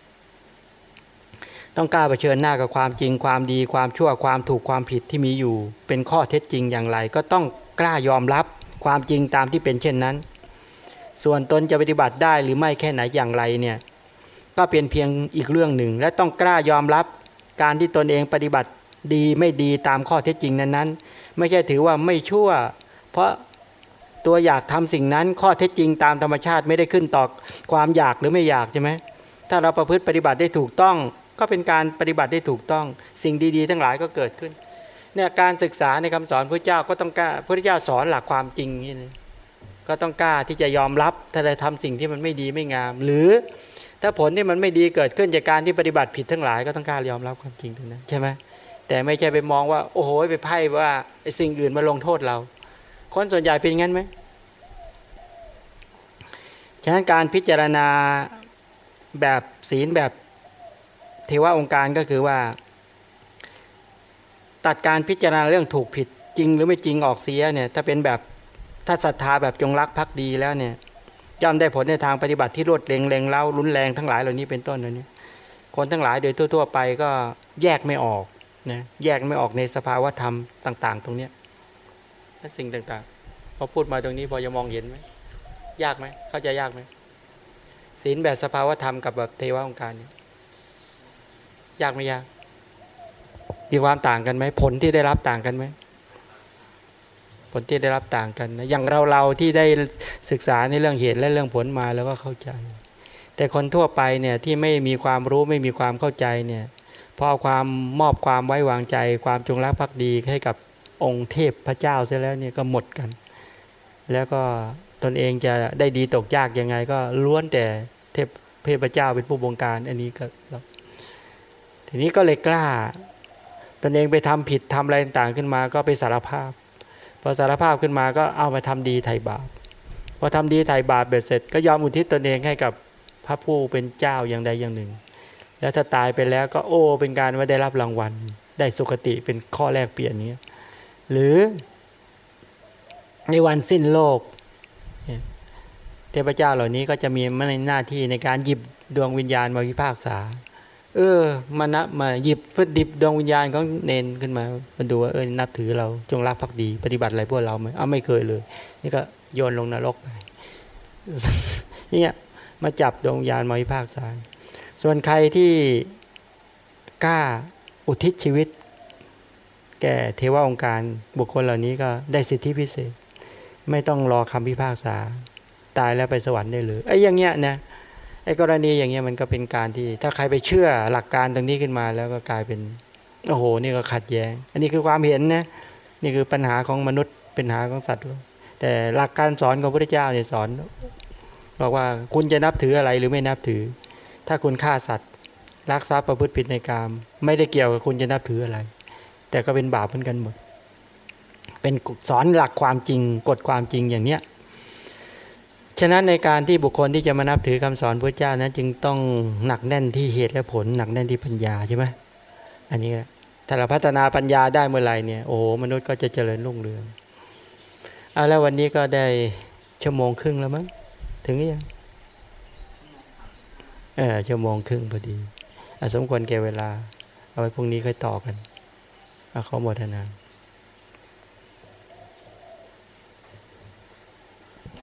ต้องกล้าเผชิญหน้ากับความจริง ความดีความชั่วความถูกความผิดที่มีอยู่ เป็นข้อเท็จจริงอย่างไร ก็ต้องกล้ายอมรับความจริงตามที่เป็นเช่นนั้น ส่วนตนจะปฏิบัติได้หรือไม่แค่ไหนอย่างไรเนี่ย ก็เป็นเพียงอีกเรื่องหนึ่ง และต้องกล้ายอมรับการที่ตนเองปฏิบัติดีไม่ดีตามข้อเท็จจริงนั้นๆ ไม่ใช่ถือว่าไม่ชั่ว เพราะตัวอยากทำสิ่งนั้นข้อเท็จจริงตามธรรมชาติไม่ได้ขึ้นต่อความอยากหรือไม่อยากใช่ไหมถ้าเราประพฤติปฏิบัติได้ถูกต้อง ก็เป็นการปฏิบัติได้ถูกต้อง สิ่งดีๆ ทั้งหลายก็เกิดขึ้นเนี่ยการศึกษาในคำสอนพระเจ้าก็ต้องกล้าพระเจ้าสอนหลักความจริงนี่ก็ต้องกล้าที่จะยอมรับถ้าได้ทำสิ่งที่มันไม่ดีไม่งาม หรือ ถ้าผลที่มันไม่ดีเกิดขึ้นจากการที่ปฏิบัติผิดทั้งหลายก็ต้องกล้ายอมรับความจริงตรงนั้นใช่ไหมแต่ไม่ใช่ไปมองว่า โอ้โหไปไพ่ว่าไอ้สิ่งอื่นมาลงโทษเรา คนส่วนใหญ่เป็นงั้นไหมฉะนั้นการพิจารณาแบบศีลแบบเทวะองค์การก็คือว่า ตัดการพิจารณาเรื่องถูกผิดจริงหรือไม่จริงออกเสียเนี่ยถ้าเป็นแบบถ้าศรัทธาแบบจงรักภักดีแล้วเนี่ย ย่อมได้ผลในทางปฏิบัติที่รวดเร็งเร็งเล่ารุนแรงทั้งหลายเหล่านี้เป็นต้นเหล่านี้คนทั้งหลายโดยทั่ว ๆ ไปก็แยกไม่ออกนะแยกไม่ออกในสภาวะธรรมต่าง ๆ ตรงเนี้ยและสิ่งต่างๆพอพูดมาตรงนี้พอจะมองเห็นไหมยากไหมเข้าใจยากไหมศีลแบบสภาวะธรรมกับแบบเทวะองค์การเนี่ยยากไหมยากมีความต่างกันไหมผลที่ได้รับต่างกันไหม ลที่ได้รับต่างกันนะอย่างเราเราที่ได้ศึกษาในเรื่องเหตุและเรื่องผลมาแล้วก็เข้าใจ แต่คนทั่วไปเนี่ยที่ไม่มีความรู้ไม่มีความเข้าใจเนี่ยพอความมอบความไว้วางใจ ความจงรักภักดีให้กับองค์เทพพระเจ้าเสียแล้วเนี่ยก็หมดกัน แล้วก็ตนเองจะได้ดีตกยากยังไง ก็ล้วนแต่เทพเทพเจ้าเป็นผู้บงการอันนี้ก็ทีนี้ก็เลยกล้า ตนเองไปทำผิดทำอะไรต่างขึ้นมาก็ไปสารภาพ อสารภาพขึ้นมาก็เอามาทำดีไถ่บาปพอทำดีไถ่บาปเบ็ดเสร็จ ก็ยอมอุทิศตนเองให้กับพระผู้เป็นเจ้าอย่างใดอย่างหนึ่ง แล้วถ้าตายไปแล้วก็โอ้เป็นการว่าได้รับรางวัล ได้สุคติเป็นข้อแรกเปลี่ยนนี้หรือในวันสิ้นโลก เทพเจ้าเหล่านี้ก็จะมีมาในหน้าที่ในการหยิบดวงวิญญาณมาพิพากษา เออมานะมาหยิบเพื่อดิบดวงวิญญาณของเนนขึ้นมามาดูว่าเออนับถือเราจงรักภักดี ปฏิบัติอะไรพวกเราไหมอ้าไม่เคยเลย นี่ก็โยนลงนรกไปนี่มาจับดวงวิญญาณมาพิพากษาส่วนใครที่กล้าอุทิศชีวิต แก่เทวองค์การบุคคลเหล่านี้ก็ได้สิทธิพิเศษ ไม่ต้องรอคำพิพากษา ตายแล้วไปสวรรค์ได้เลยไอ้อย่างเงี้ยนะ ไอ้กรณีอย่างเงี้ยมันก็เป็นการที่ ถ้าใครไปเชื่อหลักการตรงนี้ขึ้นมา แล้วก็กลายเป็นโอ้โหนี่ก็ขัดแย้ง อันนี้คือความเห็นนะนี่คือปัญหาของมนุษย์ปัญหาของสัตว์แต่หลักการสอนของพระเจ้าเนี่ยสอนบอกว่าคุณจะนับถืออะไรหรือไม่นับถือ ถ้าคุณฆ่าสัตว์รักทรัพย์ประพฤติผิดในกามไม่ได้เกี่ยวกับคุณจะนับถืออะไร แต่ก็เป็นบาปเหมือนกันหมด เป็นสอนหลักความจริงกฎความจริงอย่างเนี้ย ฉะนั้นในการที่บุคคลที่จะมานับถือคำสอนพระเจ้านั้นจึงต้องหนักแน่นที่เหตุและผล หนักแน่นที่ปัญญาใช่ไหมอันนี้ถ้าเราพัฒนาปัญญาได้เมื่อไหร่เนี่ยโอ้มนุษย์ก็จะเจริญรุ่งเรืองเอาแล้ววันนี้ก็ได้ชั่วโมงครึ่งแล้วมั้งถึงหรือยังเออชั่วโมงครึ่งพอดีอสมควรแก่เวลา เอาไว้พรุ่งนี้ค่อยต่อกัน เอาขอโมทนา